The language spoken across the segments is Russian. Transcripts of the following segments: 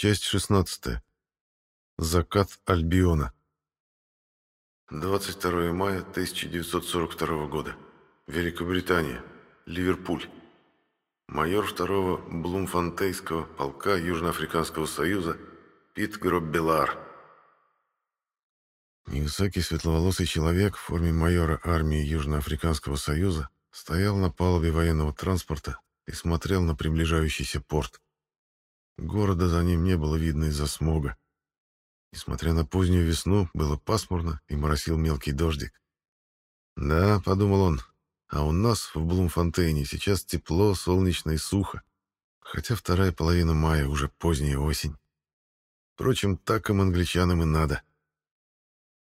Часть 16. Закат Альбиона. 22 мая 1942 года. Великобритания. Ливерпуль. Майор 2-го Блумфонтейского полка Южноафриканского союза Пит Гроббелар. Невысокий светловолосый человек в форме майора армии Южноафриканского союза стоял на палубе военного транспорта и смотрел на приближающийся порт. Города за ним не было видно из-за смога. Несмотря на позднюю весну, было пасмурно и моросил мелкий дождик. «Да», — подумал он, — «а у нас в Блумфонтейне сейчас тепло, солнечно и сухо, хотя вторая половина мая уже поздняя осень. Впрочем, так им англичанам и надо».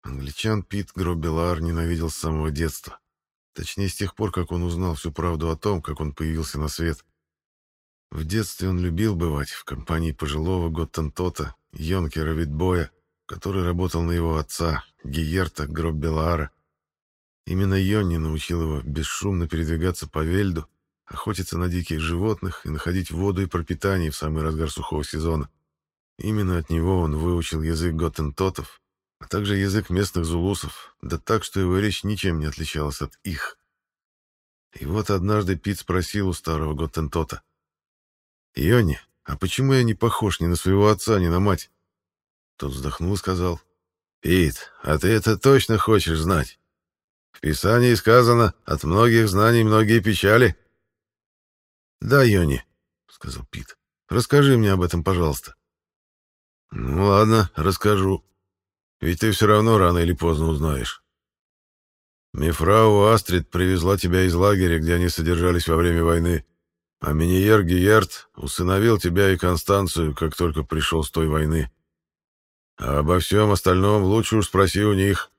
Англичан Пит Гробелар ненавидел с самого детства. Точнее, с тех пор, как он узнал всю правду о том, как он появился на свет. В детстве он любил бывать в компании пожилого Готтентота, Йонкера Витбоя, который работал на его отца, Гиерта Гроббелаара. Именно Йонни научил его бесшумно передвигаться по Вельду, охотиться на диких животных и находить воду и пропитание в самый разгар сухого сезона. Именно от него он выучил язык готтентотов, а также язык местных зулусов, да так, что его речь ничем не отличалась от их. И вот однажды Пит спросил у старого готтентота — «Йони, а почему я не похож ни на своего отца, ни на мать?» Тот вздохнул и сказал. «Пит, а ты это точно хочешь знать? В Писании сказано, от многих знаний многие печали». «Да, Йони», — сказал Пит. «Расскажи мне об этом, пожалуйста». «Ну ладно, расскажу. Ведь ты все равно рано или поздно узнаешь. Мифрау Астрид привезла тебя из лагеря, где они содержались во время войны. А Миниер Гиерт усыновил тебя и Констанцию, как только пришел с той войны. А обо всем остальном лучше уж спроси у них.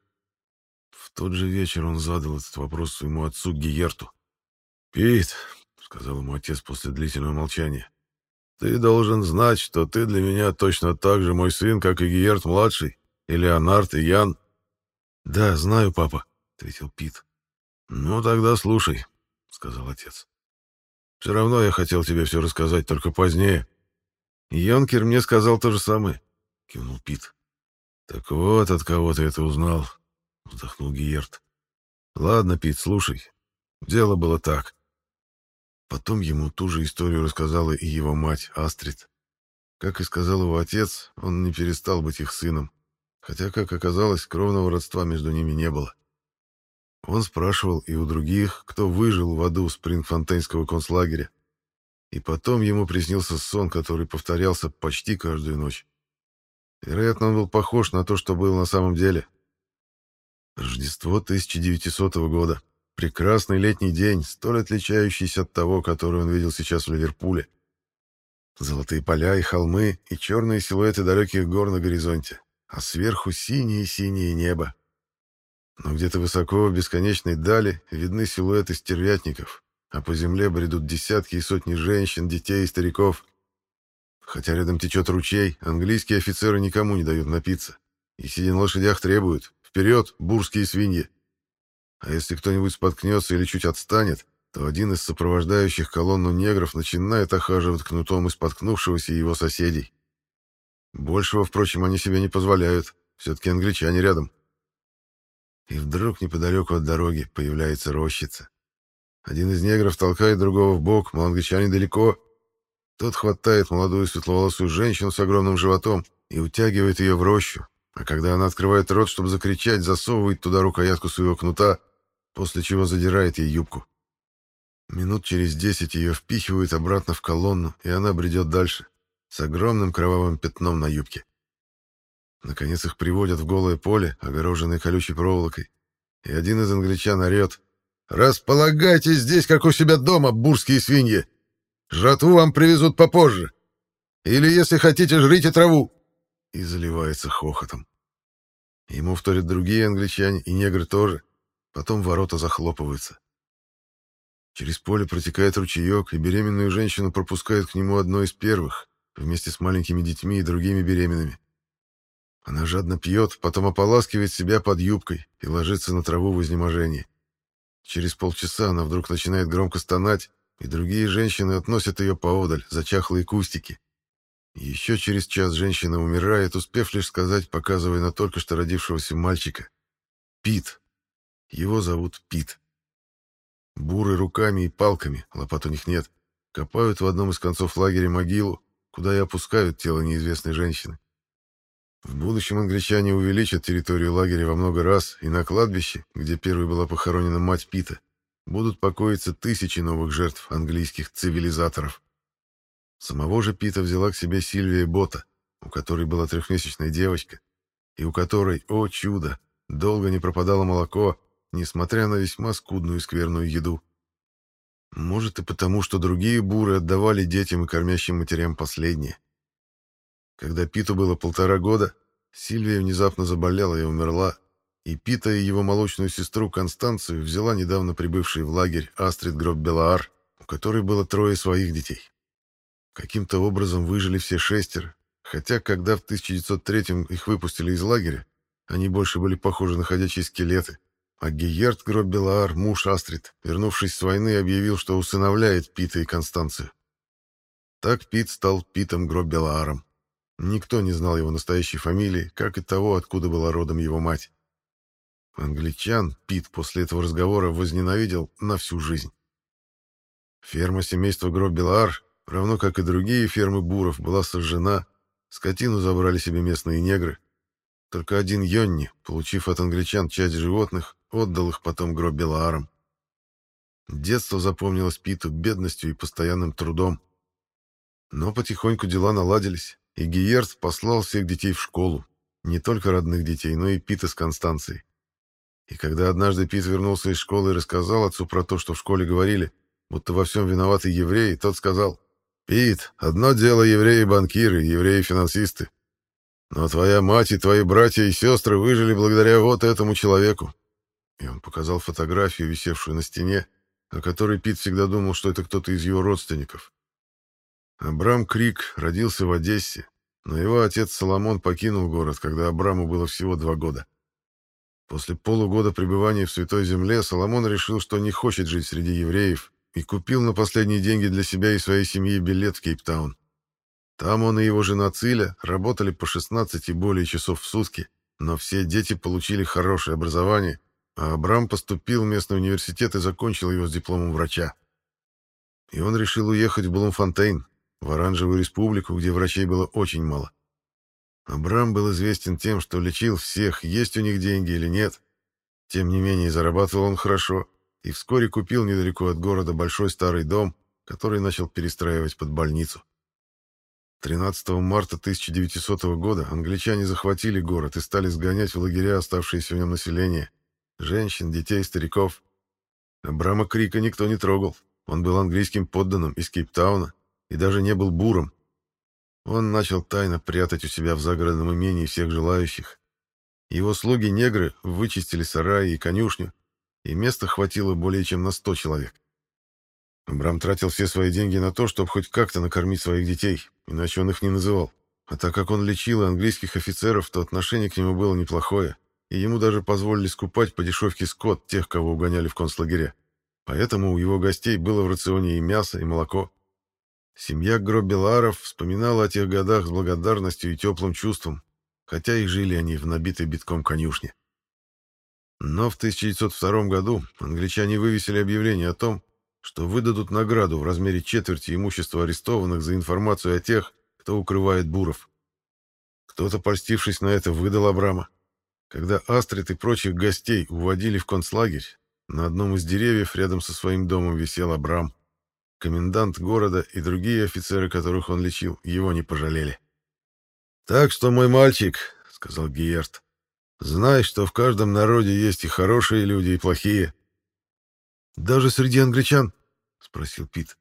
В тот же вечер он задал этот вопрос своему отцу Гиерту. «Пит», — сказал ему отец после длительного молчания, — «ты должен знать, что ты для меня точно так же мой сын, как и Гиерт-младший, и Леонард, и Ян». «Да, знаю, папа», — ответил Пит. «Ну, тогда слушай», — сказал отец. Все равно я хотел тебе все рассказать, только позднее. Йонкер мне сказал то же самое, — кивнул Пит. Так вот, от кого ты это узнал, — вздохнул Гиерт. Ладно, Пит, слушай. Дело было так. Потом ему ту же историю рассказала и его мать, Астрид. Как и сказал его отец, он не перестал быть их сыном, хотя, как оказалось, кровного родства между ними не было. Он спрашивал и у других, кто выжил в аду Спрингфонтейнского концлагеря. И потом ему приснился сон, который повторялся почти каждую ночь. Вероятно, он был похож на то, что было на самом деле. Рождество 1900 года. Прекрасный летний день, столь отличающийся от того, который он видел сейчас в Ливерпуле. Золотые поля и холмы, и черные силуэты далеких гор на горизонте, а сверху синее-синее небо, но где-то высоко, в бесконечной дали, видны силуэты стервятников, а по земле бредут десятки и сотни женщин, детей и стариков. Хотя рядом течет ручей, английские офицеры никому не дают напиться. И, сидя на лошадях, требуют «Вперед, бурские свиньи!» А если кто-нибудь споткнется или чуть отстанет, то один из сопровождающих колонну негров начинает охаживать кнутом и споткнувшегося его соседей. Большего, впрочем, они себе не позволяют. Все-таки англичане рядом. И вдруг неподалеку от дороги появляется рощица. Один из негров толкает другого в бок, мол, англичане далеко. Тот хватает молодую светловолосую женщину с огромным животом и утягивает ее в рощу, а когда она открывает рот, чтобы закричать, засовывает туда рукоятку своего кнута, после чего задирает ей юбку. Минут через десять ее впихивают обратно в колонну, и она бредет дальше, с огромным кровавым пятном на юбке. Наконец их приводят в голое поле, огороженное колючей проволокой, и один из англичан орет. «Располагайтесь здесь, как у себя дома, бурские свиньи! Жратву вам привезут попозже! Или, если хотите, жрите траву!» И заливается хохотом. Ему вторят другие англичане, и негры тоже. Потом ворота захлопываются. Через поле протекает ручеек, и беременную женщину пропускают к нему одной из первых, вместе с маленькими детьми и другими беременными. Она жадно пьет, потом ополаскивает себя под юбкой и ложится на траву в изнеможении. Через полчаса она вдруг начинает громко стонать, и другие женщины относят ее поодаль, за чахлые кустики. Еще через час женщина умирает, успев лишь сказать, показывая на только что родившегося мальчика. Пит. Его зовут Пит. Буры руками и палками, лопат у них нет, копают в одном из концов лагеря могилу, куда и опускают тело неизвестной женщины. В будущем англичане увеличат территорию лагеря во много раз, и на кладбище, где первой была похоронена мать Пита, будут покоиться тысячи новых жертв английских цивилизаторов. Самого же Пита взяла к себе Сильвия Бота, у которой была трехмесячная девочка, и у которой, о чудо, долго не пропадало молоко, несмотря на весьма скудную и скверную еду. Может и потому, что другие буры отдавали детям и кормящим матерям последнее. Когда Питу было полтора года, Сильвия внезапно заболела и умерла, и Пита и его молочную сестру Констанцию взяла недавно прибывший в лагерь Астрид Гроб-Белаар, у которой было трое своих детей. Каким-то образом выжили все шестеро, хотя когда в 1903-м их выпустили из лагеря, они больше были похожи на ходячие скелеты. А Гиерт Гроббелаар, муж Астрид, вернувшись с войны, объявил, что усыновляет Пита и Констанцию. Так Пит стал Питом Гроббелааром. Никто не знал его настоящей фамилии, как и того, откуда была родом его мать. Англичан Пит после этого разговора возненавидел на всю жизнь. Ферма семейства Гроббелаар равно как и другие фермы буров, была сожжена, скотину забрали себе местные негры. Только один Йонни, получив от англичан часть животных, отдал их потом гроб Белаарам. Детство запомнилось Питу бедностью и постоянным трудом. Но потихоньку дела наладились, и Гиерт послал всех детей в школу, не только родных детей, но и Пита с Констанцией. И когда однажды Пит вернулся из школы и рассказал отцу про то, что в школе говорили, будто во всем виноваты евреи, тот сказал, Пит, одно дело евреи-банкиры, евреи-финансисты. Но твоя мать и твои братья и сестры выжили благодаря вот этому человеку. И он показал фотографию, висевшую на стене, о которой Пит всегда думал, что это кто-то из его родственников. Абрам Крик родился в Одессе, но его отец Соломон покинул город, когда Абраму было всего два года. После полугода пребывания в Святой Земле Соломон решил, что не хочет жить среди евреев, и купил на последние деньги для себя и своей семьи билет в Кейптаун. Там он и его жена Циля работали по 16 и более часов в сутки, но все дети получили хорошее образование, а Абрам поступил в местный университет и закончил его с дипломом врача. И он решил уехать в Блумфонтейн, в Оранжевую республику, где врачей было очень мало. Абрам был известен тем, что лечил всех, есть у них деньги или нет. Тем не менее, зарабатывал он хорошо, и вскоре купил недалеко от города большой старый дом, который начал перестраивать под больницу. 13 марта 1900 года англичане захватили город и стали сгонять в лагеря оставшееся в нем население – женщин, детей, стариков. Абрама Крика никто не трогал. Он был английским подданным из Кейптауна и даже не был буром. Он начал тайно прятать у себя в загородном имении всех желающих. Его слуги-негры вычистили сараи и конюшню, и места хватило более чем на сто человек. Брам тратил все свои деньги на то, чтобы хоть как-то накормить своих детей, иначе он их не называл. А так как он лечил английских офицеров, то отношение к нему было неплохое, и ему даже позволили скупать по дешевке скот тех, кого угоняли в концлагеря. Поэтому у его гостей было в рационе и мясо, и молоко. Семья Гробеларов вспоминала о тех годах с благодарностью и теплым чувством, хотя и жили они в набитой битком конюшне. Но в 1902 году англичане вывесили объявление о том, что выдадут награду в размере четверти имущества арестованных за информацию о тех, кто укрывает буров. Кто-то, польстившись на это, выдал Абрама. Когда Астрид и прочих гостей уводили в концлагерь, на одном из деревьев рядом со своим домом висел Абрам. Комендант города и другие офицеры, которых он лечил, его не пожалели. «Так что, мой мальчик», — сказал Гиерт, Знай, что в каждом народе есть и хорошие люди, и плохие. Даже среди англичан? спросил Пит.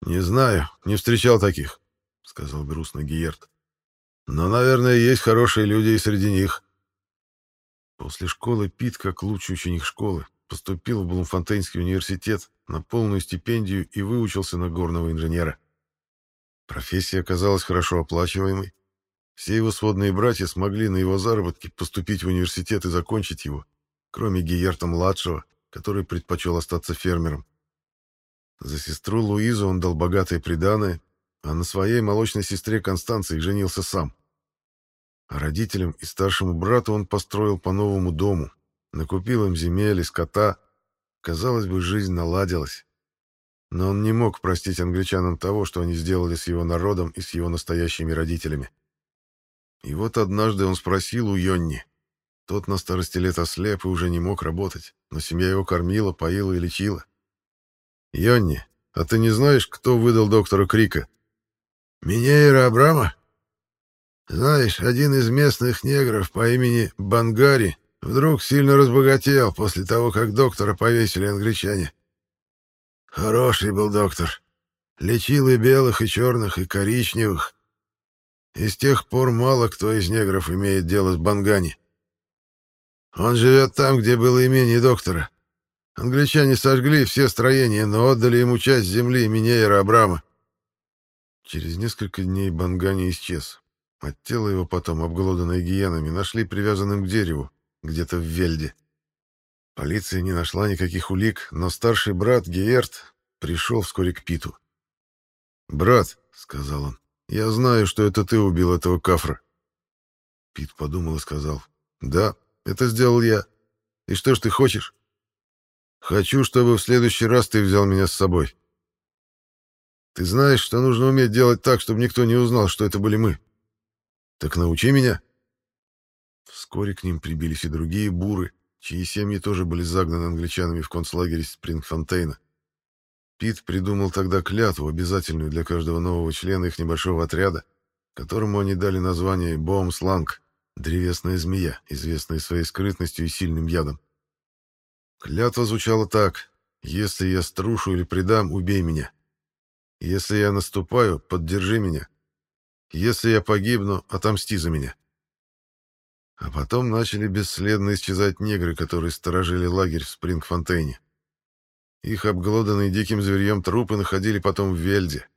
Не знаю, не встречал таких, сказал грустно Гиерт. Но, наверное, есть хорошие люди и среди них. После школы Пит, как лучший ученик школы, поступил в Блумфонтейнский университет на полную стипендию и выучился на горного инженера. Профессия оказалась хорошо оплачиваемой, все его сводные братья смогли на его заработки поступить в университет и закончить его, кроме Гиерта-младшего, который предпочел остаться фермером. За сестру Луизу он дал богатое приданое, а на своей молочной сестре Констанции женился сам. А родителям и старшему брату он построил по новому дому, накупил им земель и скота. Казалось бы, жизнь наладилась. Но он не мог простить англичанам того, что они сделали с его народом и с его настоящими родителями. И вот однажды он спросил у Йонни. Тот на старости лет ослеп и уже не мог работать, но семья его кормила, поила и лечила. «Йонни, а ты не знаешь, кто выдал доктора Крика?» «Минейра Абрама?» «Знаешь, один из местных негров по имени Бангари вдруг сильно разбогател после того, как доктора повесили англичане. Хороший был доктор. Лечил и белых, и черных, и коричневых. И с тех пор мало кто из негров имеет дело с Бангани. Он живет там, где было имение доктора. Англичане сожгли все строения, но отдали ему часть земли Минеера Абрама. Через несколько дней Бангани исчез. От тела его потом, обглоданное гиенами, нашли привязанным к дереву, где-то в Вельде. Полиция не нашла никаких улик, но старший брат Геерт пришел вскоре к Питу. «Брат», — сказал он, — «я знаю, что это ты убил этого кафра». Пит подумал и сказал, «Да, это сделал я. И что ж ты хочешь?» «Хочу, чтобы в следующий раз ты взял меня с собой. Ты знаешь, что нужно уметь делать так, чтобы никто не узнал, что это были мы. Так научи меня». Вскоре к ним прибились и другие буры, чьи семьи тоже были загнаны англичанами в концлагере Спрингфонтейна. Пит придумал тогда клятву, обязательную для каждого нового члена их небольшого отряда, которому они дали название Боумсланг — древесная змея, известная своей скрытностью и сильным ядом. Клятва звучала так «Если я струшу или предам, убей меня. Если я наступаю, поддержи меня. Если я погибну, отомсти за меня». А потом начали бесследно исчезать негры, которые сторожили лагерь в Спрингфонтейне. Их обглоданные диким зверьем трупы находили потом в Вельде.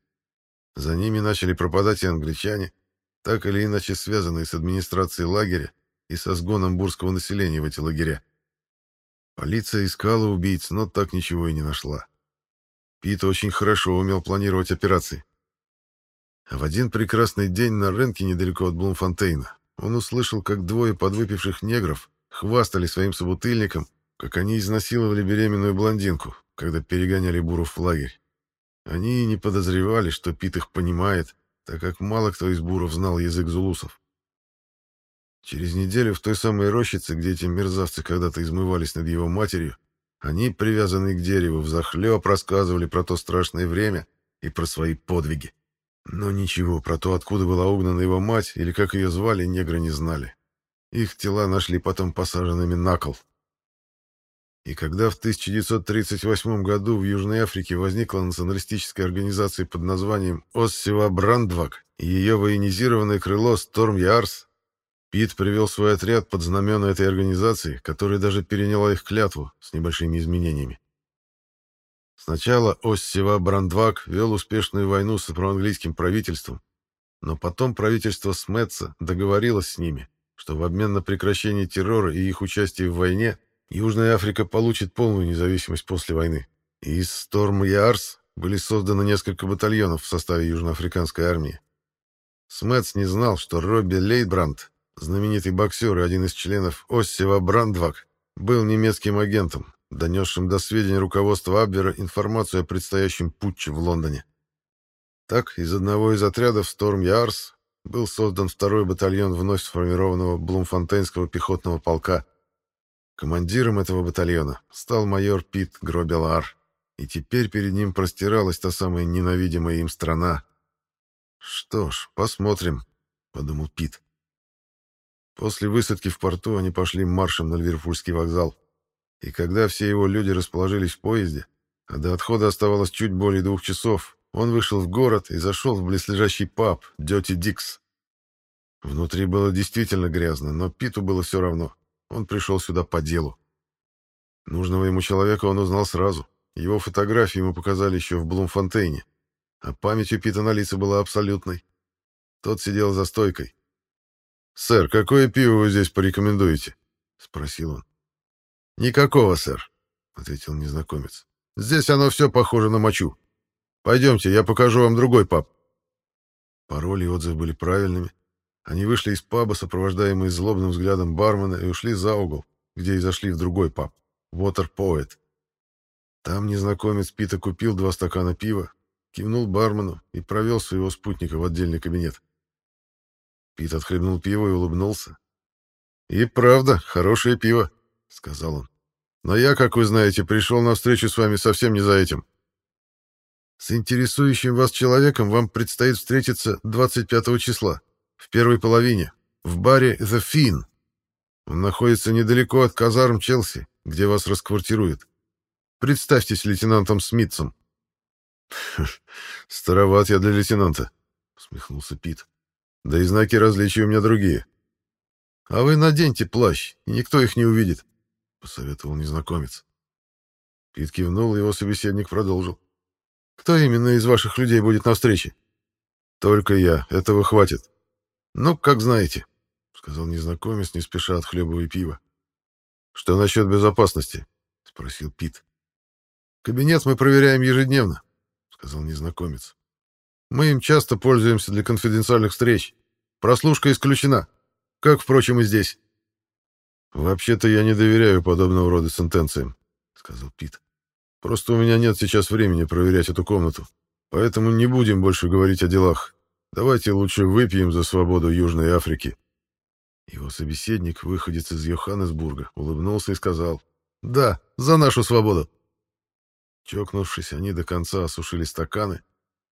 За ними начали пропадать и англичане, так или иначе связанные с администрацией лагеря и со сгоном бурского населения в эти лагеря. Полиция искала убийц, но так ничего и не нашла. Пит очень хорошо умел планировать операции. А в один прекрасный день на рынке недалеко от Блумфонтейна он услышал, как двое подвыпивших негров хвастали своим собутыльникам, как они изнасиловали беременную блондинку, когда перегоняли буров в лагерь. Они не подозревали, что Пит их понимает, так как мало кто из буров знал язык зулусов. Через неделю в той самой рощице, где эти мерзавцы когда-то измывались над его матерью, они, привязанные к дереву, взахлеб рассказывали про то страшное время и про свои подвиги. Но ничего про то, откуда была угнана его мать или как ее звали, негры не знали. Их тела нашли потом посаженными на кол. И когда в 1938 году в Южной Африке возникла националистическая организация под названием Оссива Брандвак и ее военизированное крыло Сторм Ярс, Пит привел свой отряд под знамена этой организации, которая даже переняла их клятву с небольшими изменениями. Сначала Оссива Брандвак вел успешную войну с проанглийским правительством, но потом правительство Сметца договорилось с ними, что в обмен на прекращение террора и их участие в войне Южная Африка получит полную независимость после войны. И из Сторм Ярс были созданы несколько батальонов в составе южноафриканской армии. Смец не знал, что Робби Лейдбранд, знаменитый боксер и один из членов Оссива Брандвак, был немецким агентом, донесшим до сведения руководства Абвера информацию о предстоящем путче в Лондоне. Так, из одного из отрядов Сторм Ярс был создан второй батальон вновь сформированного Блумфонтейнского пехотного полка. Командиром этого батальона стал майор Пит Гробелар, и теперь перед ним простиралась та самая ненавидимая им страна. «Что ж, посмотрим», — подумал Пит. После высадки в порту они пошли маршем на Ливерпульский вокзал. И когда все его люди расположились в поезде, а до отхода оставалось чуть более двух часов, он вышел в город и зашел в близлежащий паб «Дёти Дикс». Внутри было действительно грязно, но Питу было все равно. Он пришел сюда по делу. Нужного ему человека он узнал сразу. Его фотографии ему показали еще в Блумфонтейне, а память у Пита на лице была абсолютной. Тот сидел за стойкой. «Сэр, какое пиво вы здесь порекомендуете?» — спросил он. «Никакого, сэр», — ответил незнакомец. «Здесь оно все похоже на мочу. Пойдемте, я покажу вам другой паб». Пароль и отзыв были правильными. Они вышли из паба, сопровождаемые злобным взглядом бармена, и ушли за угол, где и зашли в другой паб — Water Poet. Там незнакомец Пита купил два стакана пива, кивнул бармену и провел своего спутника в отдельный кабинет. Пит отхлебнул пиво и улыбнулся. «И правда, хорошее пиво», — сказал он. «Но я, как вы знаете, пришел на встречу с вами совсем не за этим. С интересующим вас человеком вам предстоит встретиться 25 числа, в первой половине, в баре «The Fin». Он находится недалеко от казарм Челси, где вас расквартируют. Представьтесь лейтенантом Смитцем. «Староват я для лейтенанта», — усмехнулся Пит. «Да и знаки различия у меня другие». «А вы наденьте плащ, и никто их не увидит», — посоветовал незнакомец. Пит кивнул, и его собеседник продолжил. «Кто именно из ваших людей будет на встрече?» «Только я. Этого хватит». «Ну, как знаете», — сказал незнакомец, не спеша отхлебывая пиво. «Что насчет безопасности?» — спросил Пит. «Кабинет мы проверяем ежедневно сказал незнакомец. Мы им часто пользуемся для конфиденциальных встреч. Прослушка исключена. Как, впрочем, и здесь. Вообще-то я не доверяю подобного рода сентенциям, сказал Пит. Просто у меня нет сейчас времени проверять эту комнату. Поэтому не будем больше говорить о делах. Давайте лучше выпьем за свободу Южной Африки. Его собеседник, выходец из Йоханнесбурга, улыбнулся и сказал: "Да, за нашу свободу". Чокнувшись, они до конца осушили стаканы,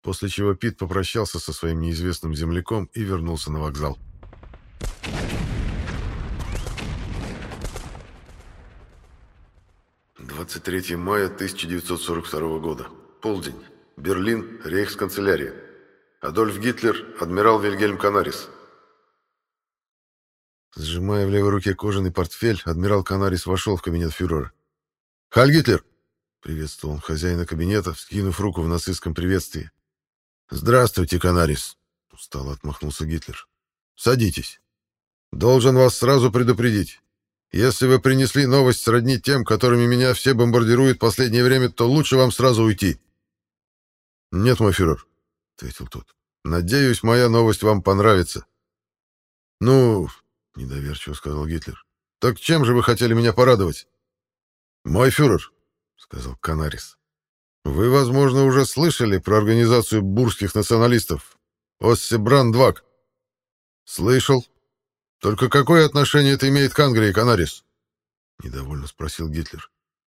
после чего Пит попрощался со своим неизвестным земляком и вернулся на вокзал. «23 мая 1942 года. Полдень. Берлин. Рейхсканцелярия. Адольф Гитлер. Адмирал Вильгельм Канарис». Сжимая в левой руке кожаный портфель, адмирал Канарис вошел в кабинет фюрера. «Халь Гитлер!» Приветствовал он хозяина кабинета, вскинув руку в нацистском приветствии. «Здравствуйте, Канарис!» — устало отмахнулся Гитлер. «Садитесь. Должен вас сразу предупредить. Если вы принесли новость сродни тем, которыми меня все бомбардируют в последнее время, то лучше вам сразу уйти». «Нет, мой фюрер», — ответил тот. «Надеюсь, моя новость вам понравится». «Ну...» — недоверчиво сказал Гитлер. «Так чем же вы хотели меня порадовать?» «Мой фюрер, сказал Канарис. Вы, возможно, уже слышали про организацию бурских националистов Оссе Брандвак? Слышал. Только какое отношение это имеет к Англии, Канарис? недовольно спросил Гитлер.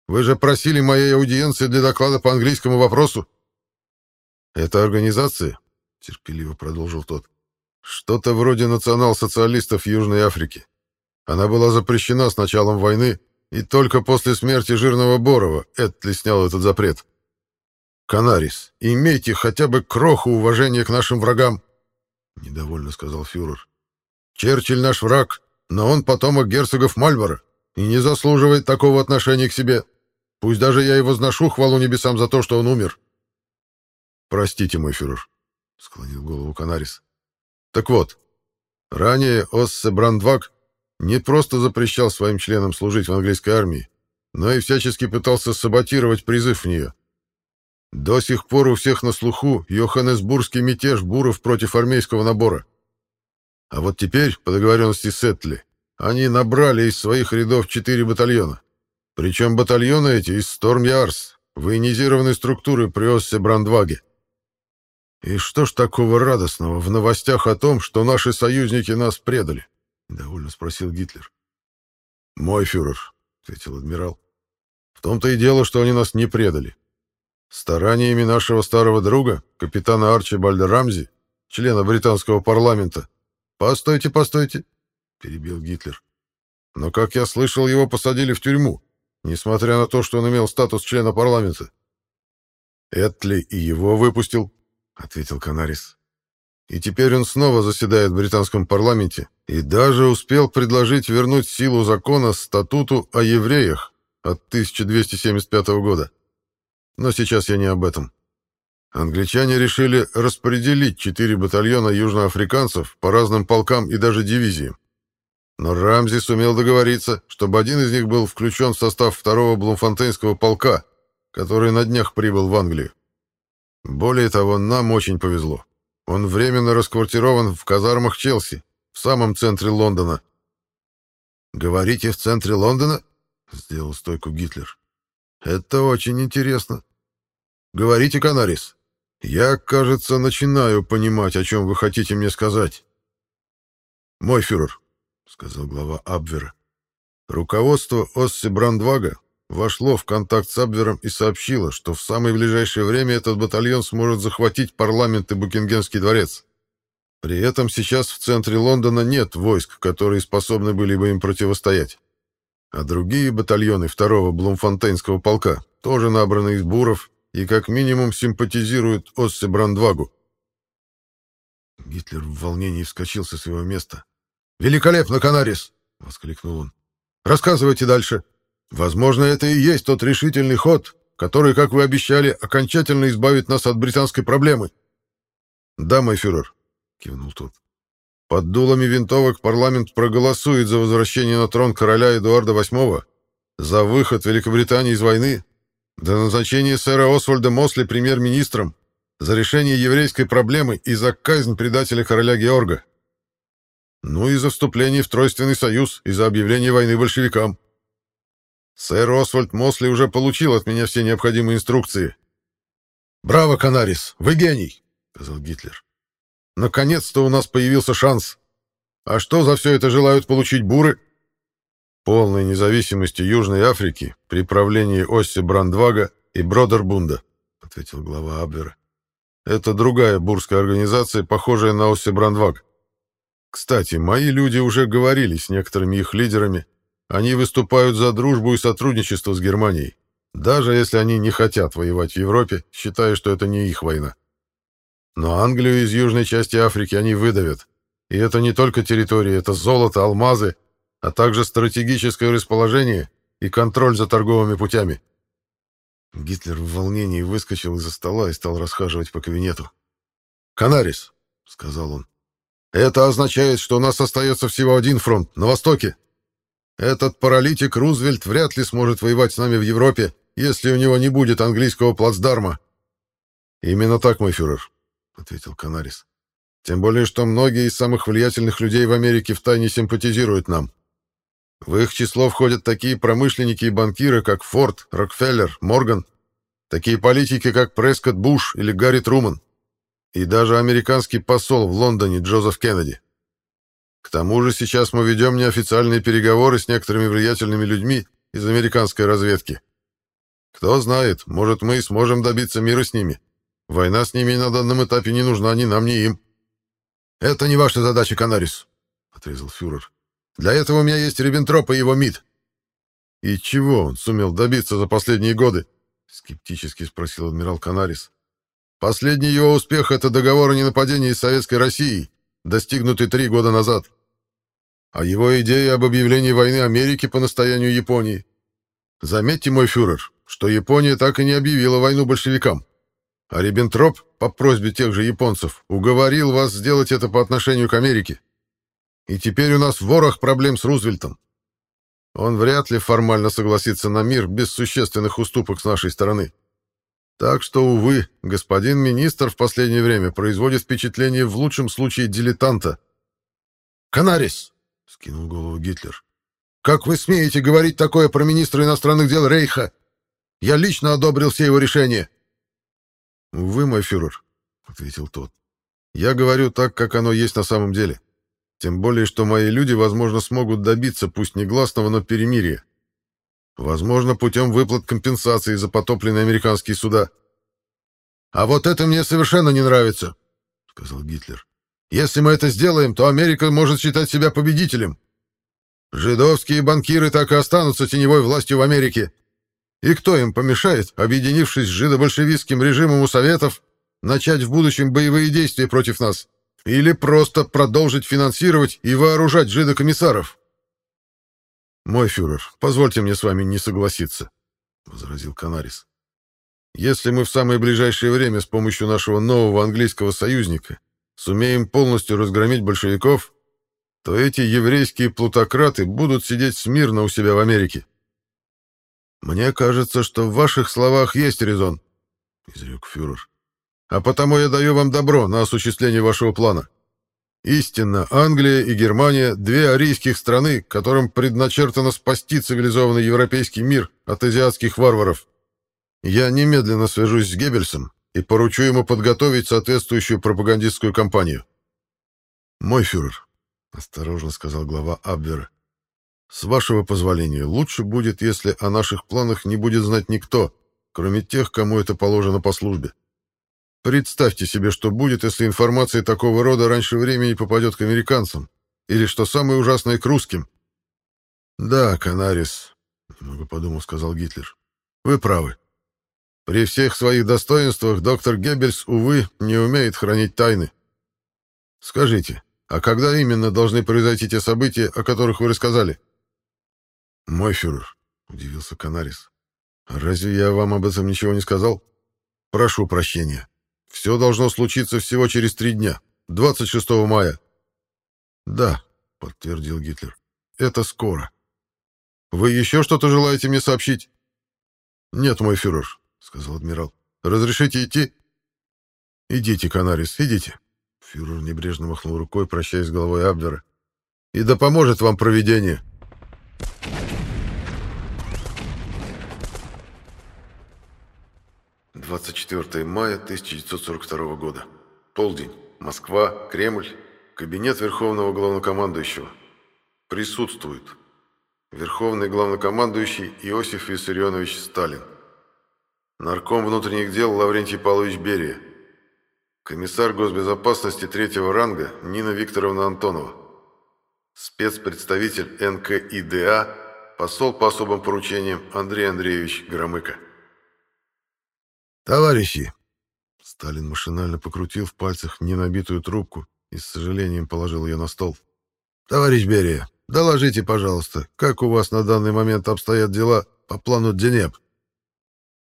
Вы же просили моей аудиенции для доклада по английскому вопросу. Эта организация, терпеливо продолжил тот, что-то вроде национал-социалистов Южной Африки. Она была запрещена с началом войны, и только после смерти Жирного Борова Этли снял этот запрет. «Канарис, имейте хотя бы кроху уважения к нашим врагам», — недовольно сказал фюрер. «Черчилль наш враг, но он потомок герцогов Мальборо и не заслуживает такого отношения к себе. Пусть даже я и возношу хвалу небесам за то, что он умер». «Простите, мой фюрер», — склонил голову Канарис. «Так вот, ранее Оссе Брандвак не просто запрещал своим членам служить в английской армии, но и всячески пытался саботировать призыв в нее. До сих пор у всех на слуху Йоханнесбургский мятеж буров против армейского набора. А вот теперь, по договоренности с Этли, они набрали из своих рядов четыре батальона. Причем батальоны эти из Сторм-Ярс, военизированной структуры при Оссе Брандваге. И что ж такого радостного в новостях о том, что наши союзники нас предали? — довольно спросил Гитлер. «Мой фюрер», — ответил адмирал. «В том-то и дело, что они нас не предали. Стараниями нашего старого друга, капитана Арчибальда Рамзи, члена британского парламента...» «Постойте, постойте», — перебил Гитлер. «Но, как я слышал, его посадили в тюрьму, несмотря на то, что он имел статус члена парламента». «Этли и его выпустил», — ответил Канарис. «И теперь он снова заседает в британском парламенте и даже успел предложить вернуть силу закона статуту о евреях от 1275 года. Но сейчас я не об этом. Англичане решили распределить четыре батальона южноафриканцев по разным полкам и даже дивизиям. Но Рамзи сумел договориться, чтобы один из них был включен в состав второго Блумфонтейнского полка, который на днях прибыл в Англию. Более того, нам очень повезло. Он временно расквартирован в казармах Челси, в самом центре Лондона. «Говорите, в центре Лондона?» — сделал стойку Гитлер. «Это очень интересно. Говорите, Канарис. Я, кажется, начинаю понимать, о чем вы хотите мне сказать». «Мой фюрер», — сказал глава Абвера, — «руководство Осси Брандвага вошло в контакт с Абвером и сообщило, что в самое ближайшее время этот батальон сможет захватить парламент и Букингемский дворец. При этом сейчас в центре Лондона нет войск, которые способны были бы им противостоять. А другие батальоны второго Блумфонтейнского полка тоже набраны из буров и как минимум симпатизируют Оссе Брандвагу. Гитлер в волнении вскочил со своего места. «Великолепно, Канарис!» — воскликнул он. «Рассказывайте дальше. Возможно, это и есть тот решительный ход, который, как вы обещали, окончательно избавит нас от британской проблемы». «Да, мой фюрер», — кивнул тот. «Под дулами винтовок парламент проголосует за возвращение на трон короля Эдуарда VIII, за выход Великобритании из войны, до назначения сэра Освальда Мосли премьер-министром, за решение еврейской проблемы и за казнь предателя короля Георга. Ну и за вступление в Тройственный союз и за объявление войны большевикам. Сэр Освальд Мосли уже получил от меня все необходимые инструкции. «Браво, Канарис! Вы гений!» — сказал Гитлер. «Наконец-то у нас появился шанс. А что за все это желают получить буры?» «Полной независимости Южной Африки при правлении Осси Брандвага и Бродербунда», — ответил глава Абвера. «Это другая бурская организация, похожая на Осси Брандваг. Кстати, мои люди уже говорили с некоторыми их лидерами, они выступают за дружбу и сотрудничество с Германией, даже если они не хотят воевать в Европе, считая, что это не их война. Но Англию из южной части Африки они выдавят. И это не только территория, это золото, алмазы, а также стратегическое расположение и контроль за торговыми путями. Гитлер в волнении выскочил из-за стола и стал расхаживать по кабинету. «Канарис», — сказал он, — «это означает, что у нас остается всего один фронт, на востоке, этот паралитик Рузвельт вряд ли сможет воевать с нами в Европе, если у него не будет английского плацдарма. Именно так, мой фюрер, ответил Канарис. Тем более, что многие из самых влиятельных людей в Америке втайне симпатизируют нам. В их число входят такие промышленники и банкиры, как Форд, Рокфеллер, Морган, такие политики, как Прескотт Буш или Гарри Труман, и даже американский посол в Лондоне Джозеф Кеннеди. К тому же сейчас мы ведем неофициальные переговоры с некоторыми влиятельными людьми из американской разведки. Кто знает, может, мы и сможем добиться мира с ними. Война с ними на данном этапе не нужна ни нам, ни им. Это не ваша задача, Канарис, — отрезал фюрер. Для этого у меня есть Риббентроп и его МИД. И чего он сумел добиться за последние годы? — скептически спросил адмирал Канарис. Последний его успех — это договор о ненападении с Советской Россией, достигнутый три года назад а его идея об объявлении войны Америке по настоянию Японии. Заметьте, мой фюрер, что Япония так и не объявила войну большевикам. А Риббентроп, по просьбе тех же японцев, уговорил вас сделать это по отношению к Америке. И теперь у нас ворох проблем с Рузвельтом. Он вряд ли формально согласится на мир без существенных уступок с нашей стороны. Так что, увы, господин министр в последнее время производит впечатление в лучшем случае дилетанта. «Канарис!» — скинул голову Гитлер. «Как вы смеете говорить такое про министра иностранных дел Рейха? Я лично одобрил все его решения». «Увы, мой фюрер», — ответил тот. «Я говорю так, как оно есть на самом деле. Тем более, что мои люди, возможно, смогут добиться, пусть негласного, но перемирия. Возможно, путем выплат компенсации за потопленные американские суда». «А вот это мне совершенно не нравится», — сказал Гитлер. Если мы это сделаем, то Америка может считать себя победителем. Жидовские банкиры так и останутся теневой властью в Америке. И кто им помешает, объединившись с жидобольшевистским режимом у Советов, начать в будущем боевые действия против нас? Или просто продолжить финансировать и вооружать жидокомиссаров? «Мой фюрер, позвольте мне с вами не согласиться», — возразил Канарис. «Если мы в самое ближайшее время с помощью нашего нового английского союзника сумеем полностью разгромить большевиков, то эти еврейские плутократы будут сидеть смирно у себя в Америке. Мне кажется, что в ваших словах есть резон, изрек фюрер. А потому я даю вам добро на осуществление вашего плана. Истинно, Англия и Германия — две арийских страны, которым предначертано спасти цивилизованный европейский мир от азиатских варваров. Я немедленно свяжусь с Геббельсом и поручу ему подготовить соответствующую пропагандистскую кампанию. «Мой фюрер», — осторожно сказал глава Абвера, — «с вашего позволения, лучше будет, если о наших планах не будет знать никто, кроме тех, кому это положено по службе. Представьте себе, что будет, если информация такого рода раньше времени попадет к американцам, или, что самое ужасное, к русским». «Да, Канарис», — немного подумал, сказал Гитлер, — «вы правы. При всех своих достоинствах доктор Геббельс, увы, не умеет хранить тайны. Скажите, а когда именно должны произойти те события, о которых вы рассказали? Мой фюрер, удивился Канарис. Разве я вам об этом ничего не сказал? Прошу прощения. Все должно случиться всего через три дня, 26 мая. Да, подтвердил Гитлер. Это скоро. Вы еще что-то желаете мне сообщить? Нет, мой фюрер, сказал адмирал. Разрешите идти? Идите, Канарис, идите. Фюрер небрежно махнул рукой, прощаясь с головой Абвера. «И да поможет вам провидение!» «24 мая 1942 года. Полдень. Москва. Кремль. Кабинет Верховного Главнокомандующего. Присутствует. Верховный Главнокомандующий Иосиф Виссарионович Сталин. Нарком внутренних дел Лаврентий Павлович Берия. Комиссар госбезопасности третьего ранга Нина Викторовна Антонова. Спецпредставитель НКИДА, посол по особым поручениям Андрей Андреевич Громыко. «Товарищи!» Сталин машинально покрутил в пальцах ненабитую трубку и с сожалением положил ее на стол. «Товарищ Берия, доложите, пожалуйста, как у вас на данный момент обстоят дела по плану Денеп?»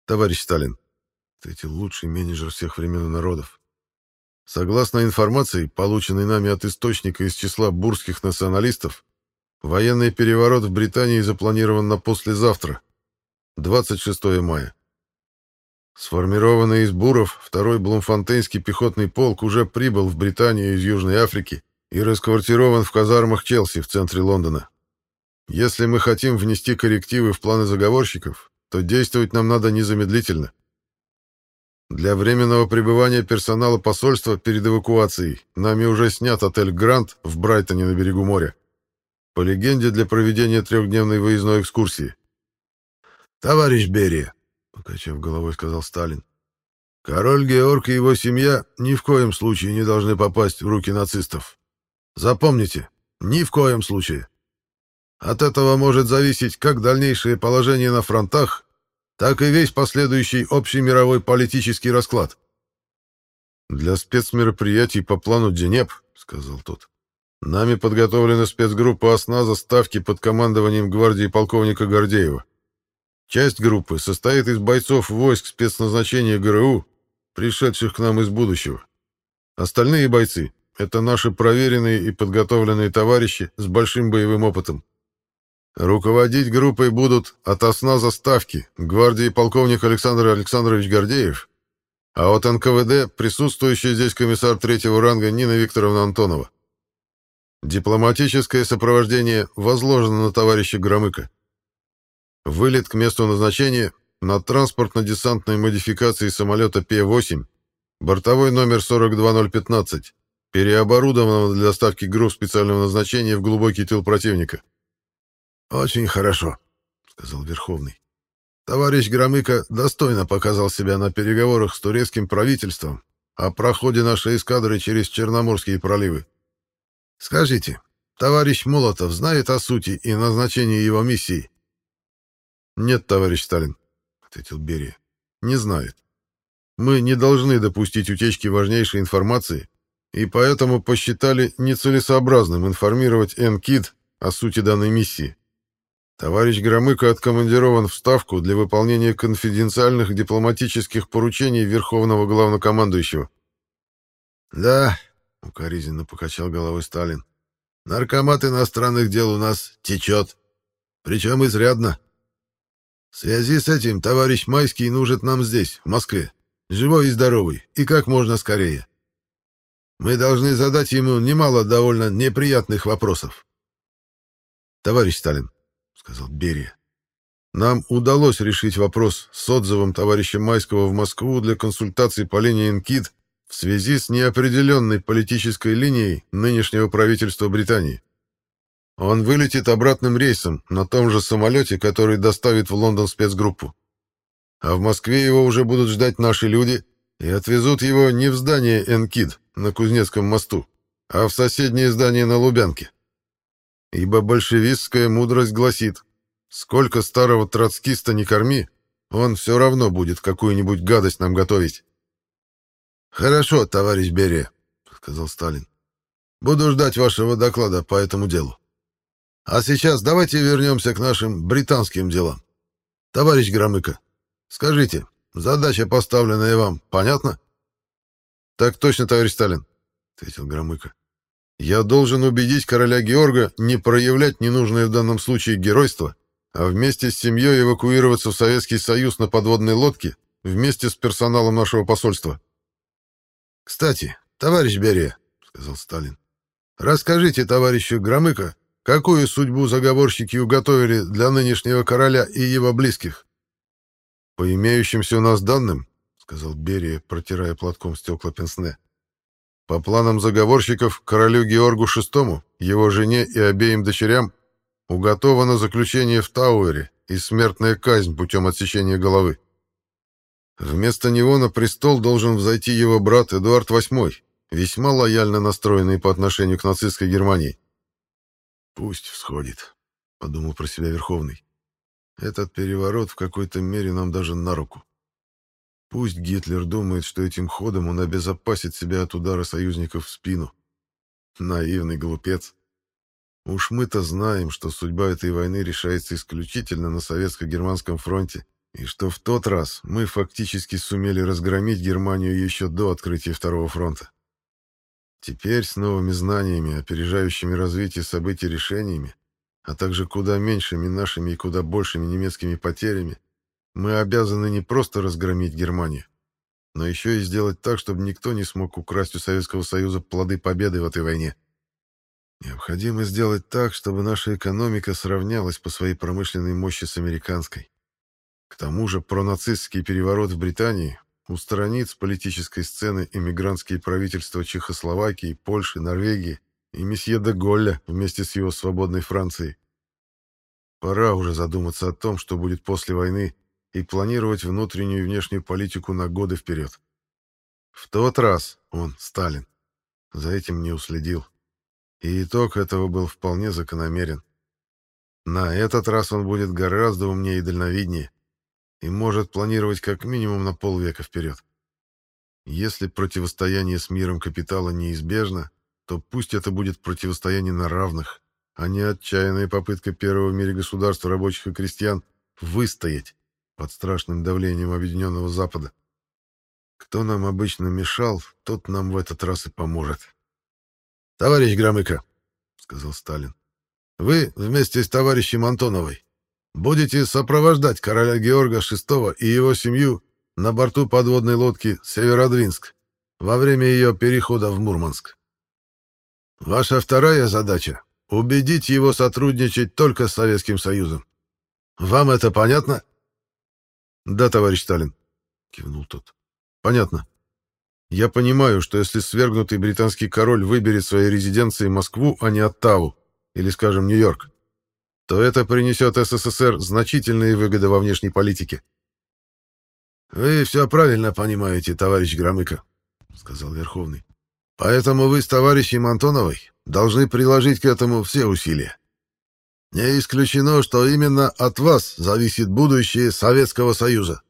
«Товарищ Сталин», — ответил лучший менеджер всех времен и народов, Согласно информации, полученной нами от источника из числа бурских националистов, военный переворот в Британии запланирован на послезавтра, 26 мая. Сформированный из буров второй Блумфонтейнский пехотный полк уже прибыл в Британию из Южной Африки и расквартирован в казармах Челси в центре Лондона. Если мы хотим внести коррективы в планы заговорщиков, то действовать нам надо незамедлительно. Для временного пребывания персонала посольства перед эвакуацией нами уже снят отель «Грант» в Брайтоне на берегу моря. По легенде, для проведения трехдневной выездной экскурсии. «Товарищ Берия», — покачав головой, сказал Сталин, «король Георг и его семья ни в коем случае не должны попасть в руки нацистов. Запомните, ни в коем случае. От этого может зависеть как дальнейшее положение на фронтах, так и весь последующий общий мировой политический расклад. «Для спецмероприятий по плану Денеп», — сказал тот, — «нами подготовлена спецгруппа осназа ставки под командованием гвардии полковника Гордеева. Часть группы состоит из бойцов войск спецназначения ГРУ, пришедших к нам из будущего. Остальные бойцы — это наши проверенные и подготовленные товарищи с большим боевым опытом. Руководить группой будут от ОСНА заставки гвардии полковник Александр Александрович Гордеев, а от НКВД присутствующий здесь комиссар третьего ранга Нина Викторовна Антонова. Дипломатическое сопровождение возложено на товарища Громыка. Вылет к месту назначения на транспортно-десантной модификации самолета П-8, бортовой номер 42015, переоборудованного для доставки груз специального назначения в глубокий тыл противника. «Очень хорошо», — сказал Верховный. «Товарищ Громыко достойно показал себя на переговорах с турецким правительством о проходе нашей эскадры через Черноморские проливы. Скажите, товарищ Молотов знает о сути и назначении его миссии?» «Нет, товарищ Сталин», — ответил Берия. «Не знает. Мы не должны допустить утечки важнейшей информации, и поэтому посчитали нецелесообразным информировать НКИД о сути данной миссии. Товарищ Громыко откомандирован в Ставку для выполнения конфиденциальных дипломатических поручений Верховного Главнокомандующего. «Да», — укоризненно покачал головой Сталин, — «наркомат иностранных дел у нас течет, причем изрядно. В связи с этим товарищ Майский нужен нам здесь, в Москве, живой и здоровый, и как можно скорее. Мы должны задать ему немало довольно неприятных вопросов. Товарищ Сталин, сказал Берия, нам удалось решить вопрос с отзывом товарища Майского в Москву для консультаций по линии НКИД в связи с неопределенной политической линией нынешнего правительства Британии. Он вылетит обратным рейсом на том же самолете, который доставит в Лондон спецгруппу. А в Москве его уже будут ждать наши люди и отвезут его не в здание НКИД на Кузнецком мосту, а в соседнее здание на Лубянке. Ибо большевистская мудрость гласит, сколько старого троцкиста не корми, он все равно будет какую-нибудь гадость нам готовить. «Хорошо, товарищ Берия», — сказал Сталин. «Буду ждать вашего доклада по этому делу. А сейчас давайте вернемся к нашим британским делам. Товарищ Громыко, скажите, задача, поставленная вам, понятна?» «Так точно, товарищ Сталин», — ответил Громыко. Я должен убедить короля Георга не проявлять ненужное в данном случае геройство, а вместе с семьей эвакуироваться в Советский Союз на подводной лодке вместе с персоналом нашего посольства. «Кстати, товарищ Берия», — сказал Сталин, — «расскажите товарищу Громыко, какую судьбу заговорщики уготовили для нынешнего короля и его близких?» «По имеющимся у нас данным», — сказал Берия, протирая платком стекла пенсне, — по планам заговорщиков, королю Георгу VI, его жене и обеим дочерям уготовано заключение в Тауэре и смертная казнь путем отсечения головы. Вместо него на престол должен взойти его брат Эдуард VIII, весьма лояльно настроенный по отношению к нацистской Германии. «Пусть всходит», — подумал про себя Верховный. «Этот переворот в какой-то мере нам даже на руку. Пусть Гитлер думает, что этим ходом он обезопасит себя от удара союзников в спину. Наивный глупец. Уж мы-то знаем, что судьба этой войны решается исключительно на советско-германском фронте, и что в тот раз мы фактически сумели разгромить Германию еще до открытия Второго фронта. Теперь с новыми знаниями, опережающими развитие событий решениями, а также куда меньшими нашими и куда большими немецкими потерями, мы обязаны не просто разгромить Германию, но еще и сделать так, чтобы никто не смог украсть у Советского Союза плоды победы в этой войне. Необходимо сделать так, чтобы наша экономика сравнялась по своей промышленной мощи с американской. К тому же пронацистский переворот в Британии устранит с политической сцены эмигрантские правительства Чехословакии, Польши, Норвегии и месье де Голля вместе с его свободной Францией. Пора уже задуматься о том, что будет после войны, и планировать внутреннюю и внешнюю политику на годы вперед. В тот раз он, Сталин, за этим не уследил. И итог этого был вполне закономерен. На этот раз он будет гораздо умнее и дальновиднее и может планировать как минимум на полвека вперед. Если противостояние с миром капитала неизбежно, то пусть это будет противостояние на равных, а не отчаянная попытка первого в мире государства рабочих и крестьян выстоять под страшным давлением Объединенного Запада. Кто нам обычно мешал, тот нам в этот раз и поможет. — Товарищ Громыко, — сказал Сталин, — вы вместе с товарищем Антоновой будете сопровождать короля Георга VI и его семью на борту подводной лодки «Северодвинск» во время ее перехода в Мурманск. Ваша вторая задача — убедить его сотрудничать только с Советским Союзом. Вам это понятно? «Да, товарищ Сталин», — кивнул тот. «Понятно. Я понимаю, что если свергнутый британский король выберет своей резиденцией Москву, а не Оттаву, или, скажем, Нью-Йорк, то это принесет СССР значительные выгоды во внешней политике». «Вы все правильно понимаете, товарищ Громыко», — сказал Верховный. «Поэтому вы с товарищем Антоновой должны приложить к этому все усилия. Не исключено, что именно от вас зависит будущее Советского Союза.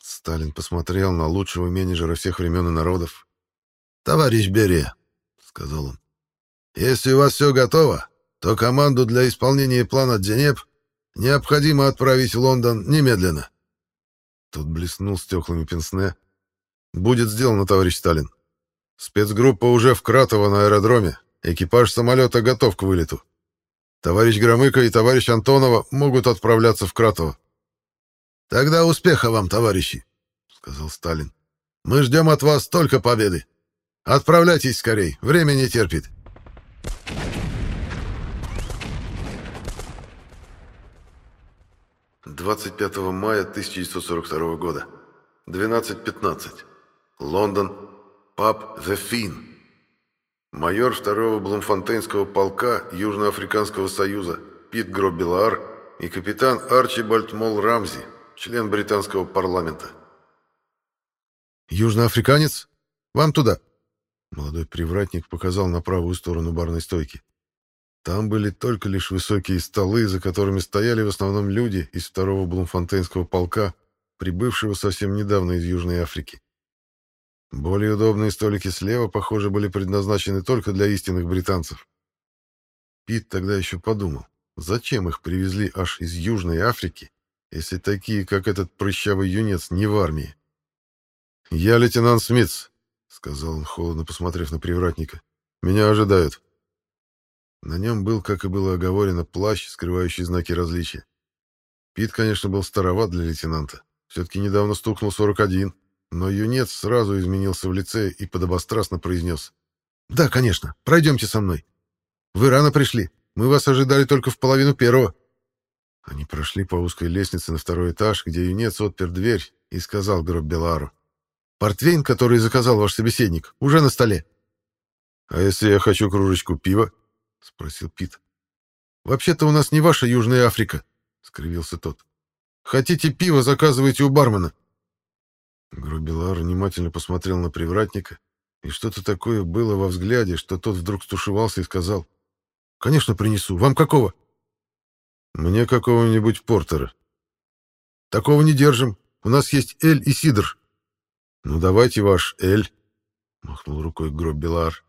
Сталин посмотрел на лучшего менеджера всех времен и народов. «Товарищ Берия», — сказал он, — «если у вас все готово, то команду для исполнения плана Денеп необходимо отправить в Лондон немедленно. Тут блеснул стеклами Пенсне. «Будет сделано, товарищ Сталин. Спецгруппа уже в Кратово на аэродроме. Экипаж самолета готов к вылету. Товарищ Громыко и товарищ Антонова могут отправляться в Кратово». «Тогда успеха вам, товарищи», — сказал Сталин. «Мы ждем от вас только победы. Отправляйтесь скорей, время не терпит». Thank you. 25 мая 1942 года. 12.15. Лондон. Паб «The Фин». Майор 2-го Блумфонтейнского полка Южноафриканского союза Пит Гробилар и капитан Арчибальд Мол Рамзи, член британского парламента. «Южноафриканец? Вам туда!» Молодой привратник показал на правую сторону барной стойки. Там были только лишь высокие столы, за которыми стояли в основном люди из второго Блумфонтейнского полка, прибывшего совсем недавно из Южной Африки. Более удобные столики слева, похоже, были предназначены только для истинных британцев. Пит тогда еще подумал, зачем их привезли аж из Южной Африки, если такие, как этот прыщавый юнец, не в армии. «Я лейтенант Смитс», — сказал он, холодно посмотрев на привратника. «Меня ожидают». На нем был, как и было оговорено, плащ, скрывающий знаки различия. Пит, конечно, был староват для лейтенанта. Все-таки недавно стукнул 41, но юнец сразу изменился в лице и подобострастно произнес. «Да, конечно, пройдемте со мной. Вы рано пришли. Мы вас ожидали только в половину первого». Они прошли по узкой лестнице на второй этаж, где юнец отпер дверь и сказал Гроббелару. Портвейн, который заказал ваш собеседник, уже на столе. — А если я хочу кружечку пива? — спросил Пит. — Вообще-то у нас не ваша Южная Африка, — скривился тот. — Хотите пиво, заказывайте у бармена. Грубелар внимательно посмотрел на привратника, и что-то такое было во взгляде, что тот вдруг стушевался и сказал. — Конечно, принесу. Вам какого? — Мне какого-нибудь портера. — Такого не держим. У нас есть эль и сидр. «Ну, давайте ваш эль», — махнул рукой гроб Белар.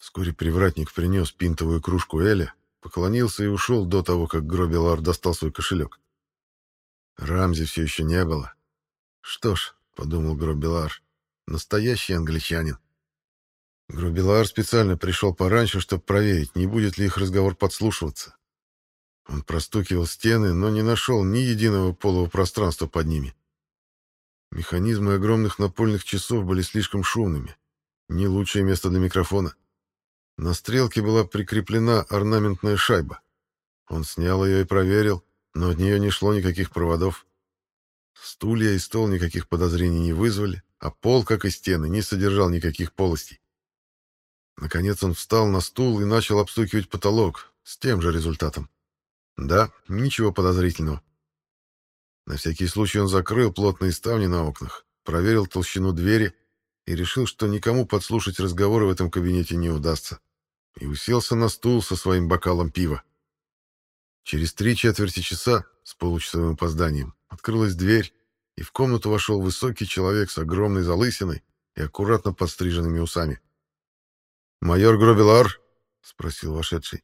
Вскоре привратник принес пинтовую кружку эля, поклонился и ушел до того, как Гробелар достал свой кошелек. Рамзи все еще не было. «Что ж», — подумал Гробелар, — «настоящий англичанин». Гробелар специально пришел пораньше, чтобы проверить, не будет ли их разговор подслушиваться. Он простукивал стены, но не нашел ни единого полого пространства под ними. Механизмы огромных напольных часов были слишком шумными. Не лучшее место для микрофона. На стрелке была прикреплена орнаментная шайба. Он снял ее и проверил, но от нее не шло никаких проводов. Стулья и стол никаких подозрений не вызвали, а пол, как и стены, не содержал никаких полостей. Наконец он встал на стул и начал обстукивать потолок, с тем же результатом. Да, ничего подозрительного. На всякий случай он закрыл плотные ставни на окнах, проверил толщину двери и решил, что никому подслушать разговоры в этом кабинете не удастся, и уселся на стул со своим бокалом пива. Через три четверти часа, с получасовым опозданием, открылась дверь, и в комнату вошел высокий человек с огромной залысиной и аккуратно подстриженными усами. «Майор Гробелар?» — спросил вошедший.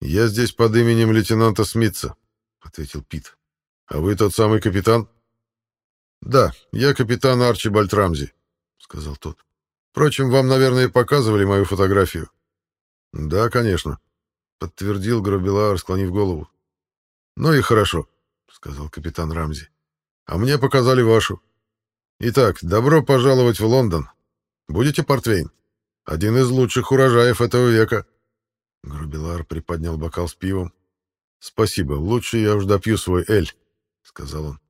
«Я здесь под именем лейтенанта Смитца», — ответил Пит. «А вы тот самый капитан?» «Да, я капитан Арчи Бальтрамзи», — сказал тот. «Впрочем, вам, наверное, показывали мою фотографию». «Да, конечно», — подтвердил Гробелар, склонив голову. «Ну и хорошо», — сказал капитан Рамзи. «А мне показали вашу. Итак, добро пожаловать в Лондон. Будете портвейн? Один из лучших урожаев этого века». Грубелар приподнял бокал с пивом. «Спасибо, лучше я уж допью свой эль». — сказал он.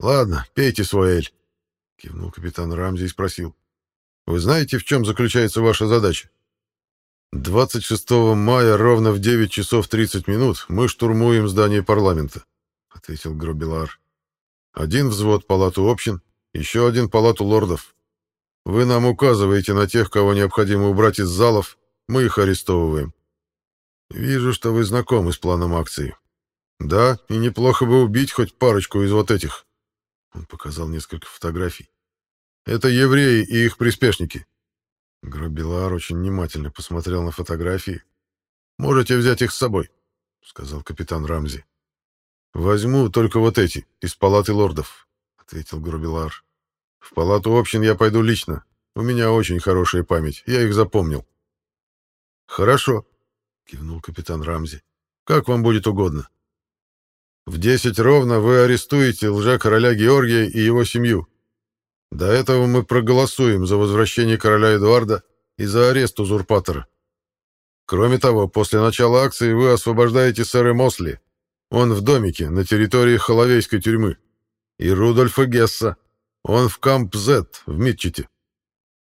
«Ладно, пейте свой эль», — кивнул капитан Рамзи и спросил. «Вы знаете, в чем заключается ваша задача?» 26 мая ровно в 9 часов 30 минут мы штурмуем здание парламента», — ответил Гробелар. «Один взвод палату общин, еще один палату лордов. Вы нам указываете на тех, кого необходимо убрать из залов, мы их арестовываем. Вижу, что вы знакомы с планом акции. Да, и неплохо бы убить хоть парочку из вот этих. Он показал несколько фотографий. Это евреи и их приспешники. Гробилар очень внимательно посмотрел на фотографии. Можете взять их с собой, сказал капитан Рамзи. Возьму только вот эти, из палаты лордов, ответил Гробилар. В палату общин я пойду лично. У меня очень хорошая память, я их запомнил. Хорошо, кивнул капитан Рамзи. Как вам будет угодно. В десять ровно вы арестуете лжа-короля Георгия и его семью. До этого мы проголосуем за возвращение короля Эдуарда и за арест узурпатора. Кроме того, после начала акции вы освобождаете сэра Мосли. Он в домике на территории Холовейской тюрьмы. И Рудольфа Гесса. Он в Камп Z в Митчете.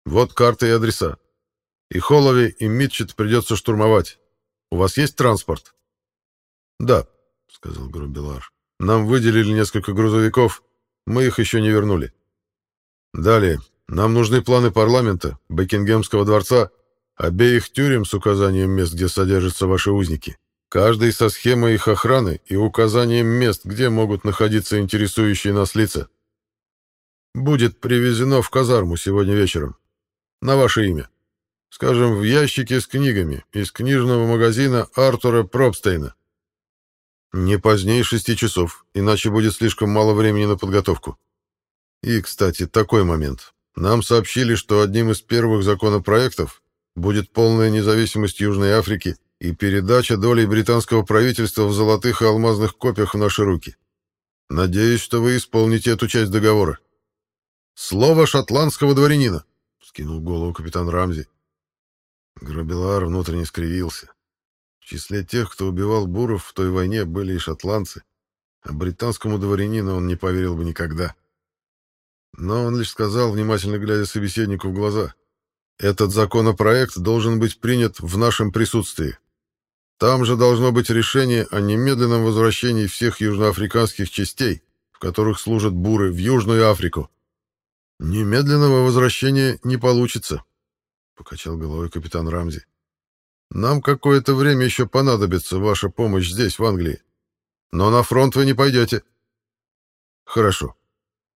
Вот карты и адреса. И Холлови, и Митчет придется штурмовать. У вас есть транспорт? Да, сказал Грубелар. Нам выделили несколько грузовиков. Мы их еще не вернули. Далее. Нам нужны планы парламента, Бекингемского дворца, обеих тюрем с указанием мест, где содержатся ваши узники. Каждый со схемой их охраны и указанием мест, где могут находиться интересующие нас лица. Будет привезено в казарму сегодня вечером. На ваше имя. Скажем, в ящике с книгами из книжного магазина Артура Пробстейна. Не позднее шести часов, иначе будет слишком мало времени на подготовку. И, кстати, такой момент. Нам сообщили, что одним из первых законопроектов будет полная независимость Южной Африки и передача долей британского правительства в золотых и алмазных копиях в наши руки. Надеюсь, что вы исполните эту часть договора. Слово шотландского дворянина, скинул голову капитан Рамзи. Гробелар внутренне скривился. В числе тех, кто убивал буров в той войне, были и шотландцы, а британскому дворянину он не поверил бы никогда. Но он лишь сказал, внимательно глядя собеседнику в глаза, «Этот законопроект должен быть принят в нашем присутствии. Там же должно быть решение о немедленном возвращении всех южноафриканских частей, в которых служат буры, в Южную Африку. Немедленного возвращения не получится, покачал головой капитан Рамзи. Нам какое-то время еще понадобится ваша помощь здесь, в Англии. Но на фронт вы не пойдете. Хорошо,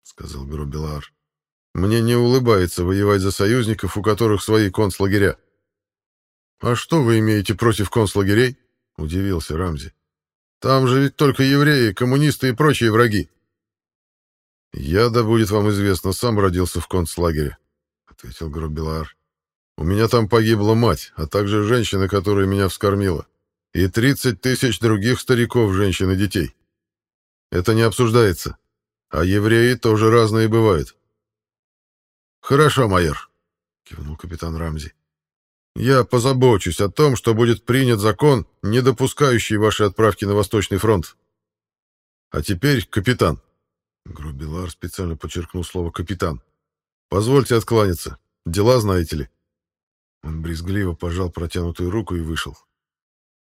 сказал Грубелар. Мне не улыбается воевать за союзников, у которых свои концлагеря. А что вы имеете против концлагерей? удивился Рамзи. Там же ведь только евреи, коммунисты и прочие враги. Я, да будет вам известно, сам родился в концлагере, ответил Грубелар. У меня там погибла мать, а также женщина, которая меня вскормила, и 30 тысяч других стариков, женщин и детей. Это не обсуждается. А евреи тоже разные бывают. Хорошо, майор, кивнул капитан Рамзи. Я позабочусь о том, что будет принят закон, не допускающий вашей отправки на Восточный фронт. А теперь, капитан. Грубилар специально подчеркнул слово «капитан». Позвольте откланяться. Дела знаете ли. Он брезгливо пожал протянутую руку и вышел.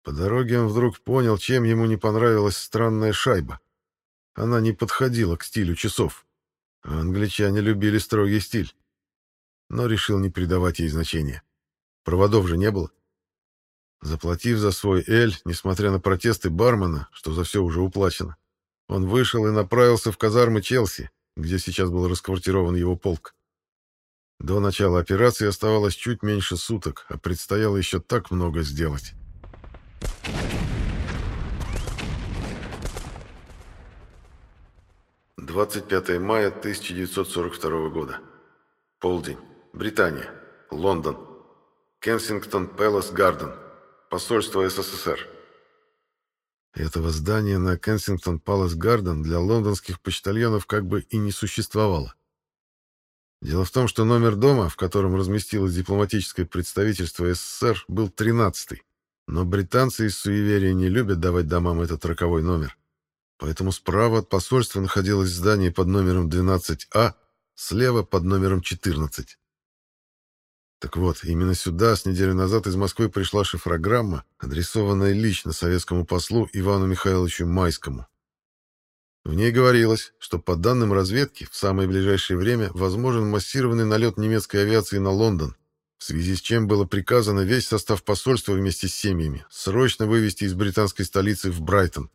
По дороге он вдруг понял, чем ему не понравилась странная шайба. Она не подходила к стилю часов. А англичане любили строгий стиль. Но решил не придавать ей значения. Проводов же не было. Заплатив за свой «Эль», несмотря на протесты бармена, что за все уже уплачено, он вышел и направился в казармы Челси, где сейчас был расквартирован его полк. До начала операции оставалось чуть меньше суток, а предстояло еще так много сделать. «25 мая 1942 года. Полдень. Британия. Лондон. Кенсингтон Пэлас Гарден. Посольство СССР». Этого здания на Кенсингтон Палас Гарден для лондонских почтальонов как бы и не существовало. Дело в том, что номер дома, в котором разместилось дипломатическое представительство СССР, был 13-й. Но британцы из суеверия не любят давать домам этот роковой номер. Поэтому справа от посольства находилось здание под номером 12А, слева под номером 14. Так вот, именно сюда с неделю назад из Москвы пришла шифрограмма, адресованная лично советскому послу Ивану Михайловичу Майскому. В ней говорилось, что по данным разведки в самое ближайшее время возможен массированный налет немецкой авиации на Лондон, в связи с чем было приказано весь состав посольства вместе с семьями срочно вывести из британской столицы в Брайтон.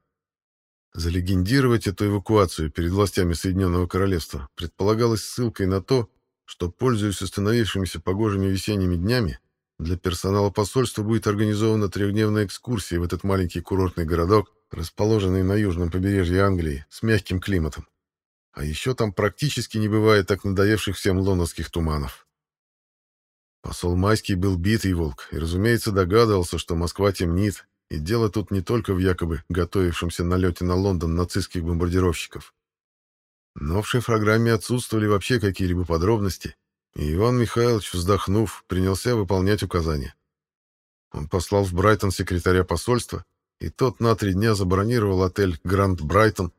Залегендировать эту эвакуацию перед властями Соединенного Королевства предполагалось ссылкой на то, что, пользуясь установившимися погожими весенними днями, для персонала посольства будет организована трехдневная экскурсия в этот маленький курортный городок, расположенный на южном побережье Англии, с мягким климатом. А еще там практически не бывает так надоевших всем лондонских туманов. Посол Майский был битый волк и, разумеется, догадывался, что Москва темнит, и дело тут не только в якобы готовившемся налете на Лондон нацистских бомбардировщиков. Но в шифрограмме отсутствовали вообще какие-либо подробности, и Иван Михайлович, вздохнув, принялся выполнять указания. Он послал в Брайтон секретаря посольства, и тот на три дня забронировал отель «Гранд Брайтон»,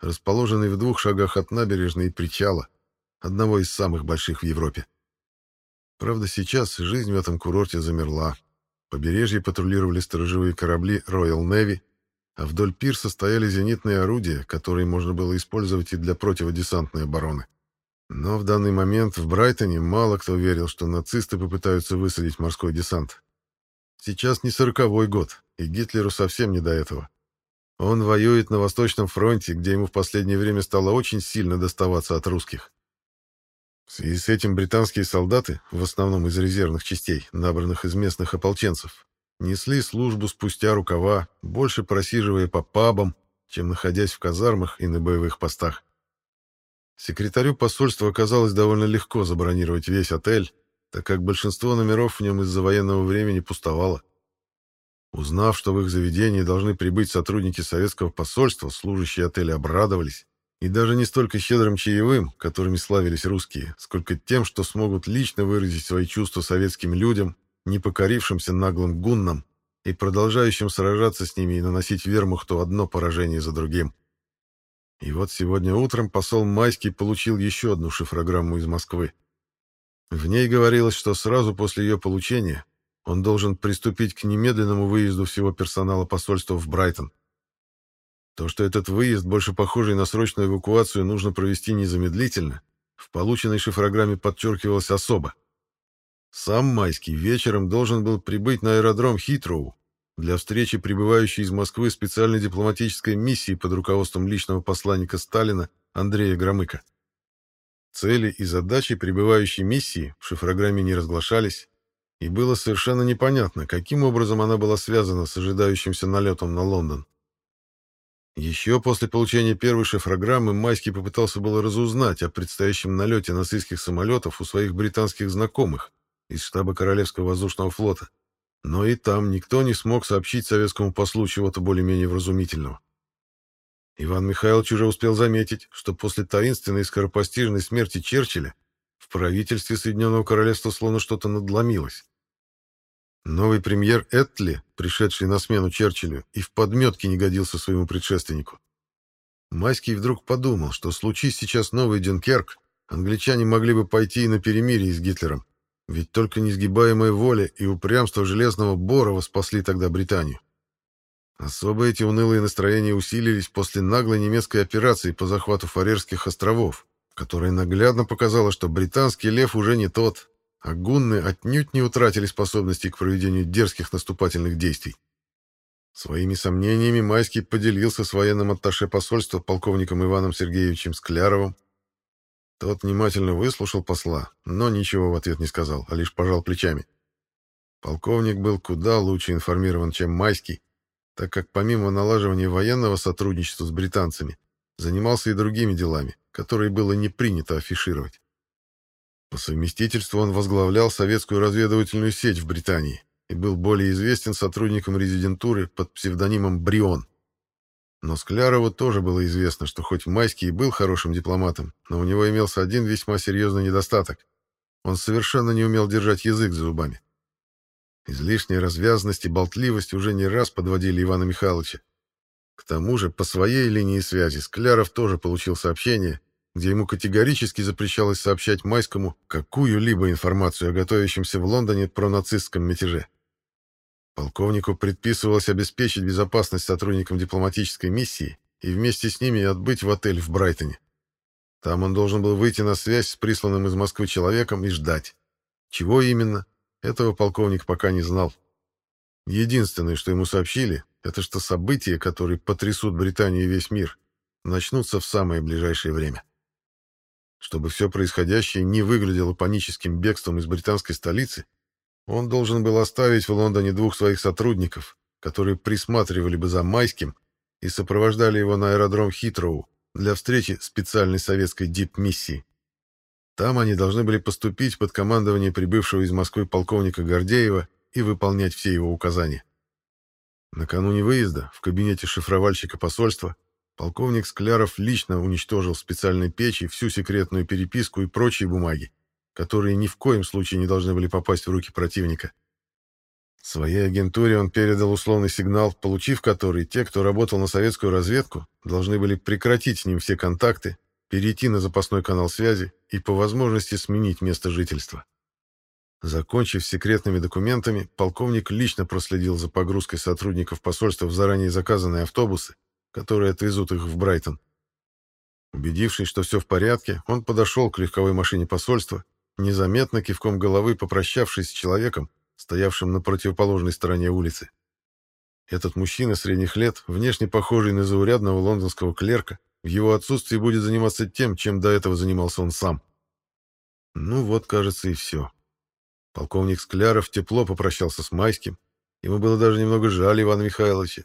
расположенный в двух шагах от набережной и причала, одного из самых больших в Европе. Правда, сейчас жизнь в этом курорте замерла. Побережье патрулировали сторожевые корабли Royal Navy, а вдоль пирса стояли зенитные орудия, которые можно было использовать и для противодесантной обороны. Но в данный момент в Брайтоне мало кто верил, что нацисты попытаются высадить морской десант. Сейчас не сороковой год, и Гитлеру совсем не до этого. Он воюет на Восточном фронте, где ему в последнее время стало очень сильно доставаться от русских. В связи с этим британские солдаты, в основном из резервных частей, набранных из местных ополченцев, несли службу спустя рукава, больше просиживая по пабам, чем находясь в казармах и на боевых постах. Секретарю посольства оказалось довольно легко забронировать весь отель, так как большинство номеров в нем из-за военного времени пустовало. Узнав, что в их заведении должны прибыть сотрудники советского посольства, служащие отеля обрадовались. И даже не столько щедрым чаевым, которыми славились русские, сколько тем, что смогут лично выразить свои чувства советским людям, не покорившимся наглым гуннам и продолжающим сражаться с ними и наносить вермахту одно поражение за другим. И вот сегодня утром посол Майский получил еще одну шифрограмму из Москвы. В ней говорилось, что сразу после ее получения он должен приступить к немедленному выезду всего персонала посольства в Брайтон. То, что этот выезд, больше похожий на срочную эвакуацию, нужно провести незамедлительно, в полученной шифрограмме подчеркивалось особо. Сам Майский вечером должен был прибыть на аэродром Хитроу для встречи прибывающей из Москвы специальной дипломатической миссии под руководством личного посланника Сталина Андрея Громыка. Цели и задачи прибывающей миссии в шифрограмме не разглашались, и было совершенно непонятно, каким образом она была связана с ожидающимся налетом на Лондон. Еще после получения первой шифрограммы Майский попытался было разузнать о предстоящем налете нацистских самолетов у своих британских знакомых из штаба Королевского воздушного флота, но и там никто не смог сообщить советскому послу чего-то более-менее вразумительного. Иван Михайлович уже успел заметить, что после таинственной и скоропостижной смерти Черчилля в правительстве Соединенного Королевства словно что-то надломилось. Новый премьер Этли, пришедший на смену Черчиллю, и в подметке не годился своему предшественнику. Майский вдруг подумал, что случись сейчас новый Дюнкерк, англичане могли бы пойти и на перемирие с Гитлером, ведь только несгибаемая воля и упрямство Железного Борова спасли тогда Британию. Особо эти унылые настроения усилились после наглой немецкой операции по захвату Фарерских островов, которая наглядно показала, что британский лев уже не тот, а гунны отнюдь не утратили способности к проведению дерзких наступательных действий. Своими сомнениями Майский поделился с военным атташе посольства полковником Иваном Сергеевичем Скляровым. Тот внимательно выслушал посла, но ничего в ответ не сказал, а лишь пожал плечами. Полковник был куда лучше информирован, чем Майский, так как помимо налаживания военного сотрудничества с британцами, занимался и другими делами, которые было не принято афишировать. По совместительству он возглавлял советскую разведывательную сеть в Британии и был более известен сотрудником резидентуры под псевдонимом Брион. Но Склярову тоже было известно, что хоть Майский и был хорошим дипломатом, но у него имелся один весьма серьезный недостаток. Он совершенно не умел держать язык за зубами. Излишняя развязность и болтливость уже не раз подводили Ивана Михайловича. К тому же, по своей линии связи Скляров тоже получил сообщение, где ему категорически запрещалось сообщать Майскому какую-либо информацию о готовящемся в Лондоне пронацистском мятеже. Полковнику предписывалось обеспечить безопасность сотрудникам дипломатической миссии и вместе с ними отбыть в отель в Брайтоне. Там он должен был выйти на связь с присланным из Москвы человеком и ждать. Чего именно, этого полковник пока не знал. Единственное, что ему сообщили, это что события, которые потрясут Британию и весь мир, начнутся в самое ближайшее время. Чтобы все происходящее не выглядело паническим бегством из британской столицы, он должен был оставить в Лондоне двух своих сотрудников, которые присматривали бы за Майским и сопровождали его на аэродром Хитроу для встречи специальной советской дип-миссии. Там они должны были поступить под командование прибывшего из Москвы полковника Гордеева и выполнять все его указания. Накануне выезда в кабинете шифровальщика посольства полковник Скляров лично уничтожил в специальной печи всю секретную переписку и прочие бумаги, которые ни в коем случае не должны были попасть в руки противника. Своей агентуре он передал условный сигнал, получив который те, кто работал на советскую разведку, должны были прекратить с ним все контакты, перейти на запасной канал связи и по возможности сменить место жительства. Закончив секретными документами, полковник лично проследил за погрузкой сотрудников посольства в заранее заказанные автобусы, которые отвезут их в Брайтон. Убедившись, что все в порядке, он подошел к легковой машине посольства, незаметно кивком головы попрощавшись с человеком, стоявшим на противоположной стороне улицы. Этот мужчина средних лет, внешне похожий на заурядного лондонского клерка, в его отсутствии будет заниматься тем, чем до этого занимался он сам. Ну вот, кажется, и все. Полковник Скляров тепло попрощался с Майским. Ему было даже немного жаль Ивана Михайловича.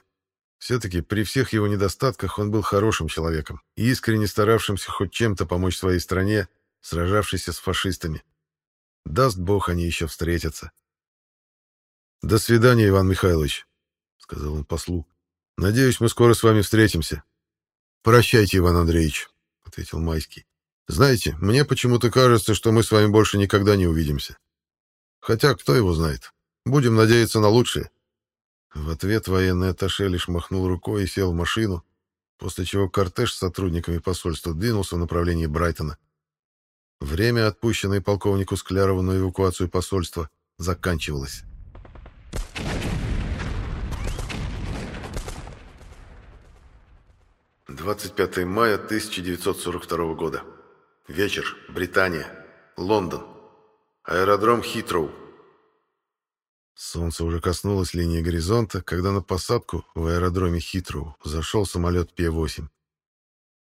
Все-таки при всех его недостатках он был хорошим человеком, искренне старавшимся хоть чем-то помочь своей стране, сражавшейся с фашистами. Даст Бог, они еще встретятся. «До свидания, Иван Михайлович», — сказал он послу. «Надеюсь, мы скоро с вами встретимся». «Прощайте, Иван Андреевич», — ответил Майский. «Знаете, мне почему-то кажется, что мы с вами больше никогда не увидимся. Хотя, кто его знает. Будем надеяться на лучшее. В ответ военный атташе лишь махнул рукой и сел в машину, после чего кортеж с сотрудниками посольства двинулся в направлении Брайтона. Время, отпущенное полковнику Склярову на эвакуацию посольства, заканчивалось. Двадцать пятое мая 1942 года. Вечер. Британия. Лондон. Аэродром Хитроу. Солнце уже коснулось линии горизонта, когда на посадку в аэродроме Хитроу зашел самолет П-8.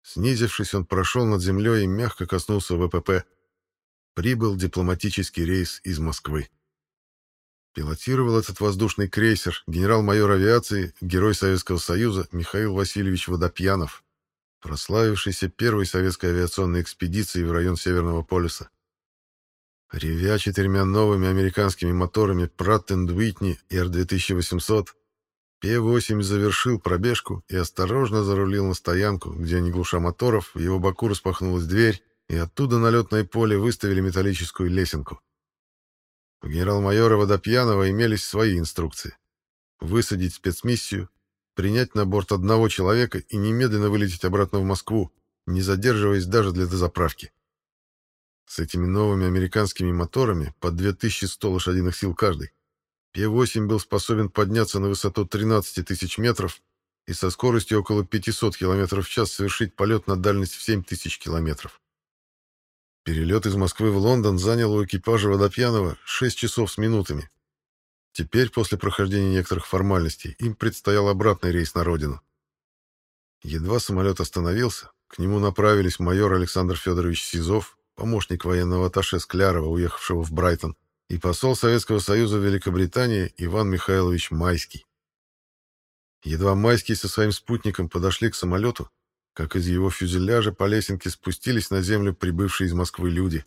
Снизившись, он прошел над землей и мягко коснулся ВПП. Прибыл дипломатический рейс из Москвы. Пилотировал этот воздушный крейсер генерал-майор авиации, герой Советского Союза Михаил Васильевич Водопьянов, прославившийся первой советской авиационной экспедицией в район Северного полюса. Ревя четырьмя новыми американскими моторами Pratt Whitney R2800, П-8 завершил пробежку и осторожно зарулил на стоянку, где, не глуша моторов, в его боку распахнулась дверь, и оттуда на летное поле выставили металлическую лесенку. У генерал-майора Водопьянова имелись свои инструкции. Высадить спецмиссию, принять на борт одного человека и немедленно вылететь обратно в Москву, не задерживаясь даже для дозаправки. С этими новыми американскими моторами по 2100 лошадиных сил каждый, П-8 был способен подняться на высоту 13 тысяч метров и со скоростью около 500 км в час совершить полет на дальность в 7 тысяч километров. Перелет из Москвы в Лондон занял у экипажа Водопьянова 6 часов с минутами. Теперь, после прохождения некоторых формальностей, им предстоял обратный рейс на родину. Едва самолет остановился, к нему направились майор Александр Федорович Сизов помощник военного атташе Склярова, уехавшего в Брайтон, и посол Советского Союза в Великобритании Иван Михайлович Майский. Едва Майский со своим спутником подошли к самолету, как из его фюзеляжа по лесенке спустились на землю прибывшие из Москвы люди.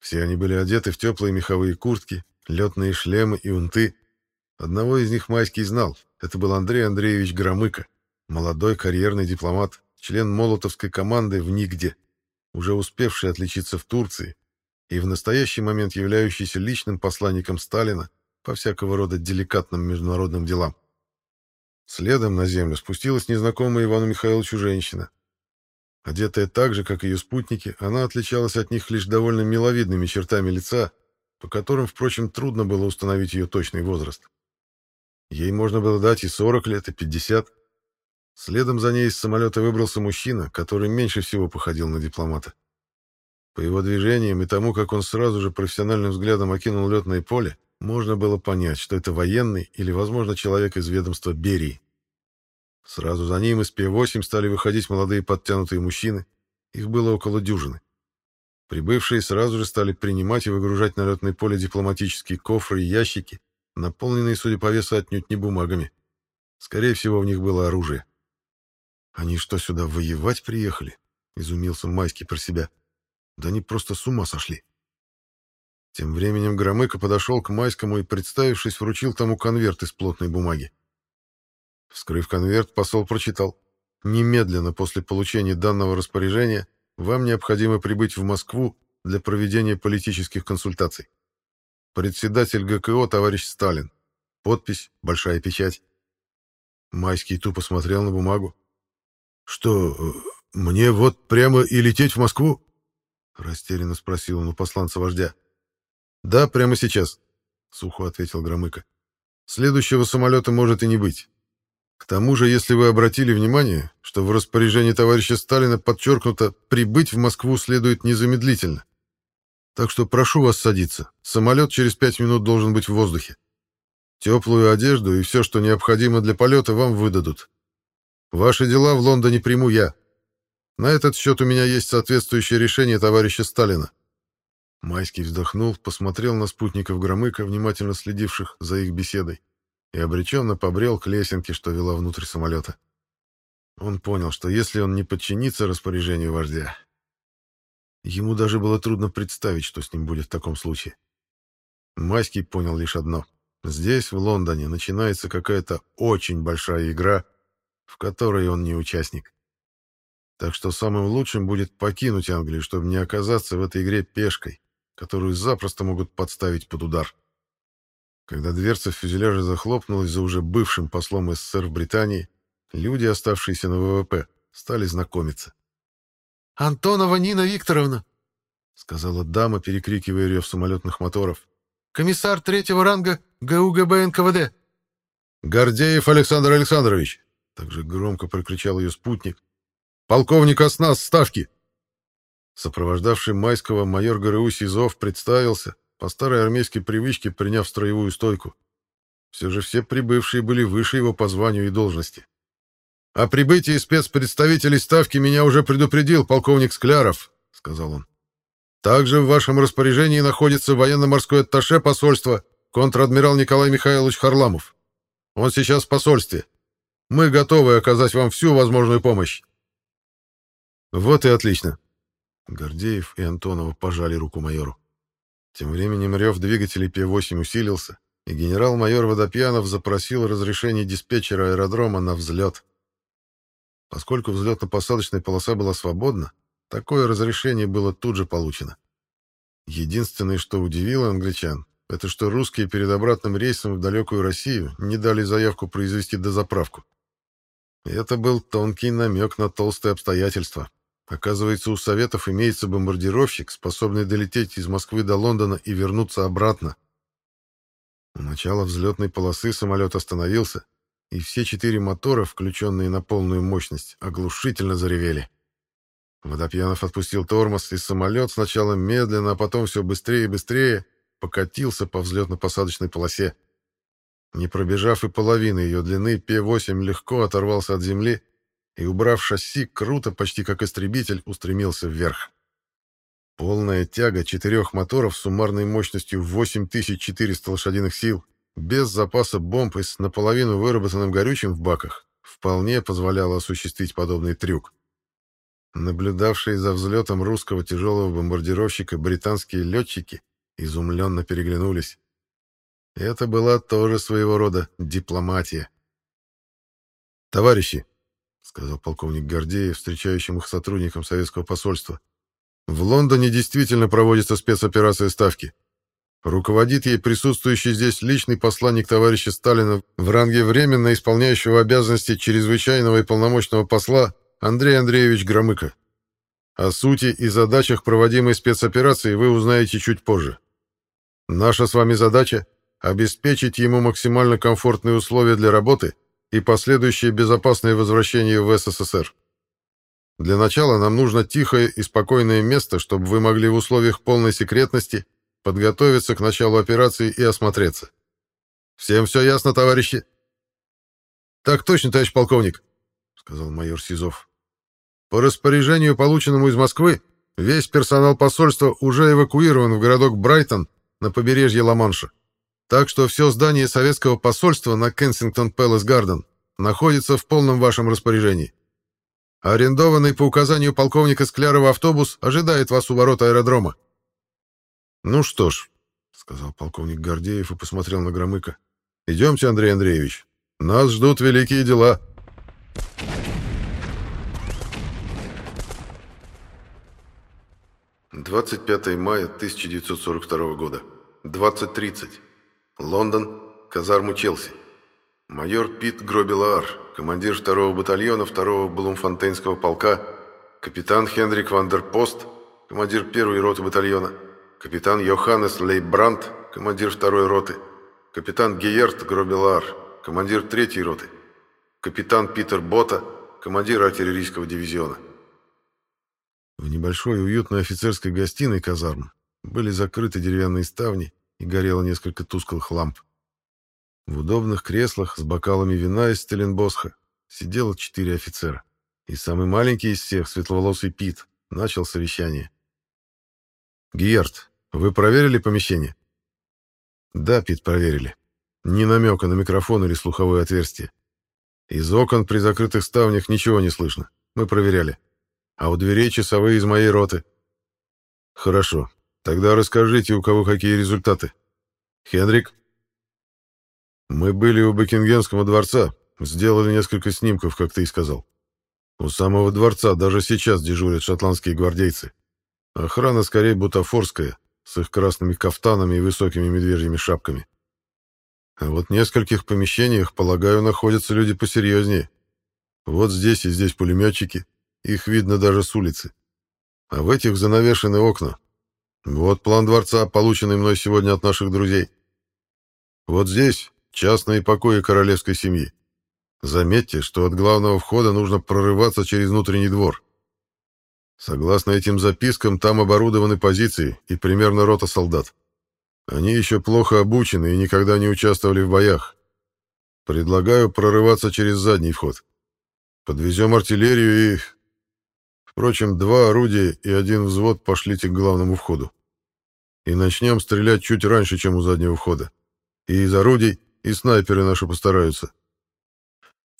Все они были одеты в теплые меховые куртки, летные шлемы и унты. Одного из них Майский знал. Это был Андрей Андреевич Громыко, молодой карьерный дипломат, член молотовской команды в Нигде уже успевший отличиться в Турции и в настоящий момент являющийся личным посланником Сталина по всякого рода деликатным международным делам. Следом на землю спустилась незнакомая Ивану Михайловичу женщина. Одетая так же, как ее спутники, она отличалась от них лишь довольно миловидными чертами лица, по которым, впрочем, трудно было установить ее точный возраст. Ей можно было дать и 40 лет, и 50. Следом за ней из самолета выбрался мужчина, который меньше всего походил на дипломата. По его движениям и тому, как он сразу же профессиональным взглядом окинул летное поле, можно было понять, что это военный или, возможно, человек из ведомства Берии. Сразу за ним из П-8 стали выходить молодые подтянутые мужчины. Их было около дюжины. Прибывшие сразу же стали принимать и выгружать на летное поле дипломатические кофры и ящики, наполненные, судя по весу, отнюдь не бумагами. Скорее всего, в них было оружие. «Они что, сюда воевать приехали?» — изумился Майский про себя. «Да они просто с ума сошли». Тем временем Громыко подошел к Майскому и, представившись, вручил тому конверт из плотной бумаги. Вскрыв конверт, посол прочитал. Немедленно после получения данного распоряжения вам необходимо прибыть в Москву для проведения политических консультаций. Председатель ГКО товарищ Сталин. Подпись, большая печать. Майский тупо смотрел на бумагу. «Что, мне вот прямо и лететь в Москву?» Растерянно спросил он у посланца вождя. «Да, прямо сейчас», — сухо ответил Громыко. «Следующего самолета может и не быть. К тому же, если вы обратили внимание, что в распоряжении товарища Сталина подчеркнуто «прибыть в Москву следует незамедлительно». Так что прошу вас садиться. Самолет через пять минут должен быть в воздухе. Теплую одежду и все, что необходимо для полета, вам выдадут. Ваши дела в Лондоне приму я. На этот счет у меня есть соответствующее решение товарища Сталина. Майский вздохнул, посмотрел на спутников Громыка, внимательно следивших за их беседой, и обреченно побрел к лесенке, что вела внутрь самолета. Он понял, что если он не подчинится распоряжению вождя, ему даже было трудно представить, что с ним будет в таком случае. Майский понял лишь одно. Здесь, в Лондоне, начинается какая-то очень большая игра, в которой он не участник. Так что самым лучшим будет покинуть Англию, чтобы не оказаться в этой игре пешкой, которую запросто могут подставить под удар. Когда дверца в фюзеляже захлопнулась за уже бывшим послом СССР в Британии, люди, оставшиеся на ВВП, стали знакомиться. «Антонова Нина Викторовна!» — сказала дама, перекрикивая рев самолетных моторов. «Комиссар третьего ранга ГУГБ НКВД!» «Гордеев Александр Александрович!» — также громко прокричал ее спутник, Полковник Оснас, ставки!» Сопровождавший Майского майор ГРУ Сизов представился, по старой армейской привычке приняв строевую стойку. Все же все прибывшие были выше его по званию и должности. «О прибытии спецпредставителей Ставки меня уже предупредил полковник Скляров», — сказал он. «Также в вашем распоряжении находится военно-морской атташе посольства контр-адмирал Николай Михайлович Харламов. Он сейчас в посольстве. Мы готовы оказать вам всю возможную помощь». Вот и отлично. Гордеев и Антонова пожали руку майору. Тем временем рев двигателей П-8 усилился, и генерал-майор Водопьянов запросил разрешение диспетчера аэродрома на взлет. Поскольку взлетно-посадочная полоса была свободна, такое разрешение было тут же получено. Единственное, что удивило англичан, это что русские перед обратным рейсом в далекую Россию не дали заявку произвести дозаправку. Это был тонкий намек на толстые обстоятельства. Оказывается, у Советов имеется бомбардировщик, способный долететь из Москвы до Лондона и вернуться обратно. У начала взлетной полосы самолет остановился, и все четыре мотора, включенные на полную мощность, оглушительно заревели. Водопьянов отпустил тормоз, и самолет сначала медленно, а потом все быстрее и быстрее покатился по взлетно-посадочной полосе. Не пробежав и половины ее длины, П-8 легко оторвался от земли и, убрав шасси, круто, почти как истребитель, устремился вверх. Полная тяга четырех моторов с суммарной мощностью 8400 лошадиных сил, без запаса бомб и с наполовину выработанным горючим в баках, вполне позволяла осуществить подобный трюк. Наблюдавшие за взлетом русского тяжелого бомбардировщика британские летчики изумленно переглянулись. Это была тоже своего рода дипломатия. «Товарищи!» — сказал полковник Гордеев, встречающим их сотрудникам советского посольства. «В Лондоне действительно проводится спецоперация Ставки. Руководит ей присутствующий здесь личный посланник товарища Сталина в ранге временно исполняющего обязанности чрезвычайного и полномочного посла Андрей Андреевич Громыко. О сути и задачах проводимой спецоперации вы узнаете чуть позже. Наша с вами задача — обеспечить ему максимально комфортные условия для работы — и последующее безопасное возвращение в СССР. Для начала нам нужно тихое и спокойное место, чтобы вы могли в условиях полной секретности подготовиться к началу операции и осмотреться. Всем все ясно, товарищи? Так точно, товарищ полковник, сказал майор Сизов. По распоряжению, полученному из Москвы, весь персонал посольства уже эвакуирован в городок Брайтон на побережье Ла-Манша. Так что все здание советского посольства на Кенсингтон Пэлас Гарден находится в полном вашем распоряжении. Арендованный по указанию полковника Склярова автобус ожидает вас у ворот аэродрома. Ну что ж, сказал полковник Гордеев и посмотрел на Громыка. Идемте, Андрей Андреевич. Нас ждут великие дела. «25 мая 1942 года. 20.30. Лондон. Казарму Челси. Майор Пит Гробелаар, командир 2-го батальона 2-го Блумфонтейнского полка, капитан Хенрик Вандерпост, командир 1-й роты батальона, капитан Йоханнес Лейбрандт, командир 2-й роты, капитан Гиерт Гробелаар, командир 3-й роты, капитан Питер Бота, командир артиллерийского дивизиона. В небольшой уютной офицерской гостиной казарм были закрыты деревянные ставни и горело несколько тусклых ламп. В удобных креслах с бокалами вина из Стеленбосха сидело четыре офицера. И самый маленький из всех, светловолосый Пит, начал совещание. «Гиерт, вы проверили помещение?» «Да, Пит, проверили. Ни намека на микрофон или слуховое отверстие. Из окон при закрытых ставнях ничего не слышно. Мы проверяли а у дверей часовые из моей роты. Хорошо. Тогда расскажите, у кого какие результаты. Хенрик? Мы были у Бекингемского дворца, сделали несколько снимков, как ты и сказал. У самого дворца даже сейчас дежурят шотландские гвардейцы. Охрана скорее бутафорская, с их красными кафтанами и высокими медвежьими шапками. А вот в нескольких помещениях, полагаю, находятся люди посерьезнее. Вот здесь и здесь пулеметчики, их видно даже с улицы. А в этих занавешены окна. Вот план дворца, полученный мной сегодня от наших друзей. Вот здесь частные покои королевской семьи. Заметьте, что от главного входа нужно прорываться через внутренний двор. Согласно этим запискам, там оборудованы позиции и примерно рота солдат. Они еще плохо обучены и никогда не участвовали в боях. Предлагаю прорываться через задний вход. Подвезем артиллерию и Впрочем, два орудия и один взвод пошлите к главному входу. И начнем стрелять чуть раньше, чем у заднего входа. И из орудий, и снайперы наши постараются.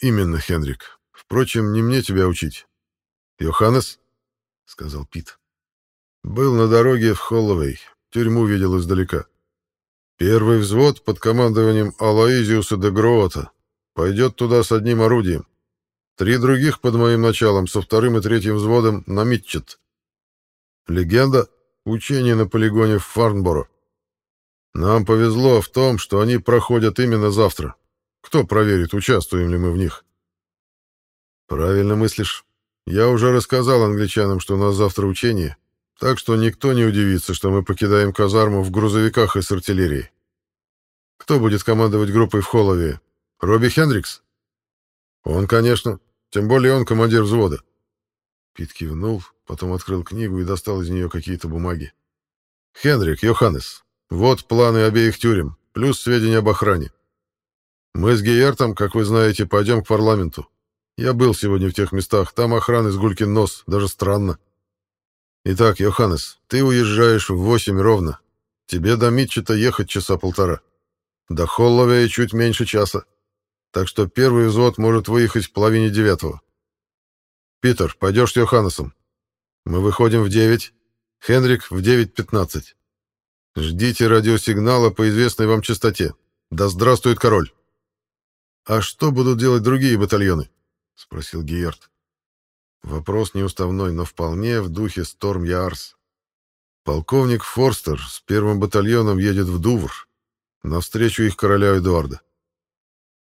Именно, Хенрик. Впрочем, не мне тебя учить. Йоханнес, — сказал Пит. Был на дороге в Холловей. Тюрьму видел издалека. Первый взвод под командованием Алаизиуса де Гроота пойдет туда с одним орудием. Три других под моим началом со вторым и третьим взводом на Митчет. Легенда — учение на полигоне в Фарнборо. Нам повезло в том, что они проходят именно завтра. Кто проверит, участвуем ли мы в них? Правильно мыслишь. Я уже рассказал англичанам, что у нас завтра учение, так что никто не удивится, что мы покидаем казарму в грузовиках и с артиллерией. Кто будет командовать группой в Холлове? Робби Хендрикс? Он, конечно. Тем более он командир взвода. Пит кивнул, потом открыл книгу и достал из нее какие-то бумаги. «Хенрик, Йоханнес, вот планы обеих тюрем, плюс сведения об охране. Мы с Гейертом, как вы знаете, пойдем к парламенту. Я был сегодня в тех местах, там охраны с гулькин нос, даже странно. Итак, Йоханнес, ты уезжаешь в восемь ровно. Тебе до Митчета ехать часа полтора. До Холловея чуть меньше часа так что первый взвод может выехать в половине девятого. Питер, пойдешь с Йоханнесом. Мы выходим в девять. Хенрик в девять пятнадцать. Ждите радиосигнала по известной вам частоте. Да здравствует король. А что будут делать другие батальоны? спросил Гиерт. Вопрос неуставной, но вполне в духе Сторм Ярс. Полковник Форстер с первым батальоном едет в Дувр навстречу их короля Эдуарда.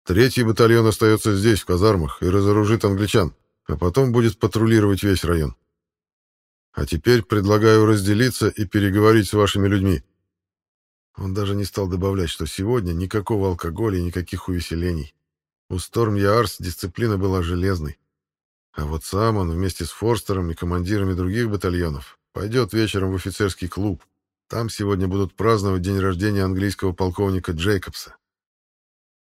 Третий батальон остается здесь, в казармах, и разоружит англичан, а потом будет патрулировать весь район. А теперь предлагаю разделиться и переговорить с вашими людьми. Он даже не стал добавлять, что сегодня никакого алкоголя и никаких увеселений. У Сторм Ярс дисциплина была железной. А вот сам он вместе с Форстером и командирами других батальонов пойдет вечером в офицерский клуб. Там сегодня будут праздновать день рождения английского полковника Джейкобса.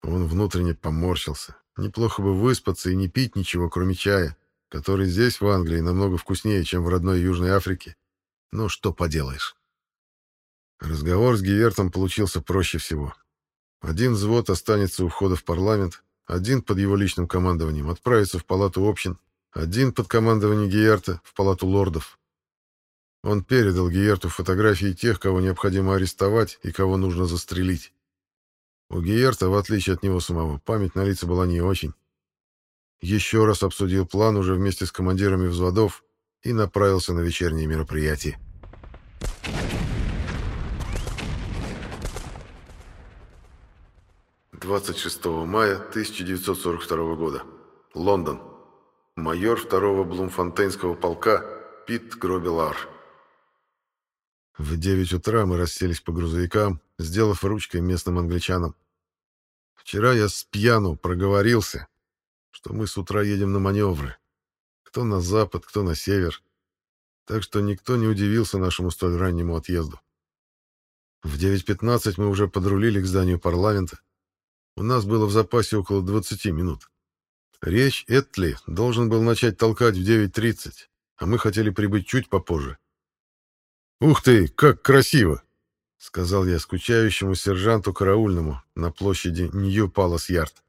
Он внутренне поморщился. Неплохо бы выспаться и не пить ничего, кроме чая, который здесь, в Англии, намного вкуснее, чем в родной Южной Африке. Ну, что поделаешь. Разговор с Гивертом получился проще всего. Один взвод останется у входа в парламент, один под его личным командованием отправится в палату общин, один под командованием Гиерта в палату лордов. Он передал Гиерту фотографии тех, кого необходимо арестовать и кого нужно застрелить. У Гиерта, в отличие от него самого, память на лица была не очень. Еще раз обсудил план уже вместе с командирами взводов и направился на вечернее мероприятие. «26 мая 1942 года. Лондон. Майор 2-го Блумфонтейнского полка Пит Гробилар. В 9 утра мы расселись по грузовикам, сделав ручкой местным англичанам. Вчера я с пьяну проговорился, что мы с утра едем на маневры. Кто на запад, кто на север. Так что никто не удивился нашему столь раннему отъезду. В 9.15 мы уже подрулили к зданию парламента. У нас было в запасе около 20 минут. Речь Этли должен был начать толкать в 9.30, а мы хотели прибыть чуть попозже. «Ух ты, как красиво!» — сказал я скучающему сержанту караульному на площади Нью-Палас-Ярд.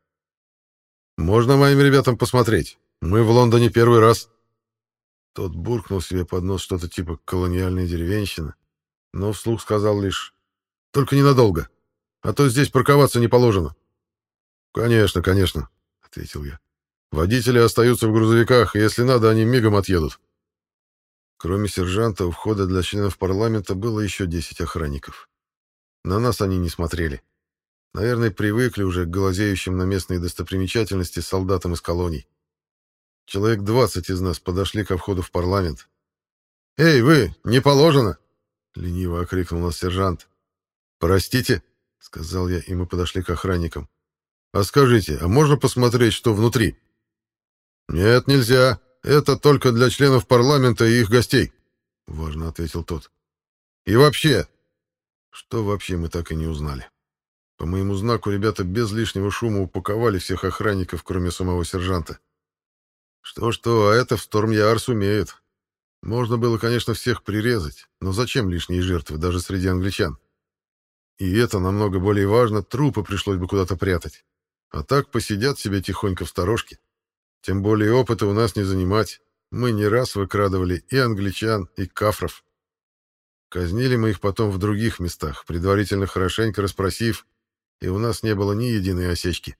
«Можно моим ребятам посмотреть? Мы в Лондоне первый раз». Тот буркнул себе под нос что-то типа колониальной деревенщины, но вслух сказал лишь «Только ненадолго, а то здесь парковаться не положено». «Конечно, конечно», — ответил я. «Водители остаются в грузовиках, и если надо, они мигом отъедут». Кроме сержанта, у входа для членов парламента было еще 10 охранников. На нас они не смотрели. Наверное, привыкли уже к глазеющим на местные достопримечательности солдатам из колоний. Человек 20 из нас подошли ко входу в парламент. «Эй, вы, не положено!» — лениво окрикнул нас сержант. «Простите», — сказал я, и мы подошли к охранникам. «А скажите, а можно посмотреть, что внутри?» «Нет, нельзя. Это только для членов парламента и их гостей», — важно ответил тот. «И вообще...» Что вообще мы так и не узнали. По моему знаку ребята без лишнего шума упаковали всех охранников, кроме самого сержанта. Что-что, а это в Стормьярс умеют. Можно было, конечно, всех прирезать, но зачем лишние жертвы, даже среди англичан? И это намного более важно, трупы пришлось бы куда-то прятать. А так посидят себе тихонько в сторожке. Тем более опыта у нас не занимать. Мы не раз выкрадывали и англичан, и кафров. Казнили мы их потом в других местах, предварительно хорошенько расспросив, и у нас не было ни единой осечки.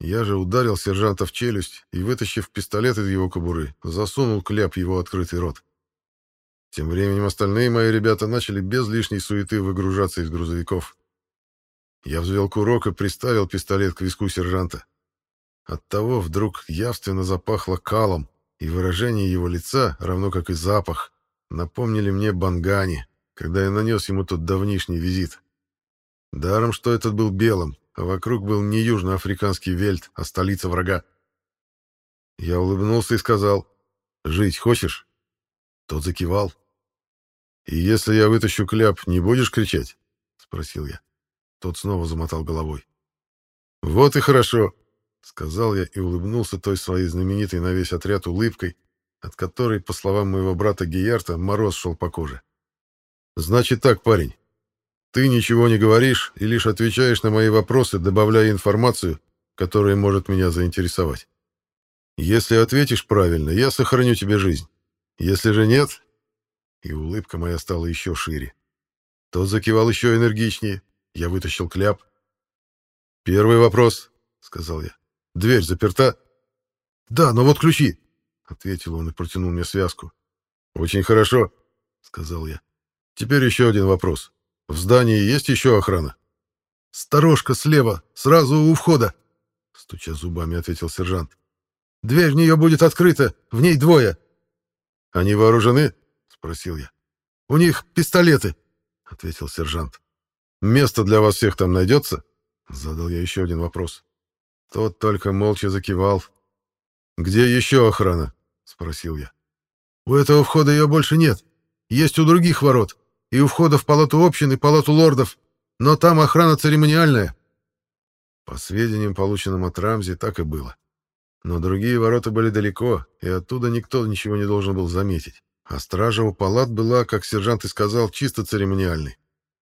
Я же ударил сержанта в челюсть и, вытащив пистолет из его кобуры, засунул кляп в его открытый рот. Тем временем остальные мои ребята начали без лишней суеты выгружаться из грузовиков. Я взвел курок и приставил пистолет к виску сержанта. Оттого вдруг явственно запахло калом, и выражение его лица, равно как и запах, напомнили мне Бангани, когда я нанес ему тот давнишний визит. Даром, что этот был белым, а вокруг был не южноафриканский вельт, а столица врага. Я улыбнулся и сказал, «Жить хочешь?» Тот закивал. «И если я вытащу кляп, не будешь кричать?» — спросил я. Тот снова замотал головой. «Вот и хорошо. — сказал я и улыбнулся той своей знаменитой на весь отряд улыбкой, от которой, по словам моего брата Гиярта, мороз шел по коже. «Значит так, парень, ты ничего не говоришь и лишь отвечаешь на мои вопросы, добавляя информацию, которая может меня заинтересовать. Если ответишь правильно, я сохраню тебе жизнь. Если же нет...» И улыбка моя стала еще шире. Тот закивал еще энергичнее. Я вытащил кляп. «Первый вопрос», — сказал я. Дверь заперта?» «Да, но вот ключи», — ответил он и протянул мне связку. «Очень хорошо», — сказал я. «Теперь еще один вопрос. В здании есть еще охрана?» «Сторожка слева, сразу у входа», — стуча зубами, ответил сержант. «Дверь в нее будет открыта, в ней двое». «Они вооружены?» — спросил я. «У них пистолеты», — ответил сержант. «Место для вас всех там найдется?» — задал я еще один вопрос. Тот только молча закивал. «Где еще охрана?» — спросил я. «У этого входа ее больше нет. Есть у других ворот. И у входа в палату общин и палату лордов. Но там охрана церемониальная». По сведениям, полученным от Рамзи, так и было. Но другие ворота были далеко, и оттуда никто ничего не должен был заметить. А стража у палат была, как сержант и сказал, чисто церемониальной.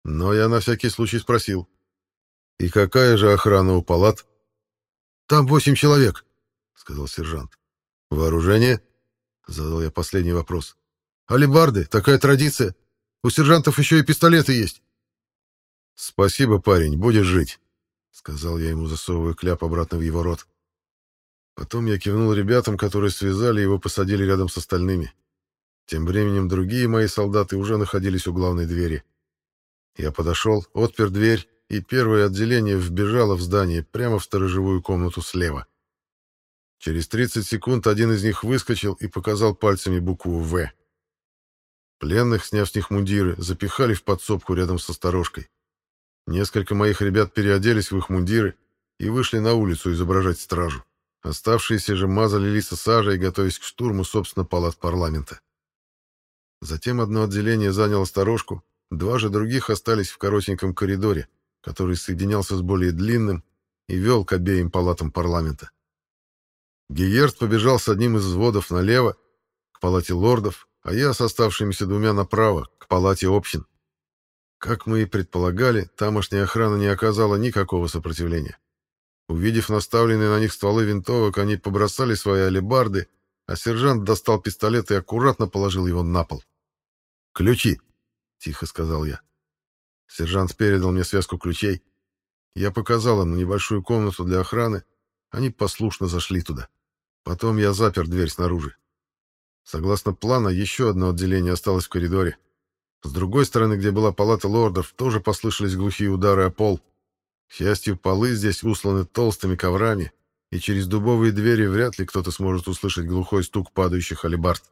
Но я на всякий случай спросил. «И какая же охрана у палат?» Там восемь человек, сказал сержант. Вооружение? Задал я последний вопрос. Алибарды, такая традиция. У сержантов еще и пистолеты есть. Спасибо, парень, будешь жить, сказал я ему, засовывая кляп обратно в его рот. Потом я кивнул ребятам, которые связали его, посадили рядом с остальными. Тем временем другие мои солдаты уже находились у главной двери. Я подошел, отпер дверь и первое отделение вбежало в здание прямо в сторожевую комнату слева. Через 30 секунд один из них выскочил и показал пальцами букву «В». Пленных, сняв с них мундиры, запихали в подсобку рядом со сторожкой. Несколько моих ребят переоделись в их мундиры и вышли на улицу изображать стражу. Оставшиеся же мазали лица сажей, готовясь к штурму, собственно, палат парламента. Затем одно отделение заняло сторожку, два же других остались в коротеньком коридоре, который соединялся с более длинным и вел к обеим палатам парламента. Гиерт побежал с одним из взводов налево, к палате лордов, а я с оставшимися двумя направо, к палате общин. Как мы и предполагали, тамошняя охрана не оказала никакого сопротивления. Увидев наставленные на них стволы винтовок, они побросали свои алебарды, а сержант достал пистолет и аккуратно положил его на пол. «Ключи!» — тихо сказал я. Сержант передал мне связку ключей. Я показал им на небольшую комнату для охраны. Они послушно зашли туда. Потом я запер дверь снаружи. Согласно плану, еще одно отделение осталось в коридоре. С другой стороны, где была палата лордов, тоже послышались глухие удары о пол. К счастью, полы здесь усланы толстыми коврами, и через дубовые двери вряд ли кто-то сможет услышать глухой стук падающих алебард.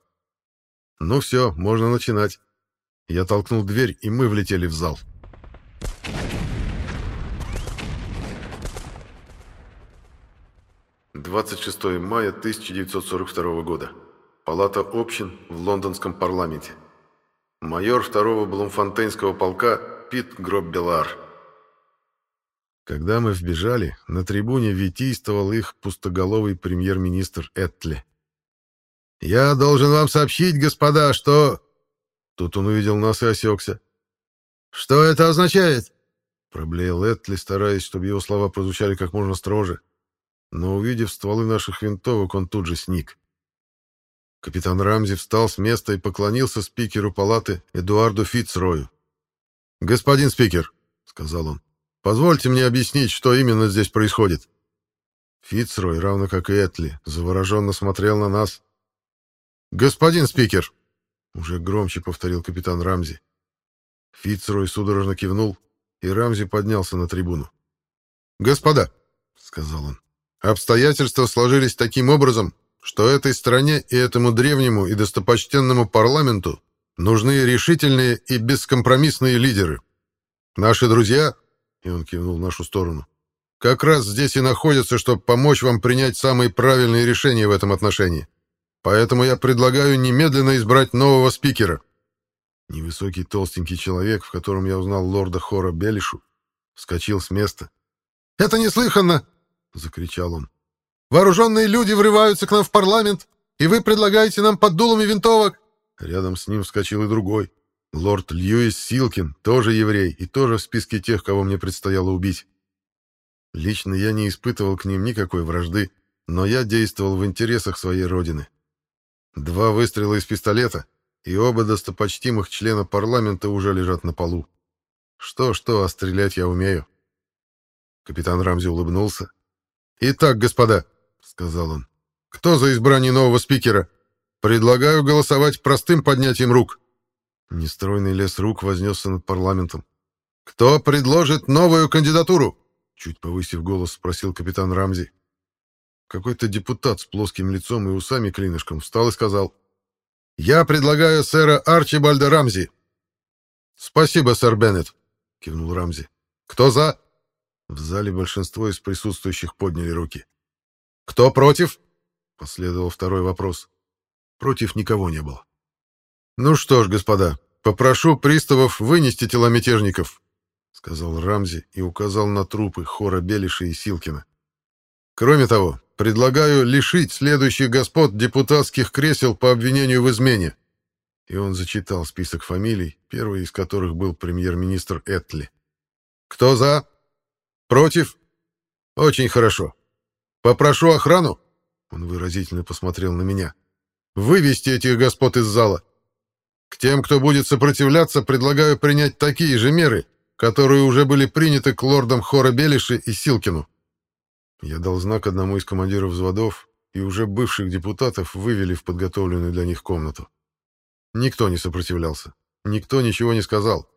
Ну все, можно начинать. Я толкнул дверь, и мы влетели в зал. Двадцать шестое мая 1942 года. Палата общин в лондонском парламенте. Майор второго Блумфонтейнского полка Пит Гроббелар. Когда мы вбежали, на трибуне витийствовал их пустоголовый премьер-министр Этли. «Я должен вам сообщить, господа, что...» Тут он увидел нас и осекся. «Что это означает?» Проблеял Этли, стараясь, чтобы его слова прозвучали как можно строже. Но, увидев стволы наших винтовок, он тут же сник. Капитан Рамзи встал с места и поклонился спикеру палаты Эдуарду Фицрою. «Господин спикер», — сказал он, — «позвольте мне объяснить, что именно здесь происходит». Фицрой, равно как и Этли, завороженно смотрел на нас. «Господин спикер», — уже громче повторил капитан Рамзи. Фицрой судорожно кивнул, и Рамзи поднялся на трибуну. «Господа», — сказал он, — «обстоятельства сложились таким образом, что этой стране и этому древнему и достопочтенному парламенту нужны решительные и бескомпромиссные лидеры. Наши друзья, и он кивнул в нашу сторону, как раз здесь и находятся, чтобы помочь вам принять самые правильные решения в этом отношении. Поэтому я предлагаю немедленно избрать нового спикера. Невысокий толстенький человек, в котором я узнал лорда Хора Белишу, вскочил с места. «Это неслыханно!» — закричал он. Вооруженные люди врываются к нам в парламент, и вы предлагаете нам под дулами винтовок...» Рядом с ним вскочил и другой. Лорд Льюис Силкин, тоже еврей, и тоже в списке тех, кого мне предстояло убить. Лично я не испытывал к ним никакой вражды, но я действовал в интересах своей родины. Два выстрела из пистолета, и оба достопочтимых члена парламента уже лежат на полу. Что-что, а стрелять я умею. Капитан Рамзи улыбнулся. «Итак, господа, сказал он. «Кто за избрание нового спикера? Предлагаю голосовать простым поднятием рук». Нестройный лес рук вознесся над парламентом. «Кто предложит новую кандидатуру?» Чуть повысив голос, спросил капитан Рамзи. Какой-то депутат с плоским лицом и усами клинышком встал и сказал. «Я предлагаю сэра Арчибальда Рамзи». «Спасибо, сэр Беннет», — кивнул Рамзи. «Кто за?» В зале большинство из присутствующих подняли руки. «Кто против?» — последовал второй вопрос. Против никого не было. «Ну что ж, господа, попрошу приставов вынести тела мятежников», — сказал Рамзи и указал на трупы Хора Белиша и Силкина. «Кроме того, предлагаю лишить следующих господ депутатских кресел по обвинению в измене». И он зачитал список фамилий, первый из которых был премьер-министр Этли. «Кто за? Против? Очень хорошо. «Попрошу охрану», — он выразительно посмотрел на меня, — «вывести этих господ из зала. К тем, кто будет сопротивляться, предлагаю принять такие же меры, которые уже были приняты к лордам Хора Белиши и Силкину». Я дал знак одному из командиров взводов, и уже бывших депутатов вывели в подготовленную для них комнату. Никто не сопротивлялся, никто ничего не сказал.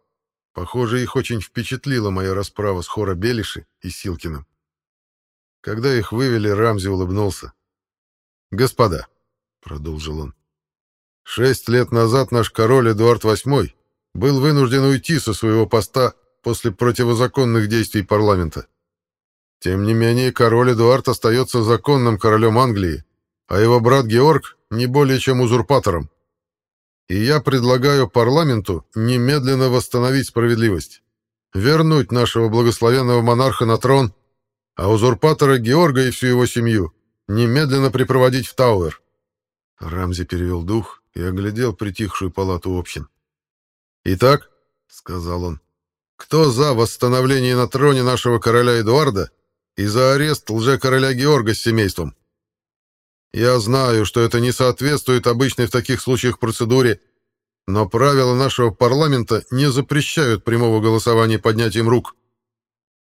Похоже, их очень впечатлила моя расправа с Хора Белиши и Силкиным. Когда их вывели, Рамзи улыбнулся. «Господа», — продолжил он, — «шесть лет назад наш король Эдуард VIII был вынужден уйти со своего поста после противозаконных действий парламента. Тем не менее, король Эдуард остается законным королем Англии, а его брат Георг не более чем узурпатором. И я предлагаю парламенту немедленно восстановить справедливость, вернуть нашего благословенного монарха на трон, а узурпатора Георга и всю его семью немедленно припроводить в Тауэр. Рамзи перевел дух и оглядел притихшую палату общин. «Итак», — сказал он, — «кто за восстановление на троне нашего короля Эдуарда и за арест лже-короля Георга с семейством?» Я знаю, что это не соответствует обычной в таких случаях процедуре, но правила нашего парламента не запрещают прямого голосования поднятием рук.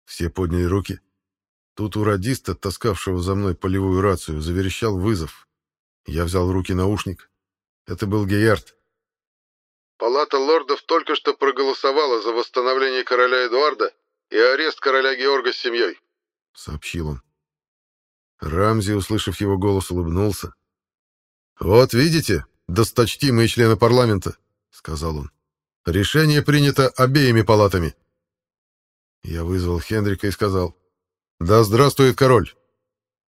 Все подняли руки. Тут у радиста, таскавшего за мной полевую рацию, заверещал вызов. Я взял в руки наушник. Это был Геярд. Палата лордов только что проголосовала за восстановление короля Эдуарда и арест короля Георга с семьей, — сообщил он. Рамзи, услышав его голос, улыбнулся. «Вот видите, досточтимые члены парламента», — сказал он. «Решение принято обеими палатами». Я вызвал Хендрика и сказал, «Да здравствует король!»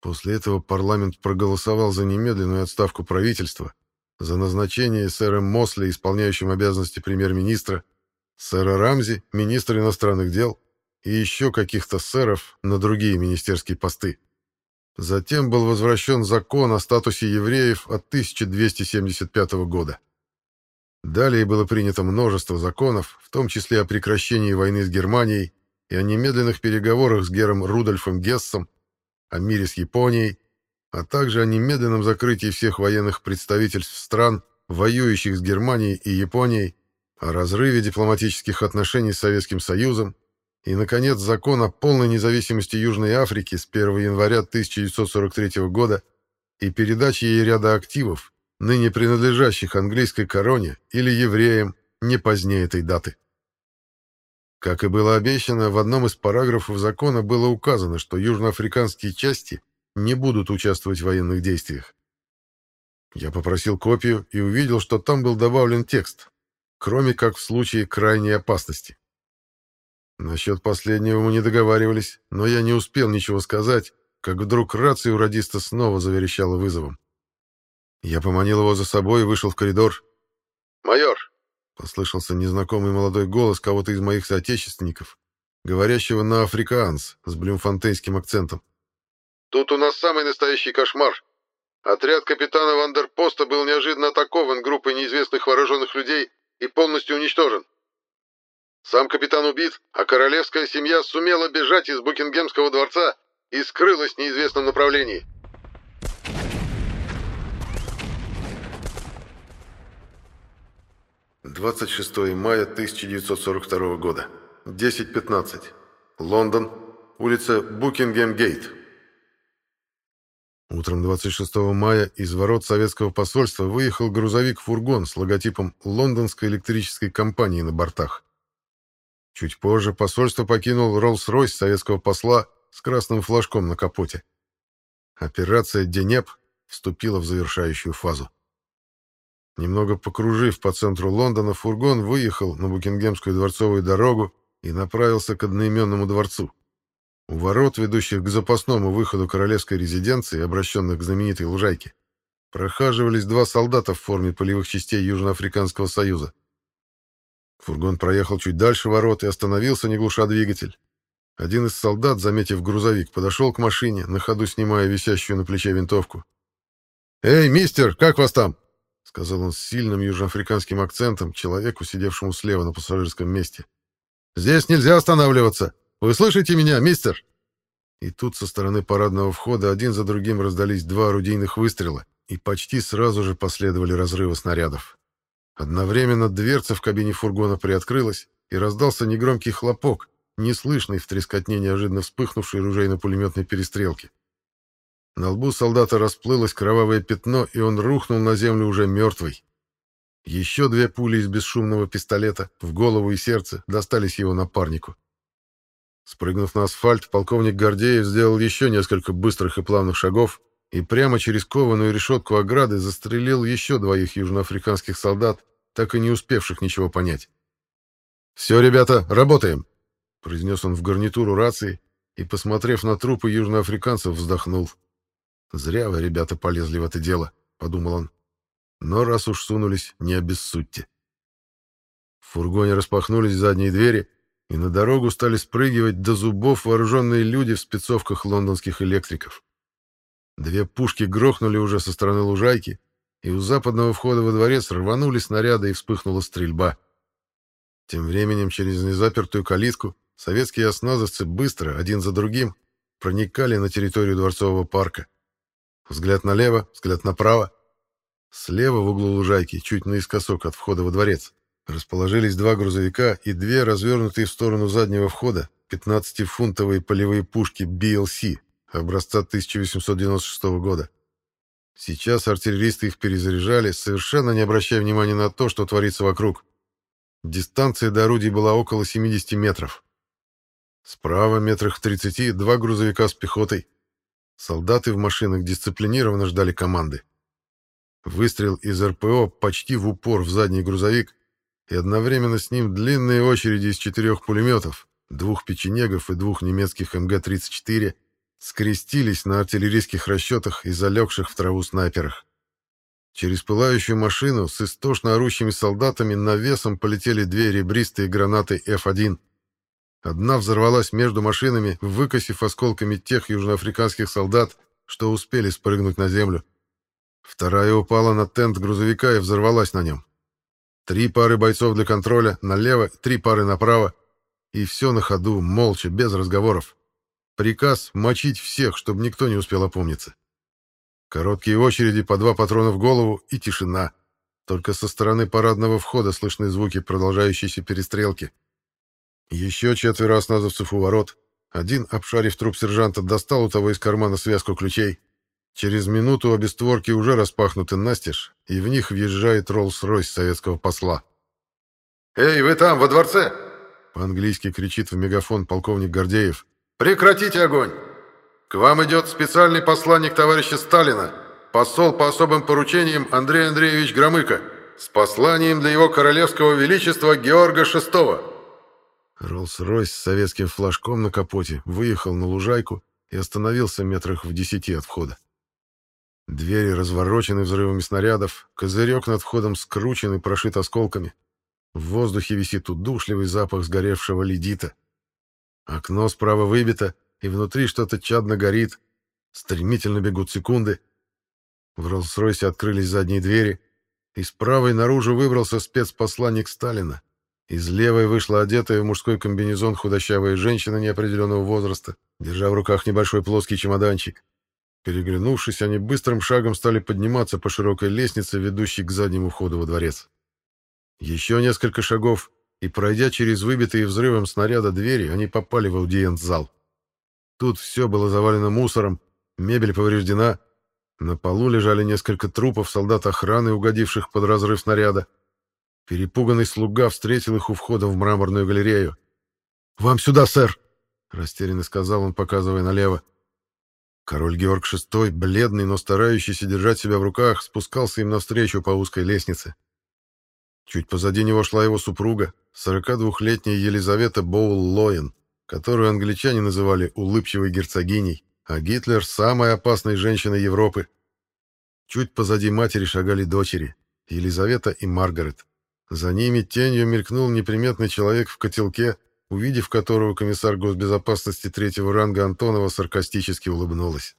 После этого парламент проголосовал за немедленную отставку правительства, за назначение сэра Мосли, исполняющим обязанности премьер-министра, сэра Рамзи, министра иностранных дел, и еще каких-то сэров на другие министерские посты. Затем был возвращен закон о статусе евреев от 1275 года. Далее было принято множество законов, в том числе о прекращении войны с Германией и о немедленных переговорах с Гером Рудольфом Гессом, о мире с Японией, а также о немедленном закрытии всех военных представительств стран, воюющих с Германией и Японией, о разрыве дипломатических отношений с Советским Союзом, и, наконец, закон о полной независимости Южной Африки с 1 января 1943 года и передаче ей ряда активов, ныне принадлежащих английской короне или евреям, не позднее этой даты. Как и было обещано, в одном из параграфов закона было указано, что южноафриканские части не будут участвовать в военных действиях. Я попросил копию и увидел, что там был добавлен текст, кроме как в случае крайней опасности. Насчет последнего мы не договаривались, но я не успел ничего сказать, как вдруг рация у радиста снова заверещала вызовом. Я поманил его за собой и вышел в коридор. «Майор!» — послышался незнакомый молодой голос кого-то из моих соотечественников, говорящего на африкаанс с блюмфонтейнским акцентом. «Тут у нас самый настоящий кошмар. Отряд капитана Вандерпоста был неожиданно атакован группой неизвестных вооруженных людей и полностью уничтожен. Сам капитан убит, а королевская семья сумела бежать из Букингемского дворца и скрылась в неизвестном направлении. Двадцать шестое мая 1942 года. 10.15. Лондон. Улица Букингем-Гейт. Утром 26 мая из ворот советского посольства выехал грузовик-фургон с логотипом Лондонской электрической компании на бортах. Чуть позже посольство покинул Роллс-Ройс советского посла с красным флажком на капоте. Операция «Денеп» вступила в завершающую фазу. Немного покружив по центру Лондона, фургон выехал на Букингемскую дворцовую дорогу и направился к одноименному дворцу. У ворот, ведущих к запасному выходу королевской резиденции, обращенных к знаменитой лужайке, прохаживались два солдата в форме полевых частей Южноафриканского союза. Фургон проехал чуть дальше ворот и остановился, не глуша двигатель. Один из солдат, заметив грузовик, подошел к машине, на ходу снимая висящую на плече винтовку. «Эй, мистер, как вас там?» — сказал он с сильным южноафриканским акцентом человеку, сидевшему слева на пассажирском месте. «Здесь нельзя останавливаться! Вы слышите меня, мистер?» И тут со стороны парадного входа один за другим раздались два орудийных выстрела, и почти сразу же последовали разрывы снарядов. Одновременно дверца в кабине фургона приоткрылась, и раздался негромкий хлопок, неслышный в трескотне неожиданно вспыхнувшей ружейно-пулеметной перестрелки. На лбу солдата расплылось кровавое пятно, и он рухнул на землю уже мертвый. Еще две пули из бесшумного пистолета в голову и сердце достались его напарнику. Спрыгнув на асфальт, полковник Гордеев сделал еще несколько быстрых и плавных шагов и прямо через кованую решетку ограды застрелил еще двоих южноафриканских солдат, так и не успевших ничего понять. «Все, ребята, работаем!» — произнес он в гарнитуру рации и, посмотрев на трупы южноафриканцев, вздохнул. «Зря вы, ребята, полезли в это дело», — подумал он. «Но раз уж сунулись, не обессудьте». В фургоне распахнулись задние двери, и на дорогу стали спрыгивать до зубов вооруженные люди в спецовках лондонских электриков. Две пушки грохнули уже со стороны лужайки, и у западного входа во дворец рванули снаряды и вспыхнула стрельба. Тем временем через незапертую калитку советские осназовцы быстро, один за другим, проникали на территорию Дворцового парка. Взгляд налево, взгляд направо. Слева в углу лужайки, чуть наискосок от входа во дворец, расположились два грузовика и две развернутые в сторону заднего входа 15-фунтовые полевые пушки BLC образца 1896 года. Сейчас артиллеристы их перезаряжали, совершенно не обращая внимания на то, что творится вокруг. Дистанция до орудий была около 70 метров. Справа, метрах в 30, два грузовика с пехотой. Солдаты в машинах дисциплинированно ждали команды. Выстрел из РПО почти в упор в задний грузовик, и одновременно с ним длинные очереди из четырех пулеметов, двух печенегов и двух немецких МГ-34, скрестились на артиллерийских расчетах и залегших в траву снайперах. Через пылающую машину с истошно орущими солдатами навесом полетели две ребристые гранаты F1. Одна взорвалась между машинами, выкосив осколками тех южноафриканских солдат, что успели спрыгнуть на землю. Вторая упала на тент грузовика и взорвалась на нем. Три пары бойцов для контроля, налево, три пары направо. И все на ходу, молча, без разговоров. Приказ мочить всех, чтобы никто не успел опомниться. Короткие очереди по два патрона в голову и тишина. Только со стороны парадного входа слышны звуки продолжающейся перестрелки. Еще четверо осназовцев у ворот. Один, обшарив труп сержанта, достал у того из кармана связку ключей. Через минуту обе створки уже распахнуты настежь, и в них въезжает Роллс-Ройс советского посла. «Эй, вы там, во дворце!» По-английски кричит в мегафон полковник Гордеев. «Прекратите огонь! К вам идет специальный посланник товарища Сталина, посол по особым поручениям Андрей Андреевич Громыко, с посланием для его королевского величества Георга VI». Роллс-Ройс с советским флажком на капоте выехал на лужайку и остановился метрах в десяти от входа. Двери разворочены взрывами снарядов, козырек над входом скручен и прошит осколками. В воздухе висит удушливый запах сгоревшего ледита. Окно справа выбито, и внутри что-то чадно горит. Стремительно бегут секунды. В Роллс-Ройсе открылись задние двери. Из правой наружу выбрался спецпосланник Сталина. Из левой вышла одетая в мужской комбинезон худощавая женщина неопределенного возраста, держа в руках небольшой плоский чемоданчик. Переглянувшись, они быстрым шагом стали подниматься по широкой лестнице, ведущей к заднему входу во дворец. Еще несколько шагов, и, пройдя через выбитые взрывом снаряда двери, они попали в аудиенц-зал. Тут все было завалено мусором, мебель повреждена, на полу лежали несколько трупов солдат охраны, угодивших под разрыв снаряда. Перепуганный слуга встретил их у входа в мраморную галерею. «Вам сюда, сэр!» — растерянно сказал он, показывая налево. Король Георг VI, бледный, но старающийся держать себя в руках, спускался им навстречу по узкой лестнице. Чуть позади него шла его супруга, 42-летняя Елизавета Боул-Лоен, которую англичане называли улыбчивой герцогиней, а Гитлер — самой опасной женщиной Европы. Чуть позади матери шагали дочери, Елизавета и Маргарет. За ними тенью мелькнул неприметный человек в котелке, увидев которого комиссар госбезопасности третьего ранга Антонова саркастически улыбнулась.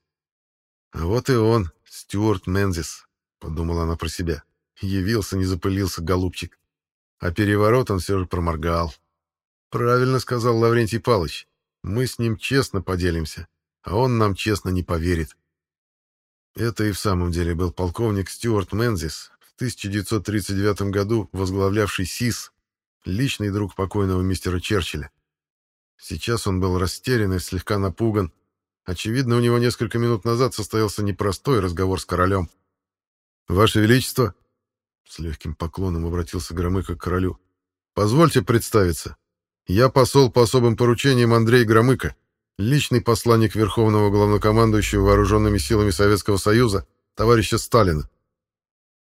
«А вот и он, Стюарт Мензис», — подумала она про себя. Явился, не запылился, голубчик. А переворот он все же проморгал. «Правильно сказал Лаврентий Палыч. Мы с ним честно поделимся, а он нам честно не поверит». Это и в самом деле был полковник Стюарт Мензис, в 1939 году возглавлявший СИС, личный друг покойного мистера Черчилля. Сейчас он был растерян и слегка напуган. Очевидно, у него несколько минут назад состоялся непростой разговор с королем. «Ваше Величество!» С легким поклоном обратился Громыко к королю. «Позвольте представиться. Я посол по особым поручениям Андрей Громыко, личный посланник Верховного Главнокомандующего Вооруженными силами Советского Союза, товарища Сталина».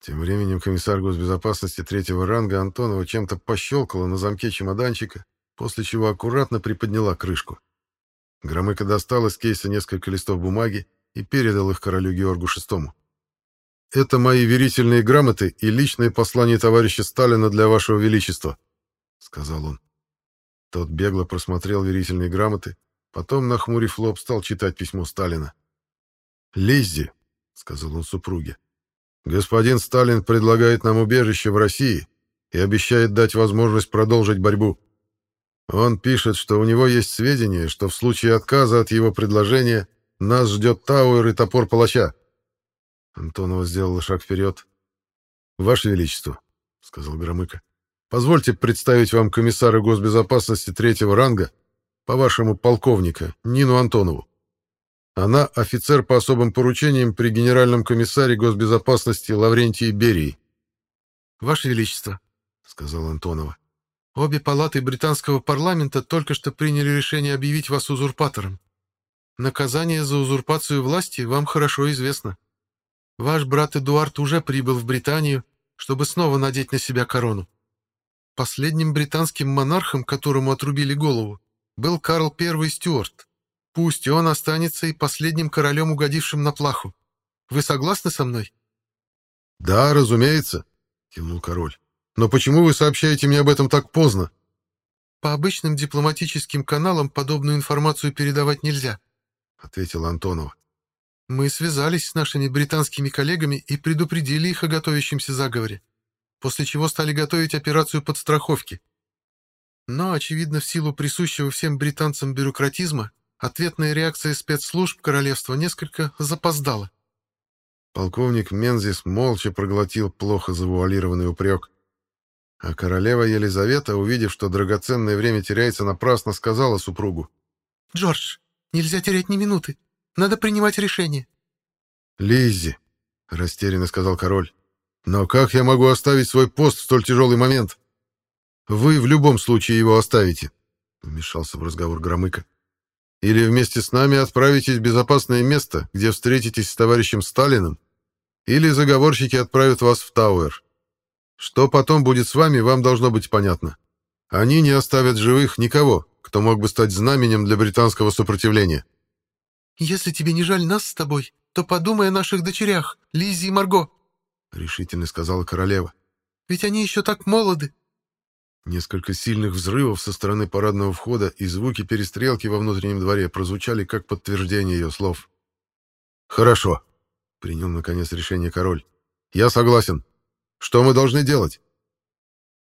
Тем временем комиссар госбезопасности третьего ранга Антонова чем-то пощелкала на замке чемоданчика, после чего аккуратно приподняла крышку. Громыко достал из кейса несколько листов бумаги и передал их королю Георгу VI. «Это мои верительные грамоты и личное послание товарища Сталина для вашего величества», — сказал он. Тот бегло просмотрел верительные грамоты, потом, нахмурив лоб, стал читать письмо Сталина. «Лиззи», — сказал он супруге, — «господин Сталин предлагает нам убежище в России и обещает дать возможность продолжить борьбу. Он пишет, что у него есть сведения, что в случае отказа от его предложения нас ждет Тауэр и топор палача. Антонова сделала шаг вперед. «Ваше Величество», — сказал Громыко, — «позвольте представить вам комиссара госбезопасности третьего ранга, по-вашему, полковника, Нину Антонову. Она офицер по особым поручениям при генеральном комиссаре госбезопасности Лаврентии Берии». «Ваше Величество», — сказал Антонова, Обе палаты британского парламента только что приняли решение объявить вас узурпатором. Наказание за узурпацию власти вам хорошо известно. Ваш брат Эдуард уже прибыл в Британию, чтобы снова надеть на себя корону. Последним британским монархом, которому отрубили голову, был Карл I Стюарт. Пусть он останется и последним королем, угодившим на плаху. Вы согласны со мной? — Да, разумеется, — кивнул король. Но почему вы сообщаете мне об этом так поздно? По обычным дипломатическим каналам подобную информацию передавать нельзя, ответила Антонова. Мы связались с нашими британскими коллегами и предупредили их о готовящемся заговоре, после чего стали готовить операцию подстраховки. Но, очевидно, в силу присущего всем британцам бюрократизма, ответная реакция спецслужб королевства несколько запоздала. Полковник Мензис молча проглотил плохо завуалированный упрек. А королева Елизавета, увидев, что драгоценное время теряется напрасно, сказала супругу. «Джордж, нельзя терять ни минуты. Надо принимать решение». «Лиззи», — растерянно сказал король, — «но как я могу оставить свой пост в столь тяжелый момент?» «Вы в любом случае его оставите», — вмешался в разговор Громыко. «Или вместе с нами отправитесь в безопасное место, где встретитесь с товарищем Сталиным, или заговорщики отправят вас в Тауэр. Что потом будет с вами, вам должно быть понятно. Они не оставят живых никого, кто мог бы стать знаменем для британского сопротивления. «Если тебе не жаль нас с тобой, то подумай о наших дочерях, Лиззи и Марго», — решительно сказала королева. «Ведь они еще так молоды». Несколько сильных взрывов со стороны парадного входа и звуки перестрелки во внутреннем дворе прозвучали как подтверждение ее слов. «Хорошо», — принял наконец решение король. «Я согласен. Что мы должны делать?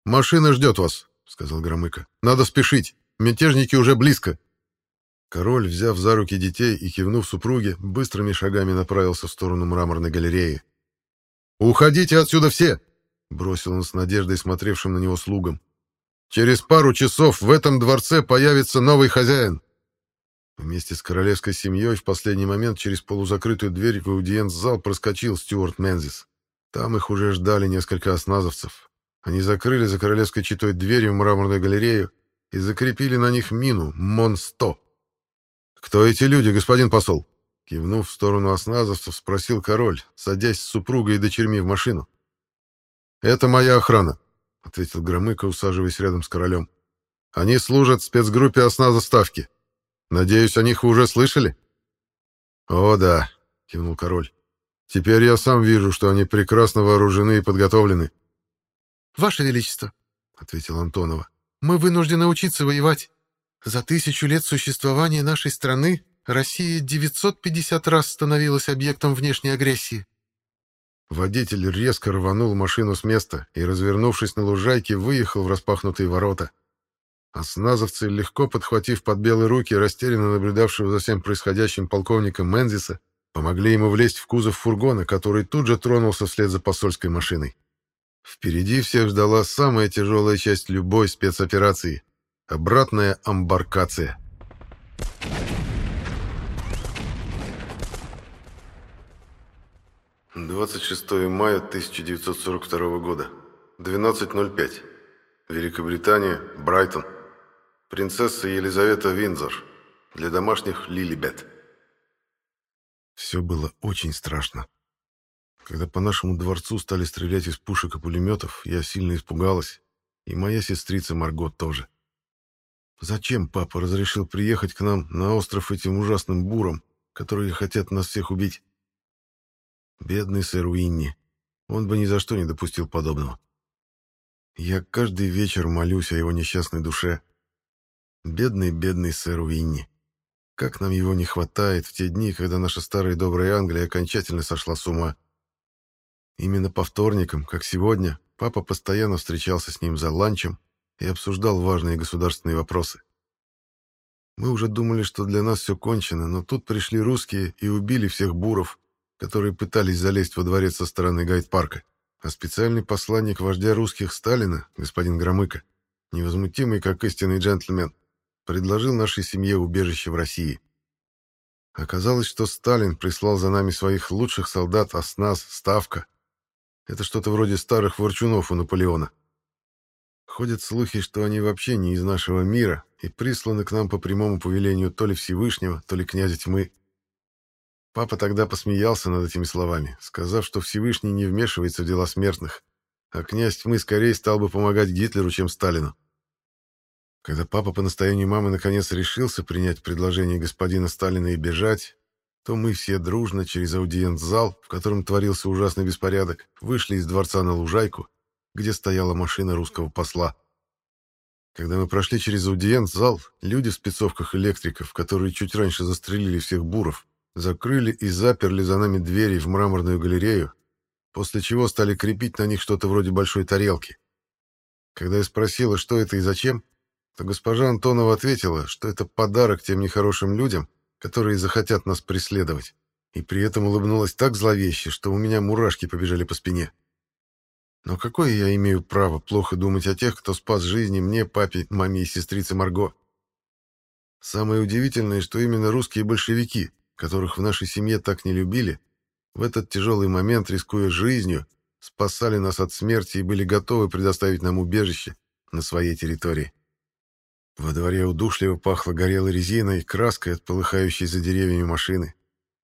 Машина ждет вас, сказал Громыко. Надо спешить. Мятежники уже близко. Король, взяв за руки детей и кивнув супруге, быстрыми шагами направился в сторону мраморной галереи. «Уходите отсюда все!» — бросил он с надеждой смотревшим на него слугам. «Через пару часов в этом дворце появится новый хозяин!» Вместе с королевской семьей в последний момент через полузакрытую дверь в аудиенц-зал проскочил Стюарт Мензис. Там их уже ждали несколько осназовцев. Они закрыли за королевской читой двери в мраморную галерею и закрепили на них мину МОН-100. «Кто эти люди, господин посол?» Кивнув в сторону осназовцев, спросил король, садясь с супругой и дочерьми в машину. «Это моя охрана», — ответил Громыко, усаживаясь рядом с королем. «Они служат спецгруппе осназа Ставки. Надеюсь, о них вы уже слышали?» «О, да», — кивнул король. Теперь я сам вижу, что они прекрасно вооружены и подготовлены. Ваше Величество, — ответил Антонова, — мы вынуждены учиться воевать. За тысячу лет существования нашей страны Россия 950 раз становилась объектом внешней агрессии. Водитель резко рванул машину с места и, развернувшись на лужайке, выехал в распахнутые ворота. Осназовцы, легко подхватив под белые руки растерянно наблюдавшего за всем происходящим полковника Мензиса, Помогли ему влезть в кузов фургона, который тут же тронулся вслед за посольской машиной. Впереди всех ждала самая тяжелая часть любой спецоперации — обратная амбаркация. 26 мая 1942 года. 12.05. Великобритания, Брайтон. Принцесса Елизавета Виндзор. Для домашних Лилибет. Все было очень страшно. Когда по нашему дворцу стали стрелять из пушек и пулеметов, я сильно испугалась, и моя сестрица Марго тоже. Зачем папа разрешил приехать к нам на остров этим ужасным буром, которые хотят нас всех убить? Бедный сэр Уинни. Он бы ни за что не допустил подобного. Я каждый вечер молюсь о его несчастной душе. Бедный, бедный сэр Уинни. Как нам его не хватает в те дни, когда наша старая добрая Англия окончательно сошла с ума. Именно по вторникам, как сегодня, папа постоянно встречался с ним за ланчем и обсуждал важные государственные вопросы. Мы уже думали, что для нас все кончено, но тут пришли русские и убили всех буров, которые пытались залезть во дворец со стороны гайд-парка а специальный посланник вождя русских Сталина, господин Громыко, невозмутимый как истинный джентльмен, предложил нашей семье убежище в России. Оказалось, что Сталин прислал за нами своих лучших солдат Оснас, Ставка. Это что-то вроде старых ворчунов у Наполеона. Ходят слухи, что они вообще не из нашего мира и присланы к нам по прямому повелению то ли Всевышнего, то ли князя тьмы. Папа тогда посмеялся над этими словами, сказав, что Всевышний не вмешивается в дела смертных, а князь тьмы скорее стал бы помогать Гитлеру, чем Сталину. Когда папа по настоянию мамы наконец решился принять предложение господина Сталина и бежать, то мы все дружно через аудиент-зал, в котором творился ужасный беспорядок, вышли из дворца на лужайку, где стояла машина русского посла. Когда мы прошли через аудиент-зал, люди в спецовках электриков, которые чуть раньше застрелили всех буров, закрыли и заперли за нами двери в мраморную галерею, после чего стали крепить на них что-то вроде большой тарелки. Когда я спросила, что это и зачем, то госпожа Антонова ответила, что это подарок тем нехорошим людям, которые захотят нас преследовать, и при этом улыбнулась так зловеще, что у меня мурашки побежали по спине. Но какое я имею право плохо думать о тех, кто спас жизни мне, папе, маме и сестрице Марго? Самое удивительное, что именно русские большевики которых в нашей семье так не любили, в этот тяжелый момент, рискуя жизнью, спасали нас от смерти и были готовы предоставить нам убежище на своей территории. Во дворе удушливо пахло горелой резиной и краской от полыхающей за деревьями машины,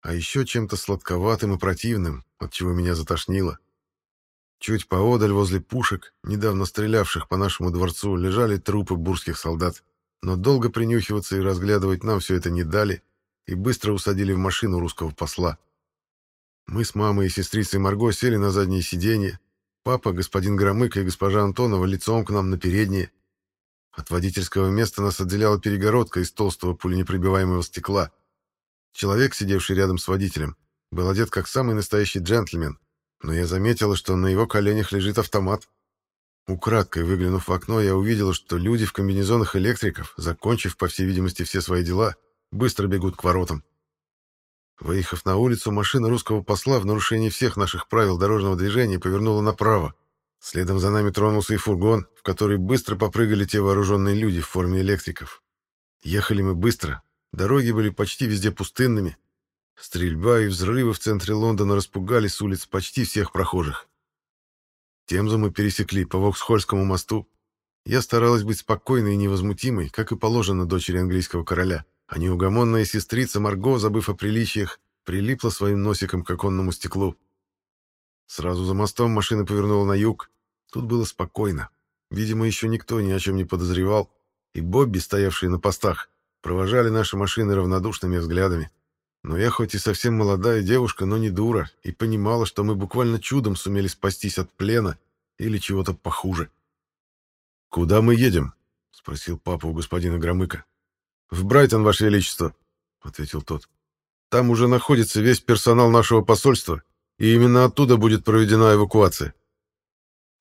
а еще чем-то сладковатым и противным, от чего меня затошнило. Чуть поодаль возле пушек, недавно стрелявших по нашему дворцу, лежали трупы бурских солдат, но долго принюхиваться и разглядывать нам все это не дали — и быстро усадили в машину русского посла. Мы с мамой и сестрицей Марго сели на заднее сиденье, папа, господин Громыко и госпожа Антонова лицом к нам на переднее. От водительского места нас отделяла перегородка из толстого пуленепробиваемого стекла. Человек, сидевший рядом с водителем, был одет как самый настоящий джентльмен, но я заметила, что на его коленях лежит автомат. Украдкой выглянув в окно, я увидела, что люди в комбинезонах электриков, закончив, по всей видимости, все свои дела, быстро бегут к воротам. Выехав на улицу, машина русского посла в нарушении всех наших правил дорожного движения повернула направо. Следом за нами тронулся и фургон, в который быстро попрыгали те вооруженные люди в форме электриков. Ехали мы быстро, дороги были почти везде пустынными. Стрельба и взрывы в центре Лондона распугали с улиц почти всех прохожих. Темзу мы пересекли по Воксхольскому мосту. Я старалась быть спокойной и невозмутимой, как и положено дочери английского короля а неугомонная сестрица Марго, забыв о приличиях, прилипла своим носиком к оконному стеклу. Сразу за мостом машина повернула на юг. Тут было спокойно. Видимо, еще никто ни о чем не подозревал, и Бобби, стоявшие на постах, провожали наши машины равнодушными взглядами. Но я хоть и совсем молодая девушка, но не дура, и понимала, что мы буквально чудом сумели спастись от плена или чего-то похуже. «Куда мы едем?» — спросил папа у господина Громыка. «В Брайтон, Ваше Величество», — ответил тот. «Там уже находится весь персонал нашего посольства, и именно оттуда будет проведена эвакуация».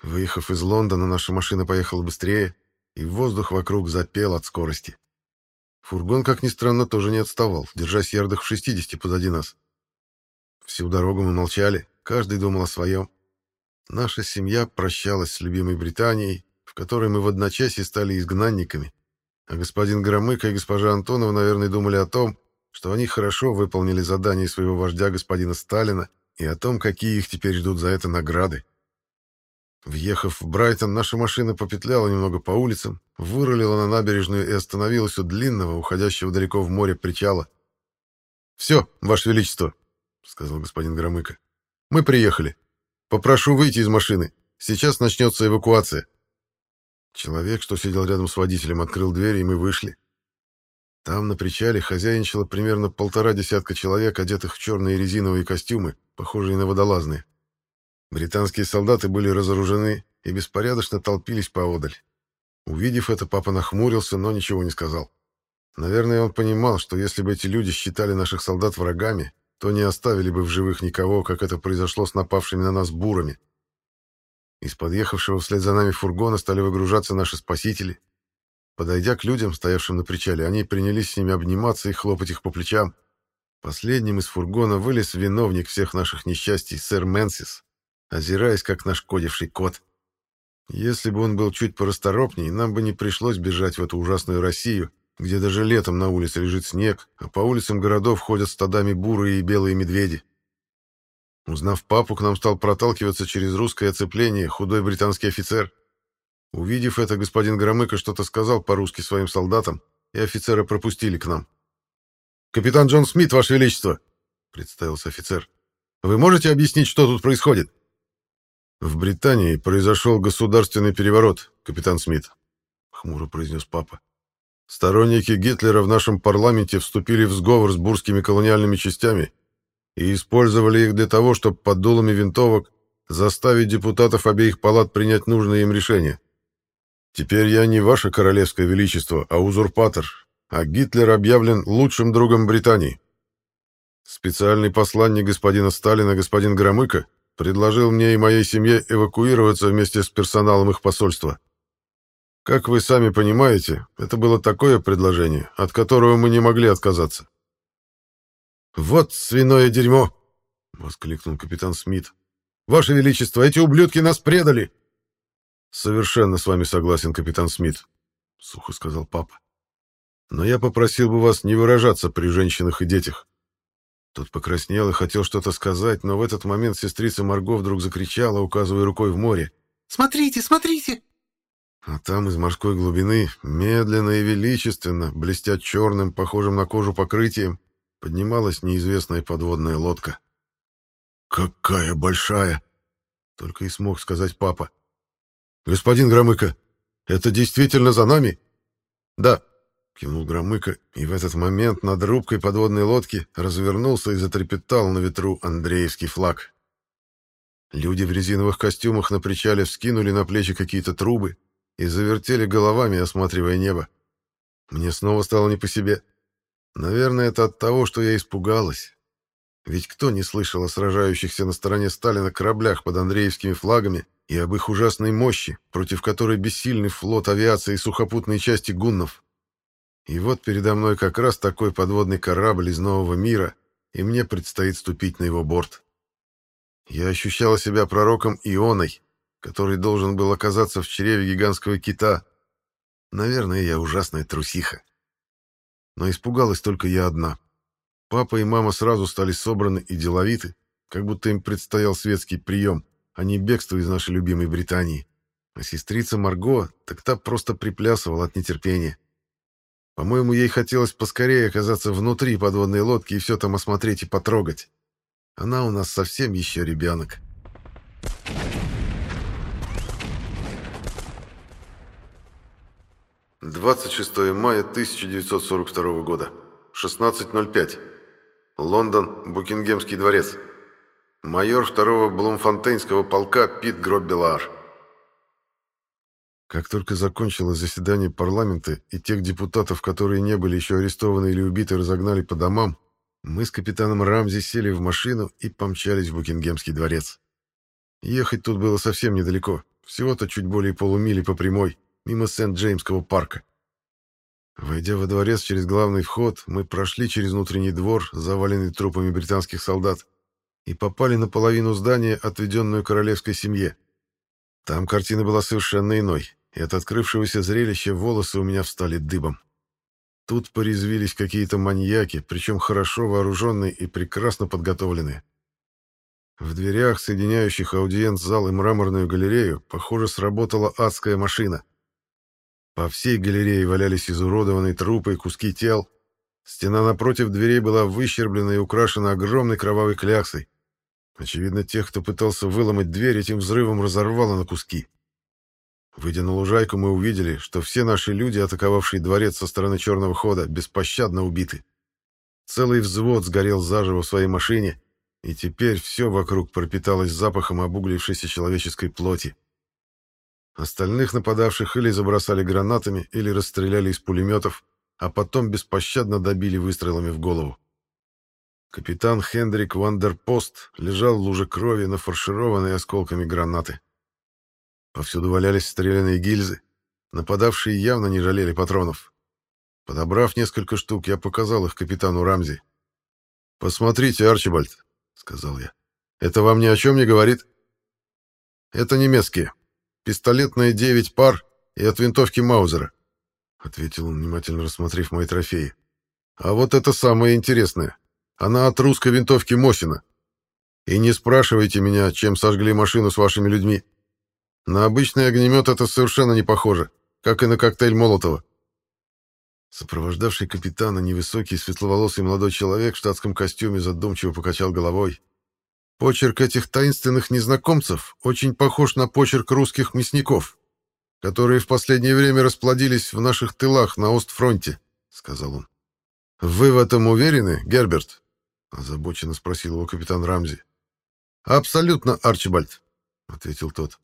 Выехав из Лондона, наша машина поехала быстрее, и воздух вокруг запел от скорости. Фургон, как ни странно, тоже не отставал, держась ярдах в 60 позади нас. Всю дорогу мы молчали, каждый думал о своем. Наша семья прощалась с любимой Британией, в которой мы в одночасье стали изгнанниками, а господин Громыко и госпожа Антонова, наверное, думали о том, что они хорошо выполнили задание своего вождя господина Сталина и о том, какие их теперь ждут за это награды. Въехав в Брайтон, наша машина попетляла немного по улицам, вырулила на набережную и остановилась у длинного, уходящего далеко в море причала. «Все, Ваше Величество», — сказал господин Громыко. «Мы приехали. Попрошу выйти из машины. Сейчас начнется эвакуация». Человек, что сидел рядом с водителем, открыл дверь, и мы вышли. Там, на причале, хозяйничало примерно полтора десятка человек, одетых в черные резиновые костюмы, похожие на водолазные. Британские солдаты были разоружены и беспорядочно толпились поодаль. Увидев это, папа нахмурился, но ничего не сказал. Наверное, он понимал, что если бы эти люди считали наших солдат врагами, то не оставили бы в живых никого, как это произошло с напавшими на нас бурами. Из подъехавшего вслед за нами фургона стали выгружаться наши спасители. Подойдя к людям, стоявшим на причале, они принялись с ними обниматься и хлопать их по плечам. Последним из фургона вылез виновник всех наших несчастий, сэр Мэнсис, озираясь, как нашкодивший кот. Если бы он был чуть порасторопней, нам бы не пришлось бежать в эту ужасную Россию, где даже летом на улице лежит снег, а по улицам городов ходят стадами бурые и белые медведи. Узнав папу, к нам стал проталкиваться через русское оцепление худой британский офицер. Увидев это, господин Громыко что-то сказал по-русски своим солдатам, и офицера пропустили к нам. «Капитан Джон Смит, Ваше Величество!» — представился офицер. «Вы можете объяснить, что тут происходит?» «В Британии произошел государственный переворот, капитан Смит», — хмуро произнес папа. «Сторонники Гитлера в нашем парламенте вступили в сговор с бурскими колониальными частями и использовали их для того, чтобы под дулами винтовок заставить депутатов обеих палат принять нужные им решения. Теперь я не ваше королевское величество, а узурпатор, а Гитлер объявлен лучшим другом Британии. Специальный посланник господина Сталина, господин Громыко, предложил мне и моей семье эвакуироваться вместе с персоналом их посольства. Как вы сами понимаете, это было такое предложение, от которого мы не могли отказаться. «Вот свиное дерьмо!» — воскликнул капитан Смит. «Ваше Величество, эти ублюдки нас предали!» «Совершенно с вами согласен, капитан Смит», — сухо сказал папа. «Но я попросил бы вас не выражаться при женщинах и детях. Тот покраснел и хотел что-то сказать, но в этот момент сестрица Марго вдруг закричала, указывая рукой в море. «Смотрите, смотрите!» А там из морской глубины, медленно и величественно, блестя черным, похожим на кожу покрытием, поднималась неизвестная подводная лодка. «Какая большая!» — только и смог сказать папа. «Господин Громыко, это действительно за нами?» «Да», — кивнул Громыко, и в этот момент над рубкой подводной лодки развернулся и затрепетал на ветру Андреевский флаг. Люди в резиновых костюмах на причале вскинули на плечи какие-то трубы и завертели головами, осматривая небо. Мне снова стало не по себе. Наверное, это от того, что я испугалась. Ведь кто не слышал о сражающихся на стороне Сталина кораблях под Андреевскими флагами и об их ужасной мощи, против которой бессильный флот авиации и сухопутные части гуннов? И вот передо мной как раз такой подводный корабль из нового мира, и мне предстоит ступить на его борт. Я ощущала себя пророком Ионой, который должен был оказаться в чреве гигантского кита. Наверное, я ужасная трусиха. Но испугалась только я одна. Папа и мама сразу стали собраны и деловиты, как будто им предстоял светский прием, а не бегство из нашей любимой Британии. А сестрица Марго, так та просто приплясывала от нетерпения. По-моему, ей хотелось поскорее оказаться внутри подводной лодки и все там осмотреть и потрогать. Она у нас совсем еще ребенок. Двадцать шестое мая 1942 года. 16.05. Лондон, Букингемский дворец. Майор второго Блумфонтейнского полка Пит Гроббелар. Как только закончилось заседание парламента и тех депутатов, которые не были еще арестованы или убиты, разогнали по домам, мы с капитаном Рамзи сели в машину и помчались в Букингемский дворец. Ехать тут было совсем недалеко, всего-то чуть более полумили по прямой, мимо Сент-Джеймского парка. Войдя во дворец через главный вход, мы прошли через внутренний двор, заваленный трупами британских солдат, и попали на половину здания, отведенную королевской семье. Там картина была совершенно иной и от открывшегося зрелища волосы у меня встали дыбом. Тут порезвились какие-то маньяки, причем хорошо вооруженные и прекрасно подготовленные. В дверях, соединяющих аудиенц-зал и мраморную галерею, похоже, сработала адская машина. По всей галерее валялись изуродованные трупы и куски тел. Стена напротив дверей была выщерблена и украшена огромной кровавой кляксой. Очевидно, тех, кто пытался выломать дверь, этим взрывом разорвало на куски. Выйдя на лужайку, мы увидели, что все наши люди, атаковавшие дворец со стороны черного хода, беспощадно убиты. Целый взвод сгорел заживо в своей машине, и теперь все вокруг пропиталось запахом обуглившейся человеческой плоти. Остальных нападавших или забросали гранатами, или расстреляли из пулеметов, а потом беспощадно добили выстрелами в голову. Капитан Хендрик Вандерпост лежал в луже крови, нафаршированной осколками гранаты. Повсюду валялись стрелянные гильзы. Нападавшие явно не жалели патронов. Подобрав несколько штук, я показал их капитану Рамзи. «Посмотрите, Арчибальд», — сказал я. «Это вам ни о чем не говорит?» «Это немецкие. Пистолетные девять пар и от винтовки Маузера», — ответил он, внимательно рассмотрев мои трофеи. «А вот это самое интересное. Она от русской винтовки Мосина. И не спрашивайте меня, чем сожгли машину с вашими людьми. На обычный огнемет это совершенно не похоже, как и на коктейль Молотова. Сопровождавший капитана невысокий светловолосый молодой человек в штатском костюме задумчиво покачал головой. Почерк этих таинственных незнакомцев очень похож на почерк русских мясников, которые в последнее время расплодились в наших тылах на Остфронте, — сказал он. — Вы в этом уверены, Герберт? — озабоченно спросил его капитан Рамзи. — Абсолютно, Арчибальд, — ответил тот. —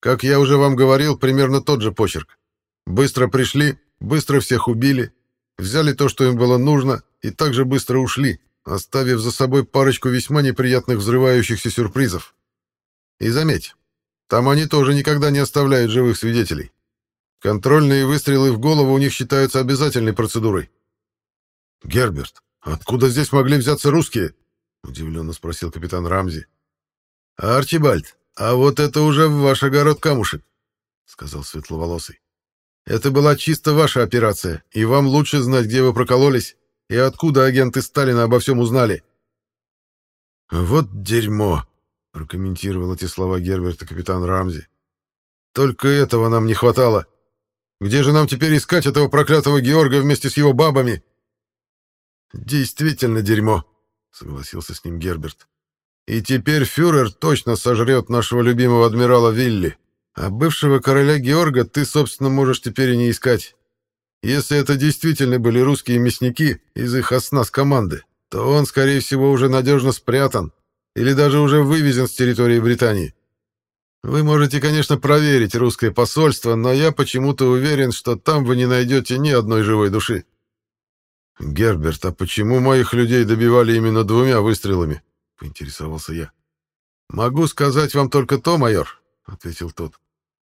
Как я уже вам говорил, примерно тот же почерк. Быстро пришли, Быстро всех убили, взяли то, что им было нужно, и также быстро ушли, оставив за собой парочку весьма неприятных взрывающихся сюрпризов. И заметь, там они тоже никогда не оставляют живых свидетелей. Контрольные выстрелы в голову у них считаются обязательной процедурой. «Герберт, откуда здесь могли взяться русские?» — удивленно спросил капитан Рамзи. «Арчибальд, а вот это уже в ваш огород камушек», — сказал светловолосый. Это была чисто ваша операция, и вам лучше знать, где вы прокололись и откуда агенты Сталина обо всем узнали. Вот дерьмо, прокомментировал эти слова Герберта капитан Рамзи. Только этого нам не хватало. Где же нам теперь искать этого проклятого Георга вместе с его бабами? Действительно дерьмо, согласился с ним Герберт. И теперь фюрер точно сожрет нашего любимого адмирала Вилли. А бывшего короля Георга ты, собственно, можешь теперь и не искать. Если это действительно были русские мясники из их оснас команды, то он, скорее всего, уже надежно спрятан или даже уже вывезен с территории Британии. Вы можете, конечно, проверить русское посольство, но я почему-то уверен, что там вы не найдете ни одной живой души. Герберт, а почему моих людей добивали именно двумя выстрелами? Поинтересовался я. Могу сказать вам только то, майор, ответил тот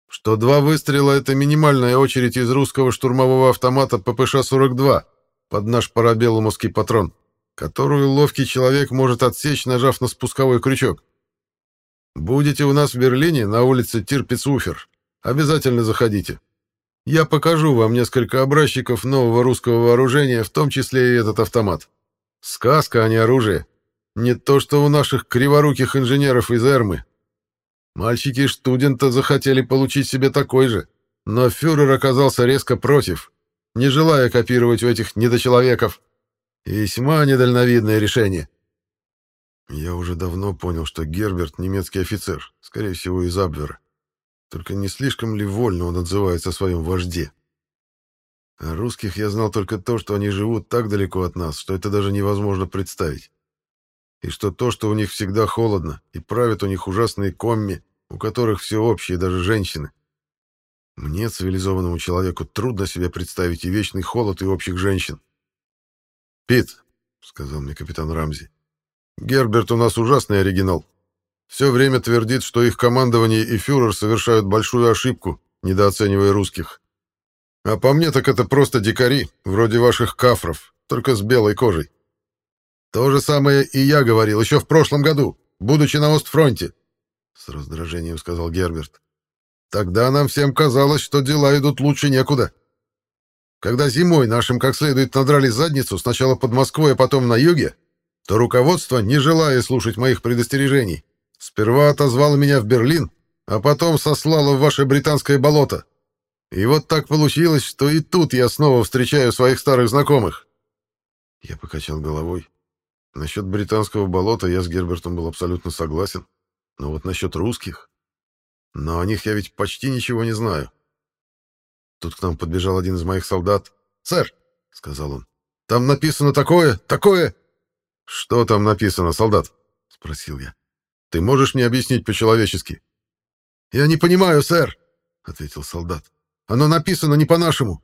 что два выстрела — это минимальная очередь из русского штурмового автомата ППШ-42 под наш парабеллумовский патрон, которую ловкий человек может отсечь, нажав на спусковой крючок. Будете у нас в Берлине на улице Тирпицуфер, обязательно заходите. Я покажу вам несколько образчиков нового русского вооружения, в том числе и этот автомат. Сказка, а не оружие. Не то, что у наших криворуких инженеров из Эрмы, Мальчики студента захотели получить себе такой же, но фюрер оказался резко против, не желая копировать у этих недочеловеков. Весьма недальновидное решение. Я уже давно понял, что Герберт — немецкий офицер, скорее всего, из Абвера. Только не слишком ли вольно он отзывается о своем вожде? О русских я знал только то, что они живут так далеко от нас, что это даже невозможно представить. И что то, что у них всегда холодно, и правят у них ужасные комми, у которых все общее, даже женщины. Мне, цивилизованному человеку, трудно себе представить и вечный холод, и общих женщин. «Пит», — сказал мне капитан Рамзи, — «Герберт у нас ужасный оригинал. Все время твердит, что их командование и фюрер совершают большую ошибку, недооценивая русских. А по мне так это просто дикари, вроде ваших кафров, только с белой кожей. То же самое и я говорил еще в прошлом году, будучи на Остфронте с раздражением сказал Герберт. Тогда нам всем казалось, что дела идут лучше некуда. Когда зимой нашим как следует надрали задницу сначала под Москвой, а потом на юге, то руководство, не желая слушать моих предостережений, Сперва отозвала меня в Берлин, а потом сослала в ваше британское болото. И вот так получилось, что и тут я снова встречаю своих старых знакомых. Я покачал головой. Насчет британского болота я с Гербертом был абсолютно согласен. Но вот насчет русских... Но о них я ведь почти ничего не знаю. Тут к нам подбежал один из моих солдат. «Сэр», — сказал он, — «там написано такое, такое...» «Что там написано, солдат?» — спросил я. «Ты можешь мне объяснить по-человечески?» «Я не понимаю, сэр», — ответил солдат. «Оно написано не по-нашему».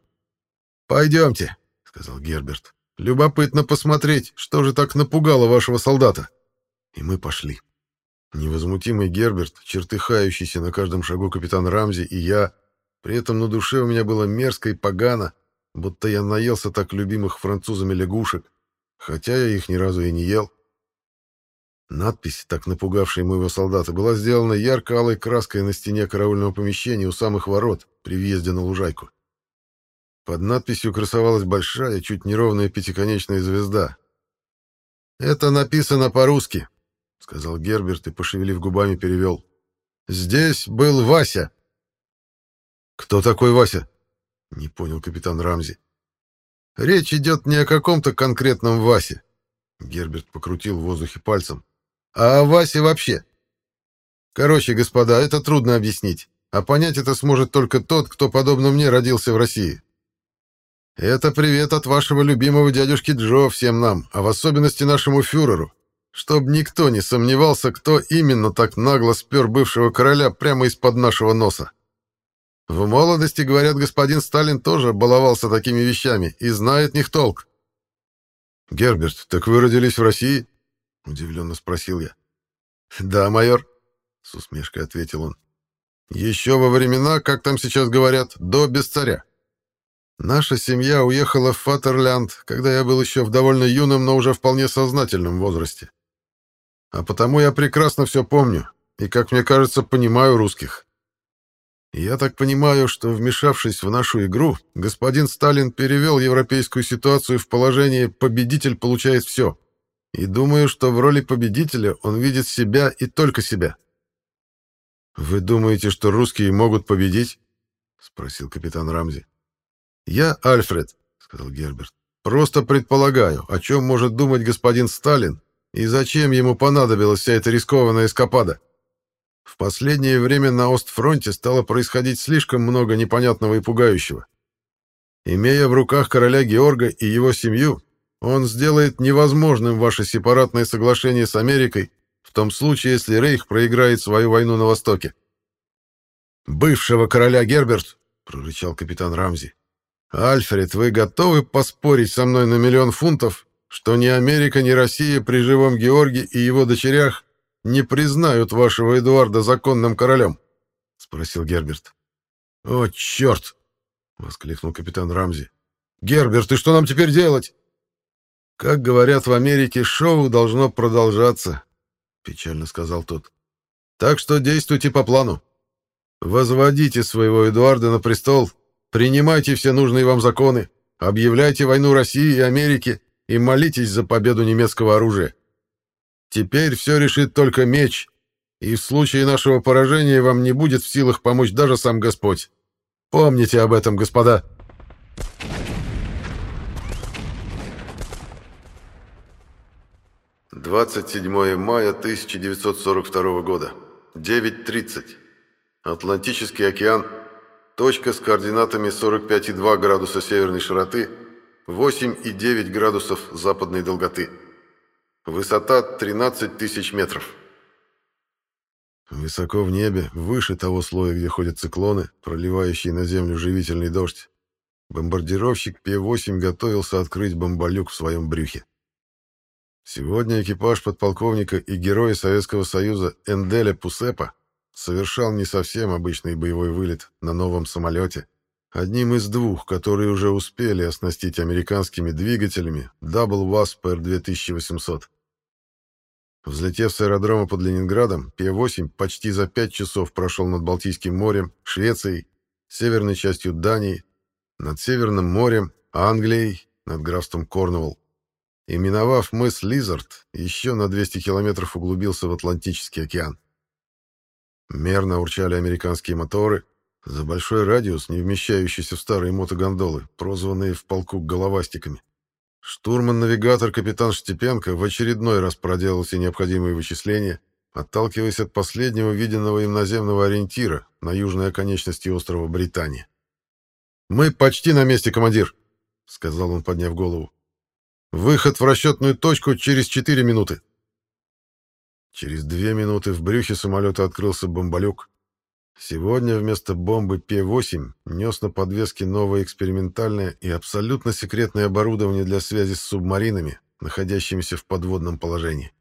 «Пойдемте», — сказал Герберт. «Любопытно посмотреть, что же так напугало вашего солдата». И мы пошли. Невозмутимый Герберт, чертыхающийся на каждом шагу капитан Рамзи и я, при этом на душе у меня было мерзко и погано, будто я наелся так любимых французами лягушек, хотя я их ни разу и не ел. Надпись, так напугавшая моего солдата, была сделана ярко-алой краской на стене караульного помещения у самых ворот при въезде на лужайку. Под надписью красовалась большая, чуть неровная пятиконечная звезда. «Это написано по-русски», — сказал Герберт и, пошевелив губами, перевел. «Здесь был Вася». «Кто такой Вася?» — не понял капитан Рамзи. «Речь идет не о каком-то конкретном Васе», — Герберт покрутил в воздухе пальцем, — «а о Васе вообще. Короче, господа, это трудно объяснить, а понять это сможет только тот, кто, подобно мне, родился в России. Это привет от вашего любимого дядюшки Джо всем нам, а в особенности нашему фюреру, чтоб никто не сомневался, кто именно так нагло спер бывшего короля прямо из-под нашего носа. В молодости, говорят, господин Сталин тоже баловался такими вещами и знает них толк. «Герберт, так вы родились в России?» — удивленно спросил я. «Да, майор», — с усмешкой ответил он. «Еще во времена, как там сейчас говорят, до без царя. Наша семья уехала в Фатерлянд, когда я был еще в довольно юном, но уже вполне сознательном возрасте. А потому я прекрасно все помню и, как мне кажется, понимаю русских. Я так понимаю, что, вмешавшись в нашу игру, господин Сталин перевел европейскую ситуацию в положение «победитель получает все». И думаю, что в роли победителя он видит себя и только себя. «Вы думаете, что русские могут победить?» — спросил капитан Рамзи. «Я Альфред», — сказал Герберт. «Просто предполагаю, о чем может думать господин Сталин и зачем ему понадобилась вся эта рискованная эскапада». В последнее время на Остфронте стало происходить слишком много непонятного и пугающего. Имея в руках короля Георга и его семью, он сделает невозможным ваше сепаратное соглашение с Америкой в том случае, если Рейх проиграет свою войну на Востоке. «Бывшего короля Герберт», — прорычал капитан Рамзи, — «Альфред, вы готовы поспорить со мной на миллион фунтов, что ни Америка, ни Россия при живом Георге и его дочерях не признают вашего Эдуарда законным королем?» — спросил Герберт. «О, черт!» — воскликнул капитан Рамзи. «Герберт, и что нам теперь делать?» «Как говорят в Америке, шоу должно продолжаться», — печально сказал тот. «Так что действуйте по плану. Возводите своего Эдуарда на престол, принимайте все нужные вам законы, объявляйте войну России и Америке и молитесь за победу немецкого оружия. Теперь все решит только меч, и в случае нашего поражения вам не будет в силах помочь даже сам Господь. Помните об этом, господа. Двадцать седьмое мая 1942 года. 9.30. Атлантический океан. Точка с координатами 45,2 градуса северной широты, 8,9 градусов западной долготы. Высота 13 тысяч метров. Высоко в небе, выше того слоя, где ходят циклоны, проливающие на землю живительный дождь, бомбардировщик П-8 готовился открыть бомболюк в своем брюхе. Сегодня экипаж подполковника и героя Советского Союза Энделя Пусепа совершал не совсем обычный боевой вылет на новом самолете, одним из двух, которые уже успели оснастить американскими двигателями Double Wasp R2800. Взлетев с аэродрома под Ленинградом, П-8 почти за пять часов прошел над Балтийским морем, Швецией, северной частью Дании, над Северным морем, Англией, над графством Корнуолл. И миновав мыс Лизард, еще на 200 километров углубился в Атлантический океан. Мерно урчали американские моторы, за большой радиус, не вмещающийся в старые мотогондолы, прозванные в полку головастиками. Штурман-навигатор капитан Штепенко в очередной раз проделал все необходимые вычисления, отталкиваясь от последнего виденного им наземного ориентира на южной оконечности острова Британия. «Мы почти на месте, командир», — сказал он, подняв голову. «Выход в расчетную точку через четыре минуты». Через две минуты в брюхе самолета открылся бомболюк. Сегодня вместо бомбы П-8 нес на подвеске новое экспериментальное и абсолютно секретное оборудование для связи с субмаринами, находящимися в подводном положении.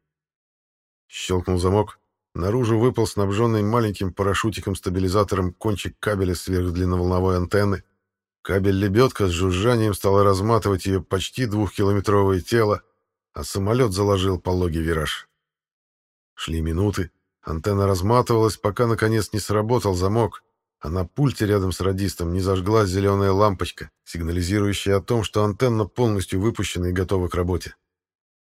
Щелкнул замок. Наружу выпал снабженный маленьким парашютиком-стабилизатором кончик кабеля сверхдлинноволновой антенны. Кабель-лебедка с жужжанием стала разматывать ее почти двухкилометровое тело, а самолет заложил пологий вираж. Шли минуты. Антенна разматывалась, пока, наконец, не сработал замок, а на пульте рядом с радистом не зажглась зеленая лампочка, сигнализирующая о том, что антенна полностью выпущена и готова к работе.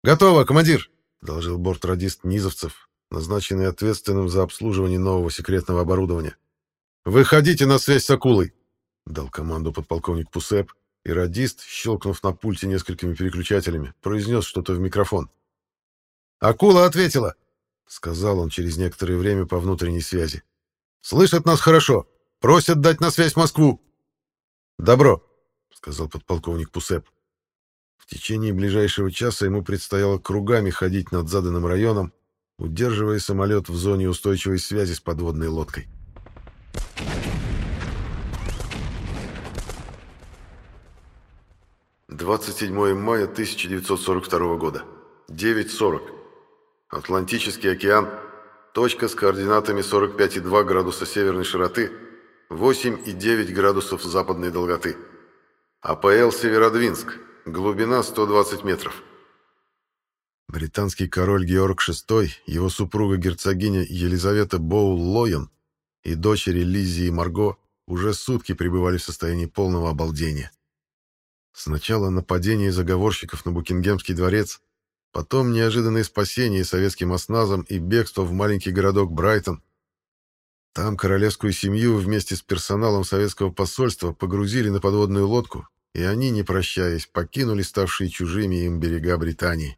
«Готово, командир!» — доложил бортрадист Низовцев, назначенный ответственным за обслуживание нового секретного оборудования. «Выходите на связь с акулой!» — дал команду подполковник Пусеп, и радист, щелкнув на пульте несколькими переключателями, произнес что-то в микрофон. «Акула ответила!» — сказал он через некоторое время по внутренней связи. «Слышат нас хорошо. Просят дать на связь Москву». «Добро», — сказал подполковник Пусеп. В течение ближайшего часа ему предстояло кругами ходить над заданным районом, удерживая самолет в зоне устойчивой связи с подводной лодкой. Двадцать седьмое мая 1942 года. 9.40. Атлантический океан, точка с координатами 45,2 градуса северной широты, 8,9 градусов западной долготы. АПЛ Северодвинск, глубина 120 метров. Британский король Георг VI, его супруга герцогиня Елизавета Боул-Лоен и дочери Лиззи и Марго уже сутки пребывали в состоянии полного обалдения. Сначала нападение заговорщиков на Букингемский дворец, Потом неожиданное спасение советским осназом и бегство в маленький городок Брайтон. Там королевскую семью вместе с персоналом советского посольства погрузили на подводную лодку, и они, не прощаясь, покинули ставшие чужими им берега Британии.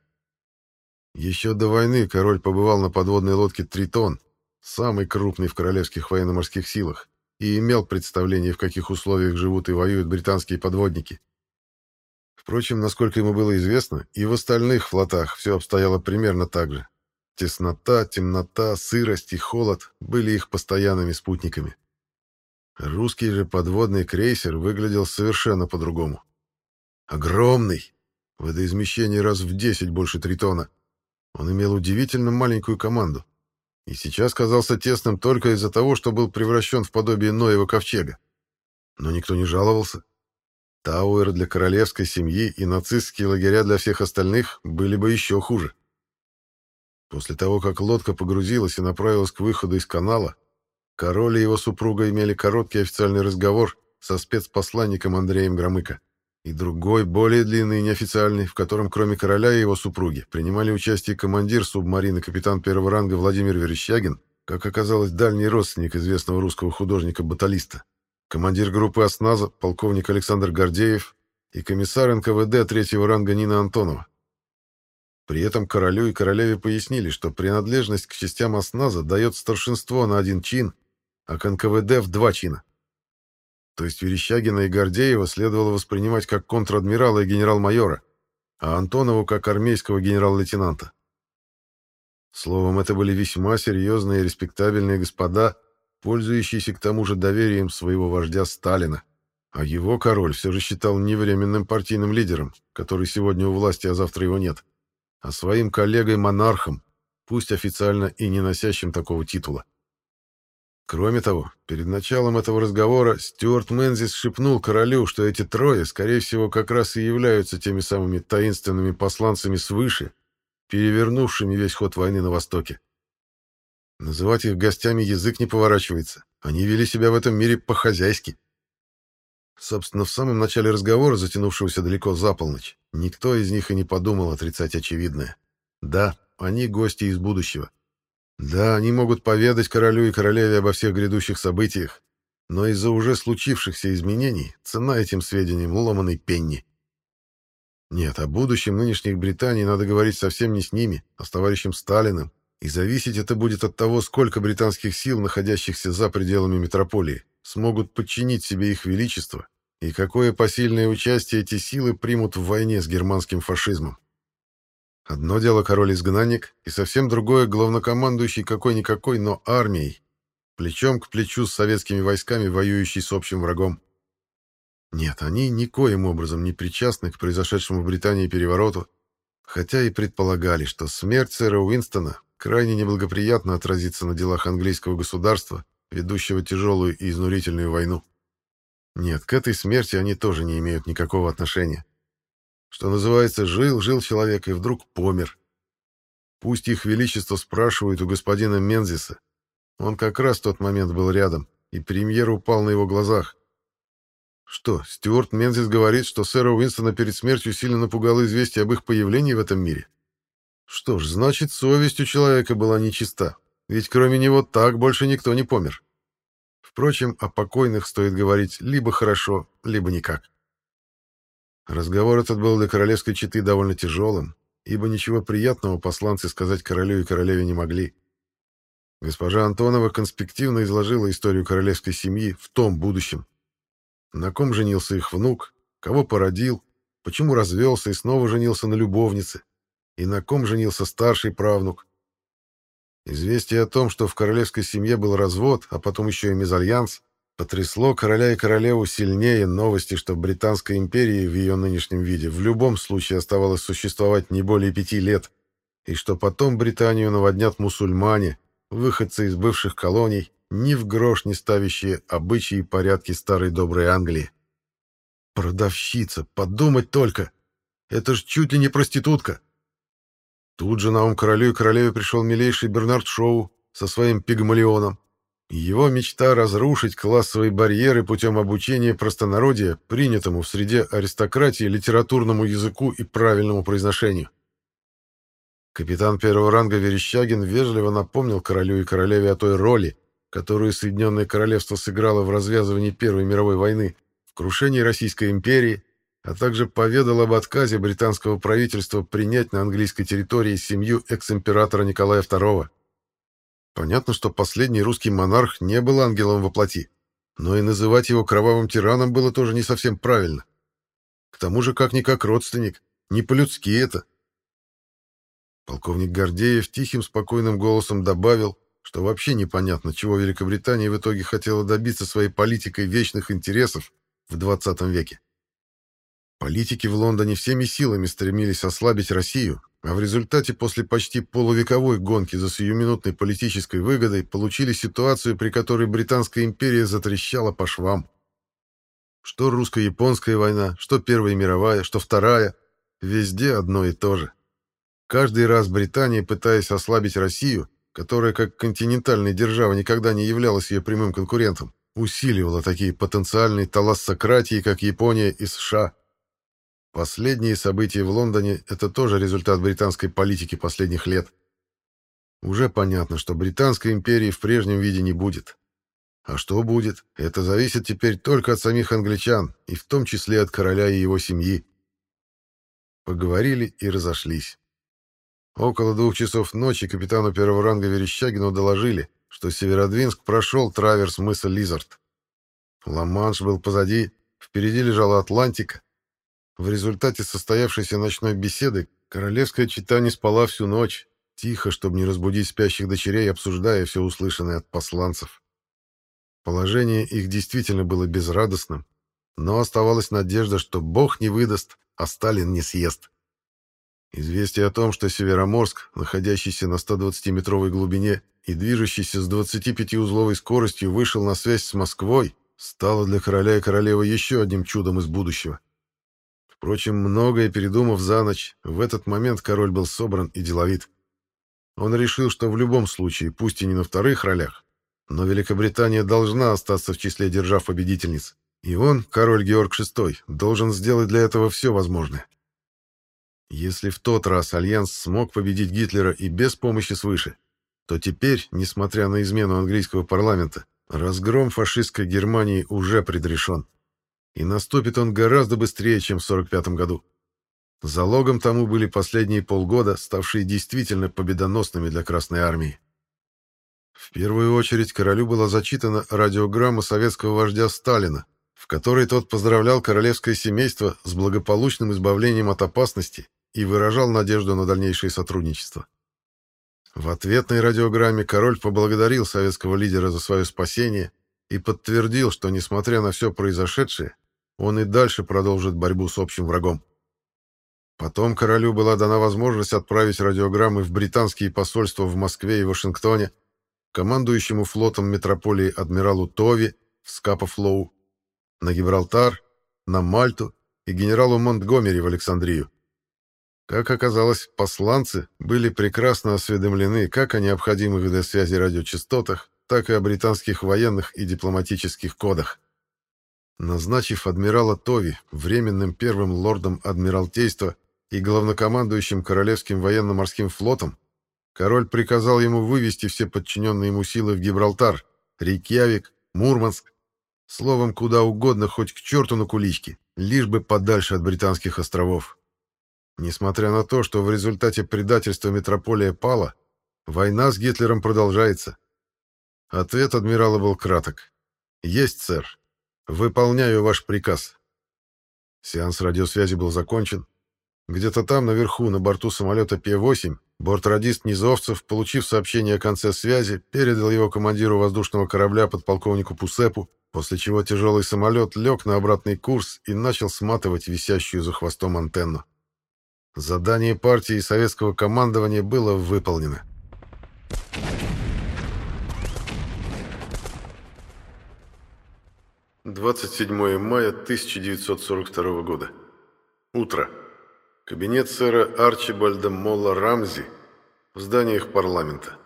Еще до войны король побывал на подводной лодке «Тритон», самой крупной в королевских военно-морских силах, и имел представление, в каких условиях живут и воюют британские подводники. Впрочем, насколько ему было известно, и в остальных флотах все обстояло примерно так же. Теснота, темнота, сырость и холод были их постоянными спутниками. Русский же подводный крейсер выглядел совершенно по-другому. Огромный, водоизмещение раз в 10 больше Тритона. Он имел удивительно маленькую команду. И сейчас казался тесным только из-за того, что был превращен в подобие Ноева ковчега. Но никто не жаловался. Тауэр для королевской семьи и нацистские лагеря для всех остальных были бы еще хуже. После того, как лодка погрузилась и направилась к выходу из канала, король и его супруга имели короткий официальный разговор со спецпосланником Андреем Громыко и другой, более длинный и неофициальный, в котором кроме короля и его супруги принимали участие командир субмарины капитан первого ранга Владимир Верещагин, как оказалось, дальний родственник известного русского художника-баталиста командир группы «Осназа» полковник Александр Гордеев и комиссар НКВД третьего ранга Нина Антонова. При этом королю и королеве пояснили, что принадлежность к частям «Осназа» дает старшинство на один чин, а к НКВД в два чина. То есть Верещагина и Гордеева следовало воспринимать как контр-адмирала и генерал-майора, а Антонову как армейского генерал-лейтенанта. Словом, это были весьма серьезные и респектабельные господа, пользующийся к тому же доверием своего вождя Сталина. А его король все же считал не временным партийным лидером, который сегодня у власти, а завтра его нет, а своим коллегой-монархом, пусть официально и не носящим такого титула. Кроме того, перед началом этого разговора Стюарт Мензис шепнул королю, что эти трое, скорее всего, как раз и являются теми самыми таинственными посланцами свыше, перевернувшими весь ход войны на Востоке. Называть их гостями язык не поворачивается. Они вели себя в этом мире по-хозяйски. Собственно, в самом начале разговора, затянувшегося далеко за полночь, никто из них и не подумал отрицать очевидное. Да, они гости из будущего. Да, они могут поведать королю и королеве обо всех грядущих событиях, но из-за уже случившихся изменений цена этим сведениям ломаной пенни. Нет, о будущем нынешних Британий надо говорить совсем не с ними, а с товарищем Сталиным, и зависеть это будет от того, сколько британских сил, находящихся за пределами метрополии, смогут подчинить себе их величество, и какое посильное участие эти силы примут в войне с германским фашизмом. Одно дело король-изгнанник, и совсем другое главнокомандующий какой-никакой, но армией, плечом к плечу с советскими войсками, воюющий с общим врагом. Нет, они никоим образом не причастны к произошедшему в Британии перевороту, хотя и предполагали, что смерть сэра Уинстона крайне неблагоприятно отразится на делах английского государства, ведущего тяжелую и изнурительную войну. Нет, к этой смерти они тоже не имеют никакого отношения. Что называется, жил-жил человек и вдруг помер. Пусть их величество спрашивают у господина Мензиса. Он как раз в тот момент был рядом, и премьер упал на его глазах. Что, Стюарт Мензис говорит, что сэра Уинстона перед смертью сильно напугало известие об их появлении в этом мире? Что ж, значит, совесть у человека была нечиста, ведь кроме него так больше никто не помер. Впрочем, о покойных стоит говорить либо хорошо, либо никак. Разговор этот был для королевской четы довольно тяжелым, ибо ничего приятного посланцы сказать королю и королеве не могли. Госпожа Антонова конспективно изложила историю королевской семьи в том будущем. На ком женился их внук, кого породил, почему развелся и снова женился на любовнице, и на ком женился старший правнук. Известие о том, что в королевской семье был развод, а потом еще и мезальянс, потрясло короля и королеву сильнее новости, что Британская империя в ее нынешнем виде в любом случае оставалась существовать не более пяти лет, и что потом Британию наводнят мусульмане, выходцы из бывших колоний, ни в грош не ставящие обычаи и порядки старой доброй Англии. Продавщица, подумать только! Это ж чуть ли не проститутка! Тут же на ум королю и королеве пришел милейший Бернард Шоу со своим пигмалионом. Его мечта разрушить классовые барьеры путем обучения простонародия, принятому в среде аристократии литературному языку и правильному произношению. Капитан первого ранга Верещагин вежливо напомнил королю и королеве о той роли, которую Соединенное Королевство сыграло в развязывании Первой мировой войны, в крушении Российской империи а также поведал об отказе британского правительства принять на английской территории семью экс-императора Николая II. Понятно, что последний русский монарх не был ангелом во плоти, но и называть его кровавым тираном было тоже не совсем правильно. К тому же, как-никак родственник, не по-людски это. Полковник Гордеев тихим, спокойным голосом добавил, что вообще непонятно, чего Великобритания в итоге хотела добиться своей политикой вечных интересов в 20 веке. Политики в Лондоне всеми силами стремились ослабить Россию, а в результате после почти полувековой гонки за сиюминутной политической выгодой получили ситуацию, при которой Британская империя затрещала по швам. Что русско-японская война, что Первая мировая, что Вторая — везде одно и то же. Каждый раз Британия, пытаясь ослабить Россию, которая как континентальная держава никогда не являлась ее прямым конкурентом, усиливала такие потенциальные талассократии, как Япония и США — Последние события в Лондоне — это тоже результат британской политики последних лет. Уже понятно, что Британской империи в прежнем виде не будет. А что будет, это зависит теперь только от самих англичан, и в том числе от короля и его семьи. Поговорили и разошлись. Около двух часов ночи капитану первого ранга Верещагину доложили, что Северодвинск прошел траверс мыса Лизард. Ла-Манш был позади, впереди лежала Атлантика, в результате состоявшейся ночной беседы королевская чита не спала всю ночь, тихо, чтобы не разбудить спящих дочерей, обсуждая все услышанное от посланцев. Положение их действительно было безрадостным, но оставалась надежда, что Бог не выдаст, а Сталин не съест. Известие о том, что Североморск, находящийся на 120-метровой глубине и движущийся с 25-узловой скоростью, вышел на связь с Москвой, стало для короля и королевы еще одним чудом из будущего. Впрочем, многое передумав за ночь, в этот момент король был собран и деловит. Он решил, что в любом случае, пусть и не на вторых ролях, но Великобритания должна остаться в числе держав-победительниц, и он, король Георг VI, должен сделать для этого все возможное. Если в тот раз Альянс смог победить Гитлера и без помощи свыше, то теперь, несмотря на измену английского парламента, разгром фашистской Германии уже предрешен. И наступит он гораздо быстрее, чем в 1945 году. Залогом тому были последние полгода, ставшие действительно победоносными для Красной Армии. В первую очередь королю была зачитана радиограмма советского вождя Сталина, в которой тот поздравлял королевское семейство с благополучным избавлением от опасности и выражал надежду на дальнейшее сотрудничество. В ответной радиограмме король поблагодарил советского лидера за свое спасение и подтвердил, что, несмотря на все произошедшее, он и дальше продолжит борьбу с общим врагом. Потом королю была дана возможность отправить радиограммы в британские посольства в Москве и Вашингтоне, командующему флотом метрополии адмиралу Тови в Скапофлоу, на Гибралтар, на Мальту и генералу Монтгомери в Александрию. Как оказалось, посланцы были прекрасно осведомлены как о необходимых для связи радиочастотах, так и о британских военных и дипломатических кодах. Назначив адмирала Тови временным первым лордом Адмиралтейства и главнокомандующим Королевским военно-морским флотом, король приказал ему вывести все подчиненные ему силы в Гибралтар, Рейкьявик, Мурманск, словом, куда угодно, хоть к черту на куличке, лишь бы подальше от британских островов. Несмотря на то, что в результате предательства метрополия пала, война с Гитлером продолжается. Ответ адмирала был краток. «Есть, сэр. «Выполняю ваш приказ». Сеанс радиосвязи был закончен. Где-то там, наверху, на борту самолета П-8, бортрадист Низовцев, получив сообщение о конце связи, передал его командиру воздушного корабля подполковнику Пусепу, после чего тяжелый самолет лег на обратный курс и начал сматывать висящую за хвостом антенну. Задание партии и советского командования было выполнено. Thank 27 мая 1942 года. Утро. Кабинет сэра Арчибальда Молла Рамзи в зданиях парламента.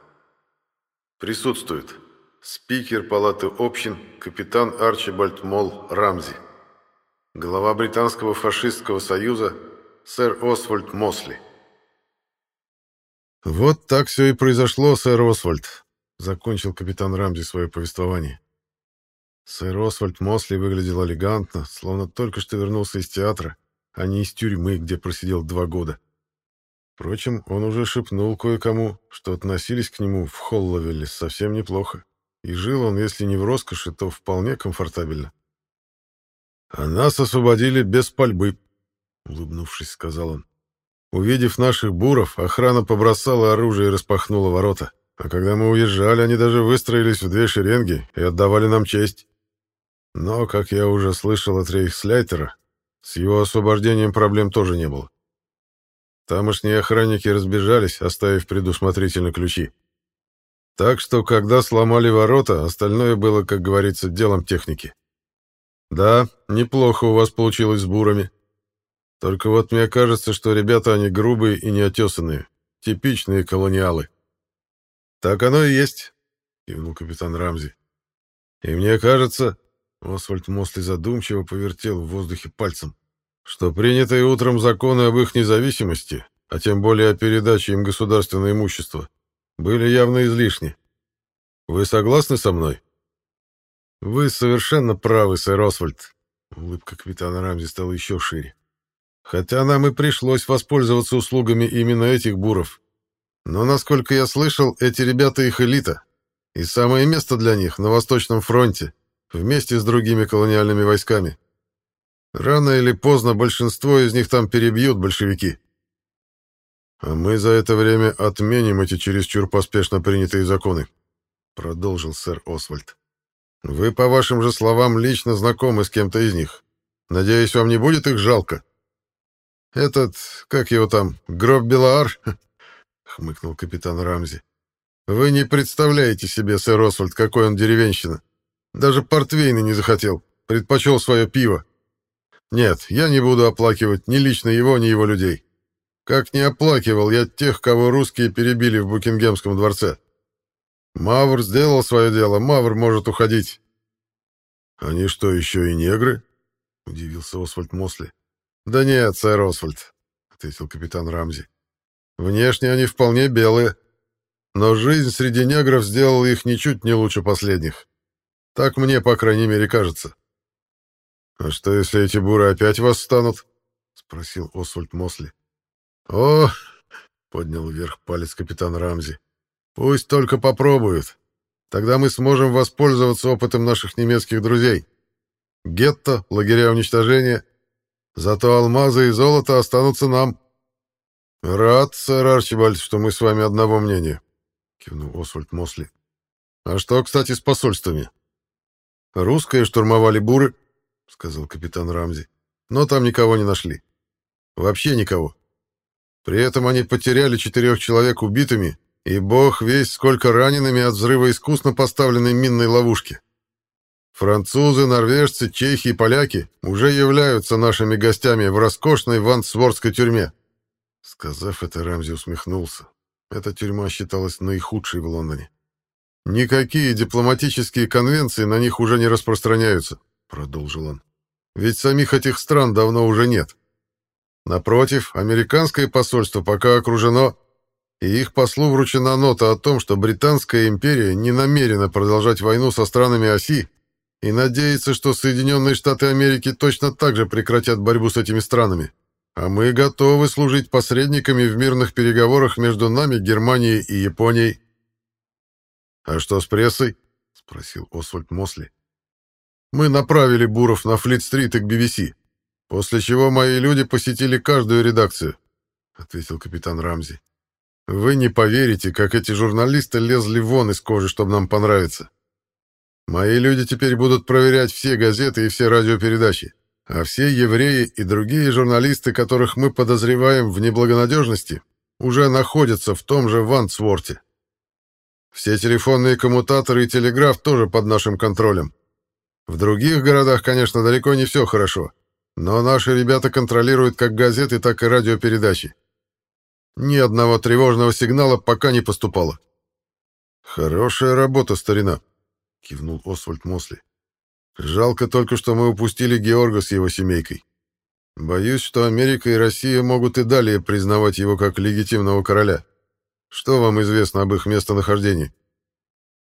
Присутствует спикер Палаты общин капитан Арчибальд Молл Рамзи, глава Британского фашистского союза сэр Освальд Мосли. «Вот так все и произошло, сэр Освальд», — закончил капитан Рамзи свое повествование. Сэр Освальд Мосли выглядел элегантно, словно только что вернулся из театра, а не из тюрьмы, где просидел два года. Впрочем, он уже шепнул кое-кому, что относились к нему в Холловеле совсем неплохо, и жил он, если не в роскоши, то вполне комфортабельно. «А нас освободили без пальбы», — улыбнувшись, сказал он. Увидев наших буров, охрана побросала оружие и распахнула ворота. А когда мы уезжали, они даже выстроились в две шеренги и отдавали нам честь. Но, как я уже слышал от Рейхслейтера, с его освобождением проблем тоже не было. Тамошние охранники разбежались, оставив предусмотрительно ключи. Так что, когда сломали ворота, остальное было, как говорится, делом техники. Да, неплохо у вас получилось с бурами. Только вот мне кажется, что ребята они грубые и неотесанные, типичные колониалы. Так оно и есть, кивнул капитан Рамзи. И мне кажется, Освальд Мосли задумчиво повертел в воздухе пальцем, что принятые утром законы об их независимости, а тем более о передаче им государственного имущества, были явно излишни. Вы согласны со мной? Вы совершенно правы, сэр Освальд. Улыбка капитана Рамзи стала еще шире. Хотя нам и пришлось воспользоваться услугами именно этих буров. Но, насколько я слышал, эти ребята их элита. И самое место для них на Восточном фронте, вместе с другими колониальными войсками. Рано или поздно большинство из них там перебьют большевики. А мы за это время отменим эти чересчур поспешно принятые законы, продолжил сэр Освальд. Вы, по вашим же словам, лично знакомы с кем-то из них. Надеюсь, вам не будет их жалко. Этот, как его там, гроб Белаар? хмыкнул капитан Рамзи. Вы не представляете себе, сэр Освальд, какой он деревенщина. Даже портвейна не захотел, предпочел свое пиво. Нет, я не буду оплакивать ни лично его, ни его людей. Как не оплакивал я тех, кого русские перебили в Букингемском дворце. Мавр сделал свое дело, Мавр может уходить. Они что, еще и негры? Удивился Освальд Мосли. «Да нет, сэр Освальд», — ответил капитан Рамзи. «Внешне они вполне белые. но жизнь среди негров сделала их ничуть не лучше последних. Так мне, по крайней мере, кажется. «А что, если эти буры опять восстанут?» — спросил Освальд Мосли. «О!» — поднял вверх палец капитан Рамзи. «Пусть только попробуют. Тогда мы сможем воспользоваться опытом наших немецких друзей. Гетто, лагеря уничтожения. Зато алмазы и золото останутся нам». «Рад, сэр Арчибальд, что мы с вами одного мнения», — кивнул Освальд Мосли. «А что, кстати, с посольствами?» «Русские штурмовали буры», — сказал капитан Рамзи. «Но там никого не нашли. Вообще никого. При этом они потеряли четырех человек убитыми, и бог весь сколько ранеными от взрыва искусно поставленной минной ловушки. Французы, норвежцы, чехи и поляки уже являются нашими гостями в роскошной вансвордской тюрьме». Сказав это, Рамзи усмехнулся. Эта тюрьма считалась наихудшей в Лондоне. «Никакие дипломатические конвенции на них уже не распространяются», — продолжил он. «Ведь самих этих стран давно уже нет. Напротив, американское посольство пока окружено, и их послу вручена нота о том, что Британская империя не намерена продолжать войну со странами оси и надеется, что Соединенные Штаты Америки точно так же прекратят борьбу с этими странами. А мы готовы служить посредниками в мирных переговорах между нами, Германией и Японией. «А что с прессой?» — спросил Освальд Мосли. «Мы направили Буров на Флит-стрит и к BBC, после чего мои люди посетили каждую редакцию», — ответил капитан Рамзи. «Вы не поверите, как эти журналисты лезли вон из кожи, чтобы нам понравиться. Мои люди теперь будут проверять все газеты и все радиопередачи, а все евреи и другие журналисты, которых мы подозреваем в неблагонадежности, уже находятся в том же Вансворте. Все телефонные коммутаторы и телеграф тоже под нашим контролем. В других городах, конечно, далеко не все хорошо, но наши ребята контролируют как газеты, так и радиопередачи. Ни одного тревожного сигнала пока не поступало. «Хорошая работа, старина», — кивнул Освальд Мосли. «Жалко только, что мы упустили Георга с его семейкой. Боюсь, что Америка и Россия могут и далее признавать его как легитимного короля». Что вам известно об их местонахождении?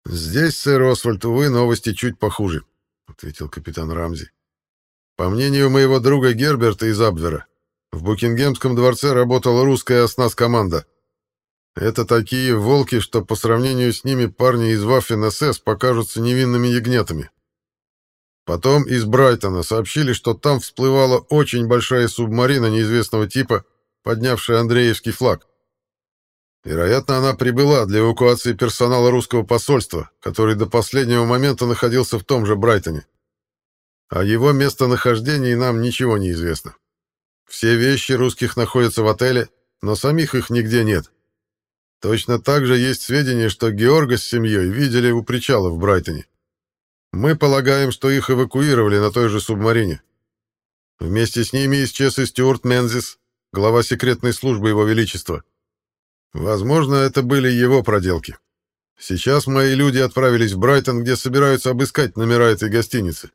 Здесь, сэр Освальд, увы, новости чуть похуже, ответил капитан Рамзи. По мнению моего друга Герберта из Абвера, в Букингемском дворце работала русская оснас-команда. Это такие волки, что по сравнению с ними парни из Ваффен-СС покажутся невинными ягнятами. Потом из Брайтона сообщили, что там всплывала очень большая субмарина неизвестного типа, поднявшая Андреевский флаг. Вероятно, она прибыла для эвакуации персонала русского посольства, который до последнего момента находился в том же Брайтоне. О его местонахождении нам ничего не известно. Все вещи русских находятся в отеле, но самих их нигде нет. Точно так же есть сведения, что Георга с семьей видели у причала в Брайтоне. Мы полагаем, что их эвакуировали на той же субмарине. Вместе с ними исчез и Стюарт Мензис, глава секретной службы Его Величества. Возможно, это были его проделки. Сейчас мои люди отправились в Брайтон, где собираются обыскать номера этой гостиницы.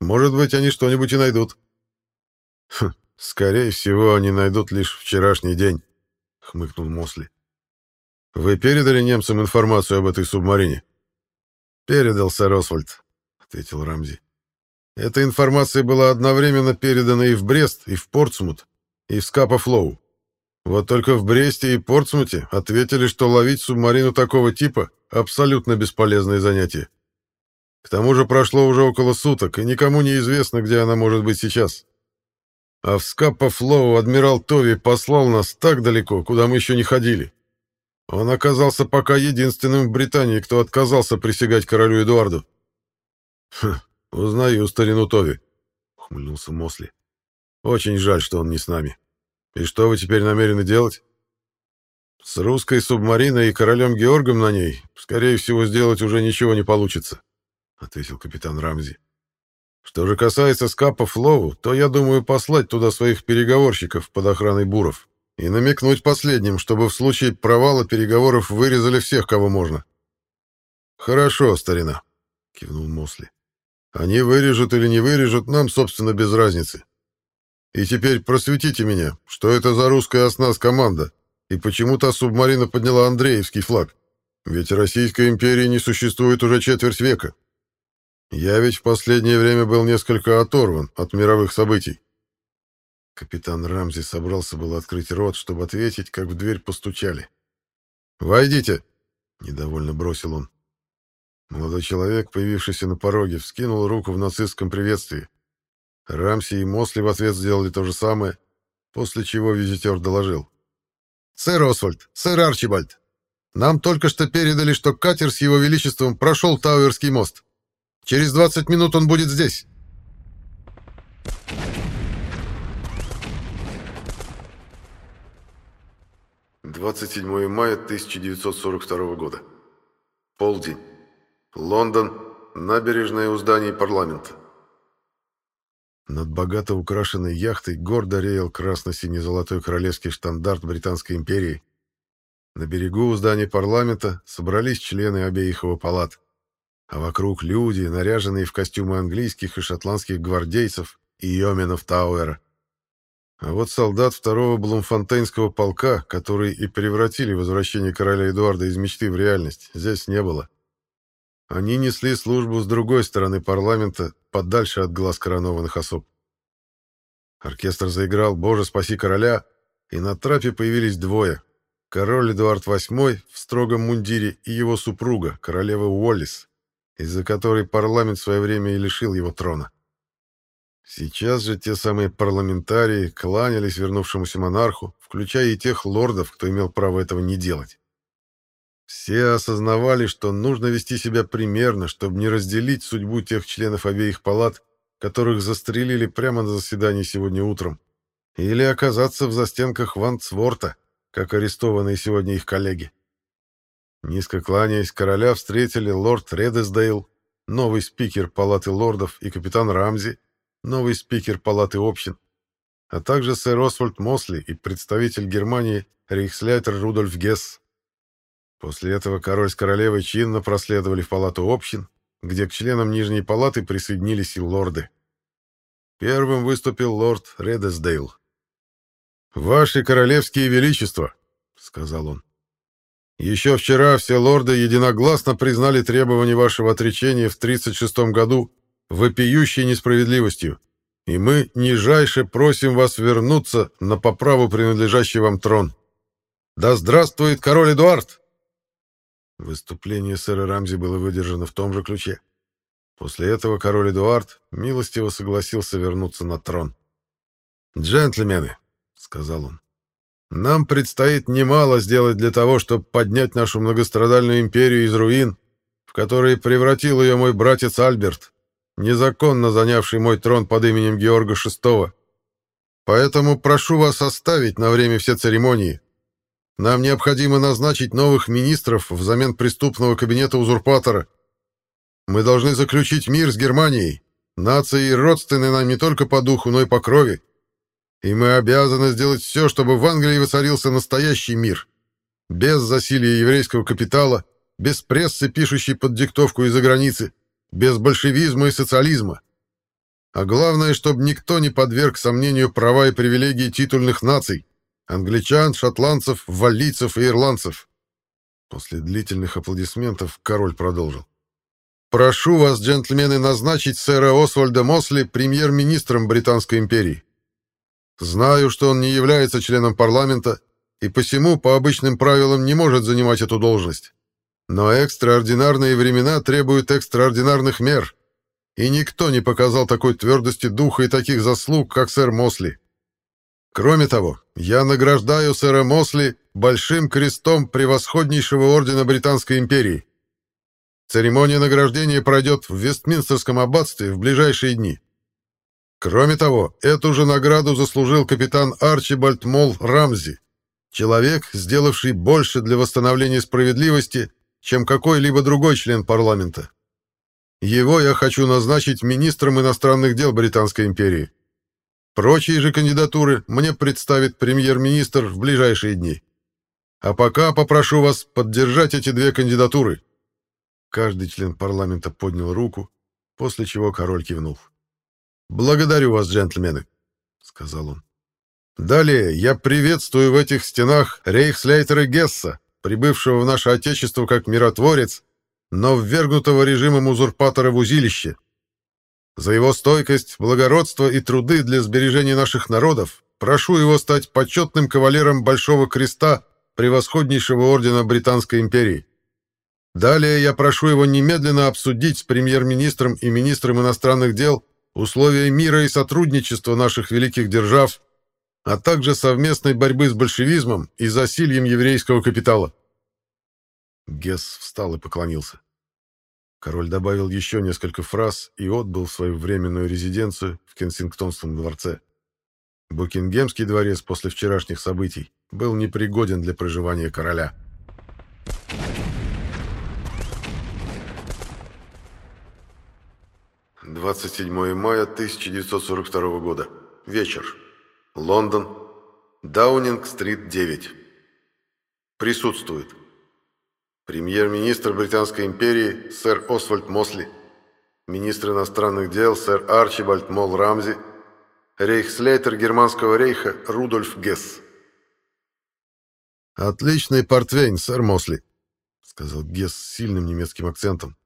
Может быть, они что-нибудь и найдут. Хм, скорее всего, они найдут лишь вчерашний день, хмыкнул Мосли. Вы передали немцам информацию об этой субмарине? Передал, сэр Освальд, ответил Рамзи. Эта информация была одновременно передана и в Брест, и в Портсмут, и в Скапа-Флоу. Вот только в Бресте и Портсмуте ответили, что ловить субмарину такого типа — абсолютно бесполезное занятие. К тому же прошло уже около суток, и никому не известно, где она может быть сейчас. А в Скаппа-Флоу адмирал Тови послал нас так далеко, куда мы еще не ходили. Он оказался пока единственным в Британии, кто отказался присягать королю Эдуарду. «Хм, узнаю старину Тови», — ухмыльнулся Мосли. «Очень жаль, что он не с нами». И что вы теперь намерены делать? С русской субмариной и королем Георгом на ней, скорее всего, сделать уже ничего не получится, ответил капитан Рамзи. Что же касается скапа Флоу, то я думаю послать туда своих переговорщиков под охраной буров и намекнуть последним, чтобы в случае провала переговоров вырезали всех, кого можно. Хорошо, старина, кивнул Мосли. Они вырежут или не вырежут, нам, собственно, без разницы. И теперь просветите меня, что это за русская оснас команда, и почему та субмарина подняла Андреевский флаг? ведь Российской империи не существует уже четверть века. Я ведь в последнее время был несколько оторван от мировых событий. Капитан Рамзи собрался было открыть рот, чтобы ответить, как в дверь постучали. «Войдите!» — недовольно бросил он. Молодой человек, появившийся на пороге, вскинул руку в нацистском приветствии. Рамси и Мосли в ответ сделали то же самое, после чего визитер доложил. «Сэр Освальд, сэр Арчибальд, нам только что передали, что катер с его величеством прошел Тауэрский мост. Через 20 минут он будет здесь». Двадцать седьмое мая 1942 года. Полдень. Лондон. Набережная у зданий парламента. Над богато украшенной яхтой гордо реял красно-сине-золотой королевский штандарт Британской империи. На берегу у здания парламента собрались члены обеих его палат, а вокруг люди, наряженные в костюмы английских и шотландских гвардейцев и йоменов Тауэра. А вот солдат второго Блумфонтейнского полка, который и превратили возвращение короля Эдуарда из мечты в реальность, здесь не было. Они несли службу с другой стороны парламента, подальше от глаз коронованных особ. Оркестр заиграл «Боже, спаси короля», и на трапе появились двое. Король Эдуард VIII в строгом мундире и его супруга, королева Уоллис, из-за которой парламент в свое время и лишил его трона. Сейчас же те самые парламентарии кланялись вернувшемуся монарху, включая и тех лордов, кто имел право этого не делать. Все осознавали, что нужно вести себя примерно, чтобы не разделить судьбу тех членов обеих палат, которых застрелили прямо на заседании сегодня утром, или оказаться в застенках Вантсворта, как арестованные сегодня их коллеги. Низко кланяясь, короля встретили лорд Редесдейл, новый спикер палаты лордов и капитан Рамзи, новый спикер палаты общин, а также сэр Освальд Мосли и представитель Германии рейхсляйтер Рудольф Гесс. После этого король с королевой чинно проследовали в палату общин, где к членам Нижней палаты присоединились и лорды. Первым выступил лорд Редесдейл. «Ваши королевские величества», — сказал он, — «еще вчера все лорды единогласно признали требования вашего отречения в 36 году вопиющей несправедливостью, и мы нижайше просим вас вернуться на по праву принадлежащий вам трон. Да здравствует король Эдуард!» Выступление сэра Рамзи было выдержано в том же ключе. После этого король Эдуард милостиво согласился вернуться на трон. «Джентльмены», — сказал он, — «нам предстоит немало сделать для того, чтобы поднять нашу многострадальную империю из руин, в которые превратил ее мой братец Альберт, незаконно занявший мой трон под именем Георга VI. Поэтому прошу вас оставить на время все церемонии, нам необходимо назначить новых министров взамен преступного кабинета узурпатора. Мы должны заключить мир с Германией. Нации родственны нам не только по духу, но и по крови. И мы обязаны сделать все, чтобы в Англии воцарился настоящий мир. Без засилия еврейского капитала, без прессы, пишущей под диктовку из-за границы, без большевизма и социализма. А главное, чтобы никто не подверг сомнению права и привилегии титульных наций, Англичан, шотландцев, валлийцев и ирландцев. После длительных аплодисментов король продолжил. «Прошу вас, джентльмены, назначить сэра Освальда Мосли премьер-министром Британской империи. Знаю, что он не является членом парламента и посему по обычным правилам не может занимать эту должность. Но экстраординарные времена требуют экстраординарных мер, и никто не показал такой твердости духа и таких заслуг, как сэр Мосли. Кроме того, я награждаю сэра Мосли большим крестом превосходнейшего ордена Британской империи. Церемония награждения пройдет в Вестминстерском аббатстве в ближайшие дни. Кроме того, эту же награду заслужил капитан Арчибальд Мол Рамзи, человек, сделавший больше для восстановления справедливости, чем какой-либо другой член парламента. Его я хочу назначить министром иностранных дел Британской империи. Прочие же кандидатуры мне представит премьер-министр в ближайшие дни. А пока попрошу вас поддержать эти две кандидатуры. Каждый член парламента поднял руку, после чего король кивнул. «Благодарю вас, джентльмены», — сказал он. «Далее я приветствую в этих стенах рейхслейтера Гесса, прибывшего в наше Отечество как миротворец, но ввергнутого режимом узурпатора в узилище. За его стойкость, благородство и труды для сбережения наших народов прошу его стать почетным кавалером Большого Креста превосходнейшего ордена Британской империи. Далее я прошу его немедленно обсудить с премьер-министром и министром иностранных дел условия мира и сотрудничества наших великих держав, а также совместной борьбы с большевизмом и засильем еврейского капитала. Гесс встал и поклонился. Король добавил еще несколько фраз и отбыл свою временную резиденцию в Кенсингтонском дворце. Букингемский дворец после вчерашних событий был непригоден для проживания короля. Двадцать седьмое мая 1942 года. Вечер. Лондон. Даунинг-стрит, 9. Присутствует. Премьер-министр Британской империи сэр Освальд Мосли, министр иностранных дел сэр Арчибальд Мол Рамзи, рейхслейтер Германского рейха Рудольф Гесс. «Отличный портвейн, сэр Мосли», — сказал Гесс с сильным немецким акцентом.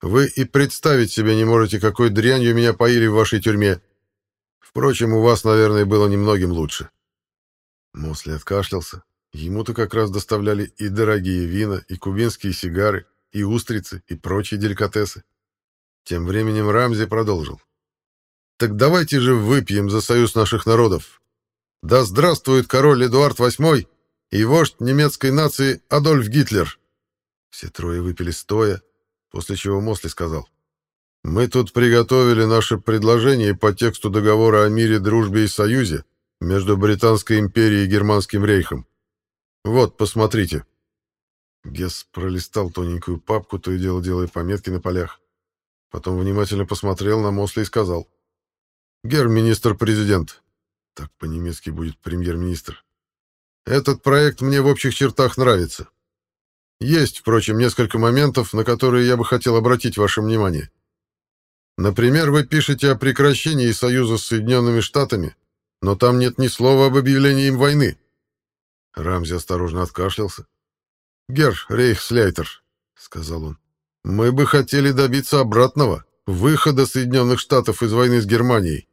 «Вы и представить себе не можете, какой дрянью меня поили в вашей тюрьме. Впрочем, у вас, наверное, было немногим лучше». Мосли откашлялся, Ему-то как раз доставляли и дорогие вина, и кубинские сигары, и устрицы, и прочие деликатесы. Тем временем Рамзи продолжил. «Так давайте же выпьем за союз наших народов. Да здравствует король Эдуард VIII и вождь немецкой нации Адольф Гитлер!» Все трое выпили стоя, после чего Мосли сказал. «Мы тут приготовили наше предложение по тексту договора о мире, дружбе и союзе между Британской империей и Германским рейхом. Вот, посмотрите. Гесс пролистал тоненькую папку, то и дело делая пометки на полях. Потом внимательно посмотрел на Мосли и сказал. «Герр, министр-президент». Так по-немецки будет премьер-министр. «Этот проект мне в общих чертах нравится. Есть, впрочем, несколько моментов, на которые я бы хотел обратить ваше внимание. Например, вы пишете о прекращении союза с Соединенными Штатами, но там нет ни слова об объявлении им войны. Рамзи осторожно откашлялся. «Герр Рейхсляйтер», — сказал он, — «мы бы хотели добиться обратного, выхода Соединенных Штатов из войны с Германией,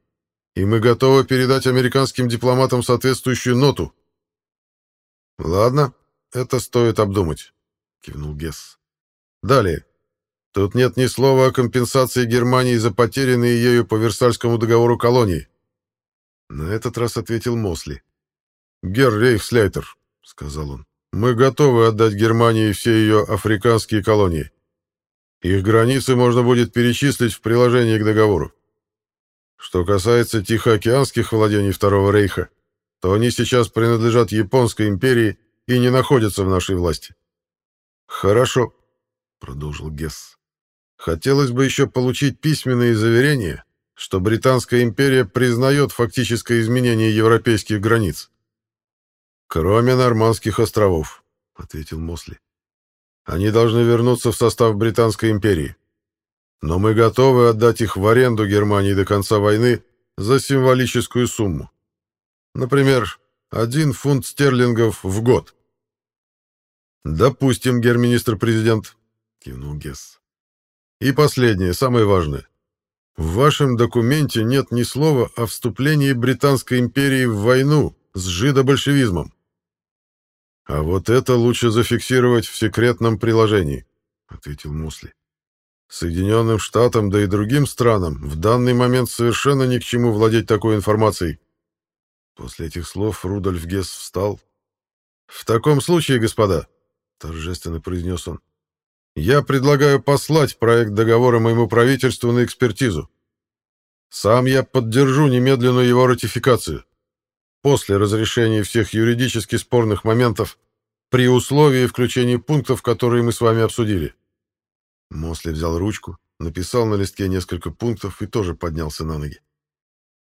и мы готовы передать американским дипломатам соответствующую ноту». «Ладно, это стоит обдумать», — кивнул Гесс. «Далее. Тут нет ни слова о компенсации Германии за потерянные ею по Версальскому договору колонии». На этот раз ответил Мосли. «Герр Рейхсляйтер», — сказал он, — «мы готовы отдать Германии все ее африканские колонии. Их границы можно будет перечислить в приложении к договору. Что касается Тихоокеанских владений Второго Рейха, то они сейчас принадлежат Японской империи и не находятся в нашей власти». «Хорошо», — продолжил Гесс. «Хотелось бы еще получить письменные заверения, что Британская империя признает фактическое изменение европейских границ. «Кроме Нормандских островов», — ответил Мосли. «Они должны вернуться в состав Британской империи. Но мы готовы отдать их в аренду Германии до конца войны за символическую сумму. Например, один фунт стерлингов в год». «Допустим, герминистр-президент», — кивнул Гесс. «И последнее, самое важное. В вашем документе нет ни слова о вступлении Британской империи в войну с жидобольшевизмом. «А вот это лучше зафиксировать в секретном приложении», — ответил Мусли. «Соединенным Штатам, да и другим странам в данный момент совершенно ни к чему владеть такой информацией». После этих слов Рудольф Гесс встал. «В таком случае, господа», — торжественно произнес он, — «я предлагаю послать проект договора моему правительству на экспертизу. Сам я поддержу немедленную его ратификацию после разрешения всех юридически спорных моментов при условии включения пунктов, которые мы с вами обсудили. Мосли взял ручку, написал на листке несколько пунктов и тоже поднялся на ноги.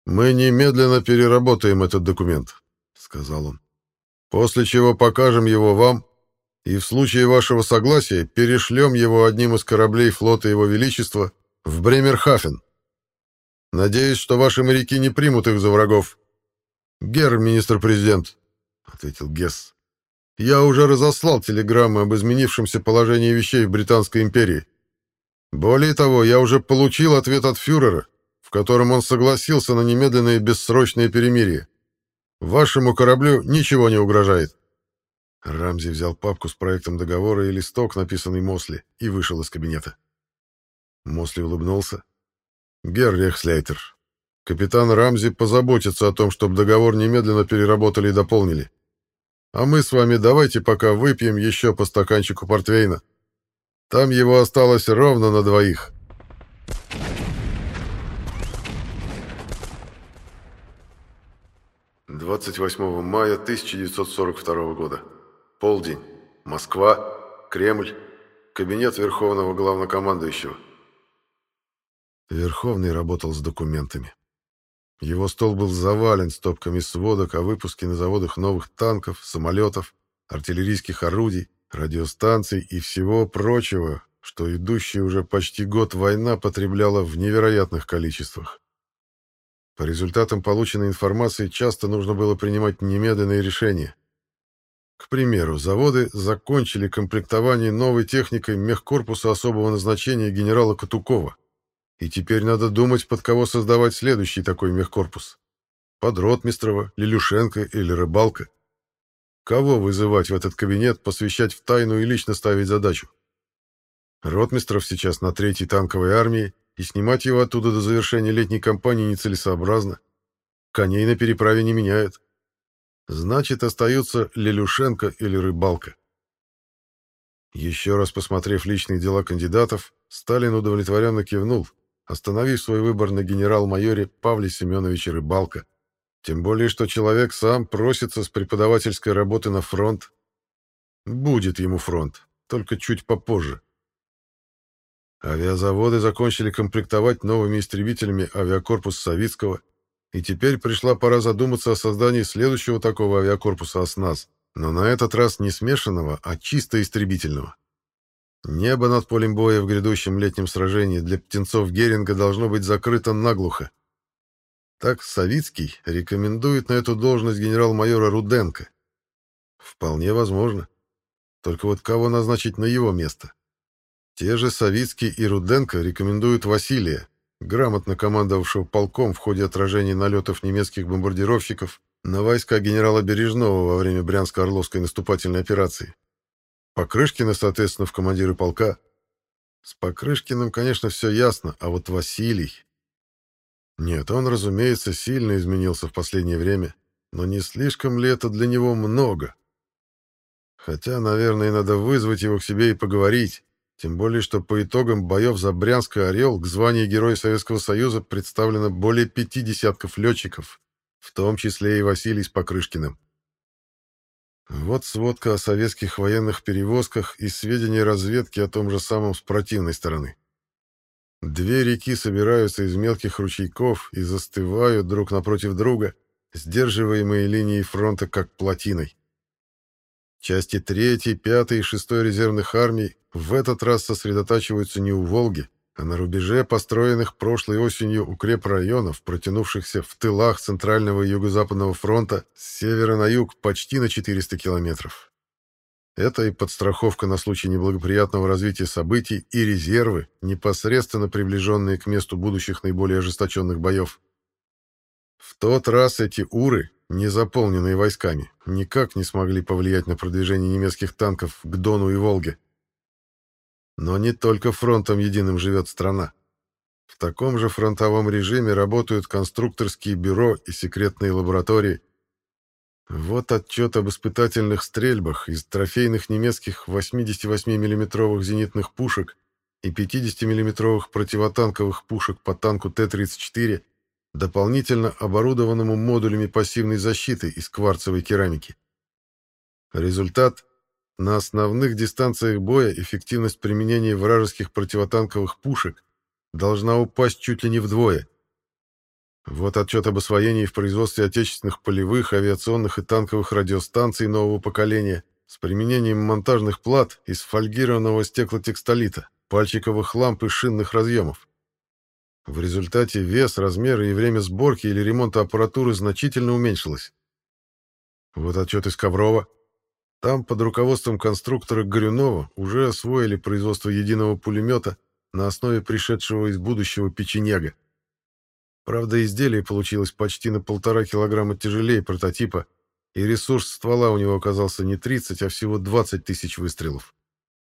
«Мы немедленно переработаем этот документ», — сказал он, «после чего покажем его вам и в случае вашего согласия перешлем его одним из кораблей флота Его Величества в Бремерхафен. Надеюсь, что ваши моряки не примут их за врагов, «Герр, министр-президент», — ответил Гесс. Я уже разослал телеграммы об изменившемся положении вещей в Британской империи. Более того, я уже получил ответ от фюрера, в котором он согласился на немедленное и бессрочное перемирие. Вашему кораблю ничего не угрожает. Рамзи взял папку с проектом договора и листок, написанный Мосли, и вышел из кабинета. Мосли улыбнулся. «Геррих Слейтер, капитан Рамзи позаботится о том, чтобы договор немедленно переработали и дополнили. А мы с вами давайте пока выпьем еще по стаканчику портвейна. Там его осталось ровно на двоих». Двадцать восьмого мая 1942 года. Полдень. Москва. Кремль. Кабинет Верховного Главнокомандующего. Верховный работал с документами. Его стол был завален стопками сводок о выпуске на заводах новых танков, самолетов, артиллерийских орудий, радиостанций и всего прочего, что идущая уже почти год война потребляла в невероятных количествах. По результатам полученной информации часто нужно было принимать немедленные решения. К примеру, заводы закончили комплектование новой техникой мехкорпуса особого назначения генерала Катукова. И теперь надо думать, под кого создавать следующий такой мехкорпус. Под Ротмистрова, Лилюшенко или Рыбалка. Кого вызывать в этот кабинет, посвящать в тайну и лично ставить задачу? Ротмистров сейчас на третьей танковой армии, и снимать его оттуда до завершения летней кампании нецелесообразно. Коней на переправе не меняют. Значит, остаются Лелюшенко или Рыбалка. Еще раз посмотрев личные дела кандидатов, Сталин удовлетворенно кивнул, остановив свой выбор на генерал-майоре Павле Семеновиче Рыбалка. Тем более, что человек сам просится с преподавательской работы на фронт. Будет ему фронт, только чуть попозже. Авиазаводы закончили комплектовать новыми истребителями авиакорпус Савицкого и теперь пришла пора задуматься о создании следующего такого авиакорпуса «Осназ», но на этот раз не смешанного, а чисто истребительного. Небо над полем боя в грядущем летнем сражении для птенцов Геринга должно быть закрыто наглухо. Так Савицкий рекомендует на эту должность генерал-майора Руденко. Вполне возможно. Только вот кого назначить на его место? Те же Савицкий и Руденко рекомендуют Василия, грамотно командовавшего полком в ходе отражения налетов немецких бомбардировщиков на войска генерала Бережного во время Брянско-Орловской наступательной операции. Покрышкина, соответственно, в командиры полка. С Покрышкиным, конечно, все ясно, а вот Василий... Нет, он, разумеется, сильно изменился в последнее время, но не слишком ли это для него много? Хотя, наверное, надо вызвать его к себе и поговорить. Тем более, что по итогам боев за Брянск и Орел к званию Героя Советского Союза представлено более пяти десятков летчиков, в том числе и Василий с Покрышкиным. Вот сводка о советских военных перевозках и сведения разведки о том же самом с противной стороны. Две реки собираются из мелких ручейков и застывают друг напротив друга, сдерживаемые линией фронта как плотиной. Части 3, 5 и 6 резервных армий в этот раз сосредотачиваются не у Волги, а на рубеже построенных прошлой осенью укрепрайонов, протянувшихся в тылах Центрального и Юго-Западного фронта с севера на юг почти на 400 километров. Это и подстраховка на случай неблагоприятного развития событий, и резервы, непосредственно приближенные к месту будущих наиболее ожесточенных боев. В тот раз эти уры, не заполненные войсками, никак не смогли повлиять на продвижение немецких танков к Дону и Волге. Но не только фронтом единым живет страна. В таком же фронтовом режиме работают конструкторские бюро и секретные лаборатории. Вот отчет об испытательных стрельбах из трофейных немецких 88 миллиметровых зенитных пушек и 50 миллиметровых противотанковых пушек по танку Т-34 дополнительно оборудованному модулями пассивной защиты из кварцевой керамики. Результат – на основных дистанциях боя эффективность применения вражеских противотанковых пушек должна упасть чуть ли не вдвое. Вот отчет об освоении в производстве отечественных полевых, авиационных и танковых радиостанций нового поколения с применением монтажных плат из фольгированного стеклотекстолита, пальчиковых ламп и шинных разъемов. В результате вес, размеры и время сборки или ремонта аппаратуры значительно уменьшилось. Вот отчет из Коврова. Там под руководством конструктора Горюнова уже освоили производство единого пулемета на основе пришедшего из будущего печенега. Правда, изделие получилось почти на полтора килограмма тяжелее прототипа, и ресурс ствола у него оказался не 30, а всего 20 тысяч выстрелов.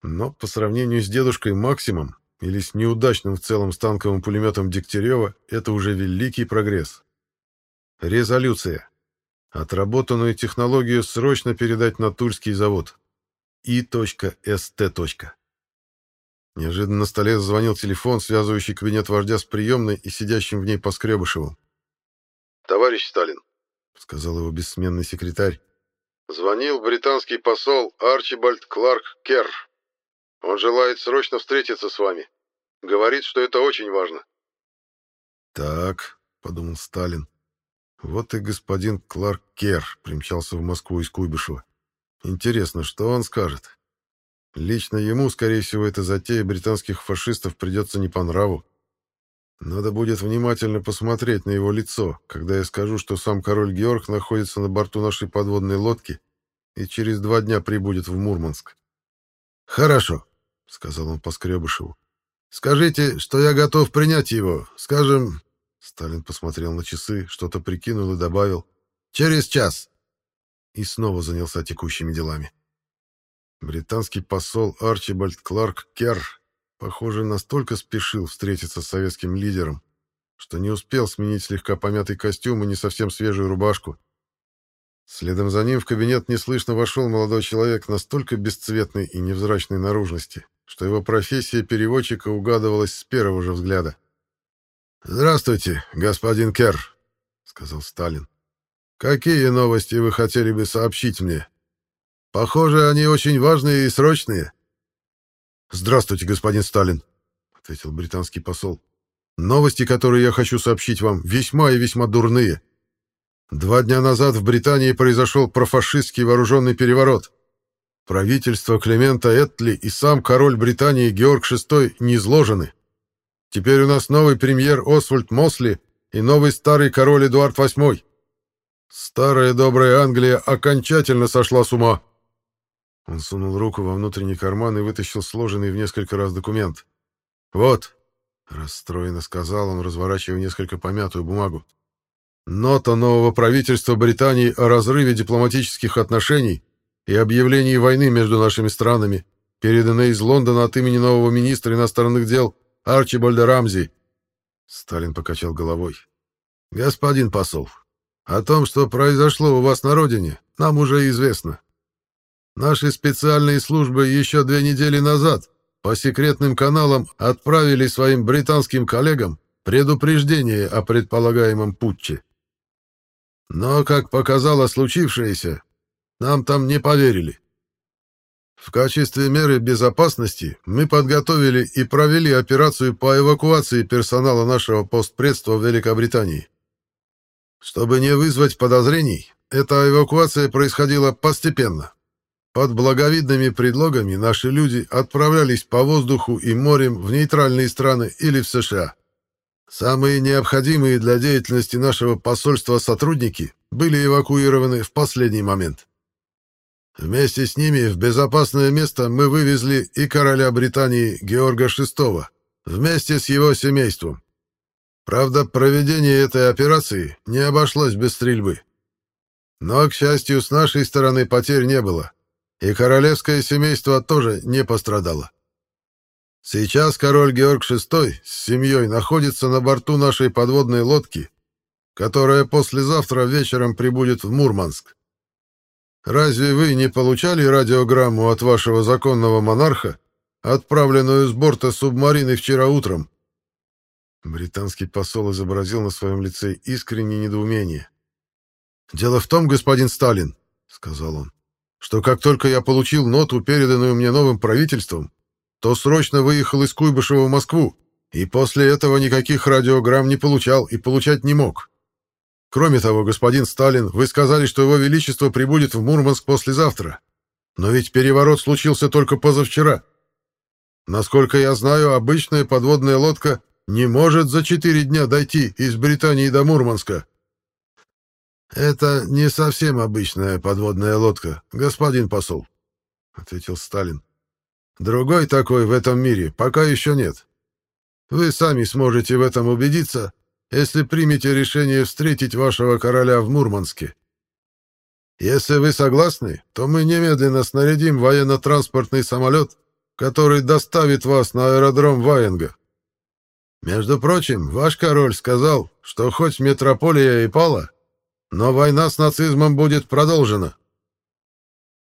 Но по сравнению с дедушкой Максимом или с неудачным в целом станковым пулеметом Дегтярева, это уже великий прогресс. Резолюция. Отработанную технологию срочно передать на Тульский завод. И.СТ. Неожиданно на столе зазвонил телефон, связывающий кабинет вождя с приемной и сидящим в ней Поскребышевым. «Товарищ Сталин», — сказал его бессменный секретарь, — «звонил британский посол Арчибальд Кларк Керр. Он желает срочно встретиться с вами. Говорит, что это очень важно». «Так», — подумал Сталин, — «вот и господин Кларк Керр примчался в Москву из Куйбышева. Интересно, что он скажет?» Лично ему, скорее всего, эта затея британских фашистов придется не по нраву. Надо будет внимательно посмотреть на его лицо, когда я скажу, что сам король Георг находится на борту нашей подводной лодки и через два дня прибудет в Мурманск. «Хорошо», — сказал он Поскребышеву. «Скажите, что я готов принять его, скажем...» Сталин посмотрел на часы, что-то прикинул и добавил. «Через час». И снова занялся текущими делами. Британский посол Арчибальд Кларк Керр, похоже, настолько спешил встретиться с советским лидером, что не успел сменить слегка помятый костюм и не совсем свежую рубашку. Следом за ним в кабинет неслышно вошел молодой человек настолько бесцветной и невзрачной наружности, что его профессия переводчика угадывалась с первого же взгляда. «Здравствуйте, господин Керр», — сказал Сталин. «Какие новости вы хотели бы сообщить мне?» Похоже, они очень важные и срочные. Здравствуйте, господин Сталин, ответил британский посол. Новости, которые я хочу сообщить вам, весьма и весьма дурные. Два дня назад в Британии произошел профашистский вооруженный переворот. Правительство Климента Этли и сам король Британии Георг VI не изложены. Теперь у нас новый премьер Освальд Мосли и новый старый король Эдуард VIII. Старая добрая Англия окончательно сошла с ума. Он сунул руку во внутренний карман и вытащил сложенный в несколько раз документ. «Вот», — расстроенно сказал он, разворачивая несколько помятую бумагу, «нота нового правительства Британии о разрыве дипломатических отношений и объявлении войны между нашими странами, переданная из Лондона от имени нового министра иностранных дел Арчибальда Рамзи». Сталин покачал головой. «Господин посол, о том, что произошло у вас на родине, нам уже известно. Наши специальные службы еще две недели назад по секретным каналам отправили своим британским коллегам предупреждение о предполагаемом путче. Но, как показало случившееся, нам там не поверили. В качестве меры безопасности мы подготовили и провели операцию по эвакуации персонала нашего постпредства в Великобритании. Чтобы не вызвать подозрений, эта эвакуация происходила постепенно. Под благовидными предлогами наши люди отправлялись по воздуху и морем в нейтральные страны или в США. Самые необходимые для деятельности нашего посольства сотрудники были эвакуированы в последний момент. Вместе с ними в безопасное место мы вывезли и короля Британии Георга VI вместе с его семейством. Правда, проведение этой операции не обошлось без стрельбы. Но, к счастью, с нашей стороны потерь не было и королевское семейство тоже не пострадало. Сейчас король Георг VI с семьей находится на борту нашей подводной лодки, которая послезавтра вечером прибудет в Мурманск. Разве вы не получали радиограмму от вашего законного монарха, отправленную с борта субмарины вчера утром?» Британский посол изобразил на своем лице искреннее недоумение. «Дело в том, господин Сталин, — сказал он, что как только я получил ноту, переданную мне новым правительством, то срочно выехал из Куйбышева в Москву, и после этого никаких радиограмм не получал и получать не мог. Кроме того, господин Сталин, вы сказали, что его величество прибудет в Мурманск послезавтра. Но ведь переворот случился только позавчера. Насколько я знаю, обычная подводная лодка не может за четыре дня дойти из Британии до Мурманска. Это не совсем обычная подводная лодка, господин посол, ответил Сталин. Другой такой в этом мире пока еще нет. Вы сами сможете в этом убедиться, если примете решение встретить вашего короля в Мурманске. Если вы согласны, то мы немедленно снарядим военно-транспортный самолет, который доставит вас на аэродром Ваенга. Между прочим, ваш король сказал, что хоть метрополия и пала, но война с нацизмом будет продолжена.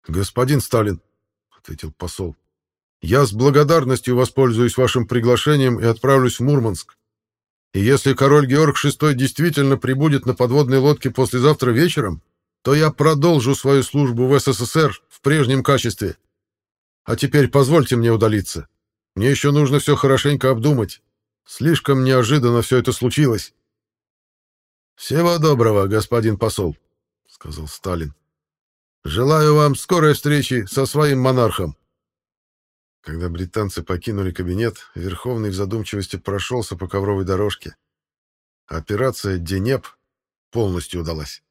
Господин Сталин, ответил посол. Я с благодарностью воспользуюсь вашим приглашением и отправлюсь в Мурманск. И если король Георг VI действительно прибудет на подводной лодке послезавтра вечером, то я продолжу свою службу в СССР в прежнем качестве. А теперь позвольте мне удалиться. Мне еще нужно все хорошенько обдумать. Слишком неожиданно все это случилось. «Всего доброго, господин посол», — сказал Сталин. «Желаю вам скорой встречи со своим монархом». Когда британцы покинули кабинет, Верховный в задумчивости прошелся по ковровой дорожке. Операция «Денеп» полностью удалась.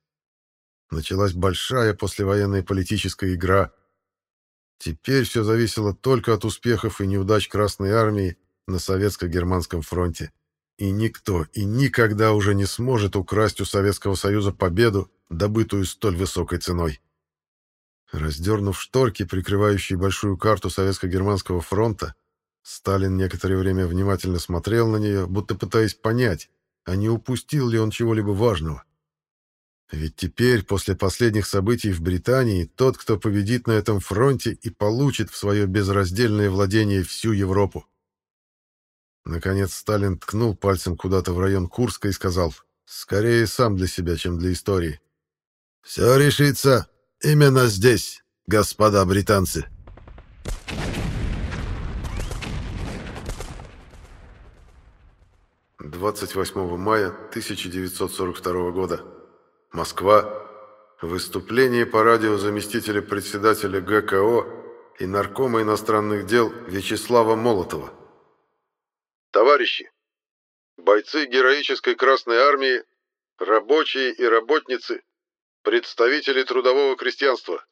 Началась большая послевоенная политическая игра. Теперь все зависело только от успехов и неудач Красной Армии на Советско-Германском фронте. И никто и никогда уже не сможет украсть у Советского Союза победу, добытую столь высокой ценой. Раздернув шторки, прикрывающие большую карту Советско-Германского фронта, Сталин некоторое время внимательно смотрел на нее, будто пытаясь понять, а не упустил ли он чего-либо важного. Ведь теперь, после последних событий в Британии, тот, кто победит на этом фронте и получит в свое безраздельное владение всю Европу. Наконец Сталин ткнул пальцем куда-то в район Курска и сказал, «Скорее сам для себя, чем для истории». «Все решится именно здесь, господа британцы». Двадцать восьмого мая 1942 года. Москва. Выступление по радио заместителя председателя ГКО и наркома иностранных дел Вячеслава Молотова. Товарищи, бойцы героической Красной Армии, рабочие и работницы, представители трудового крестьянства.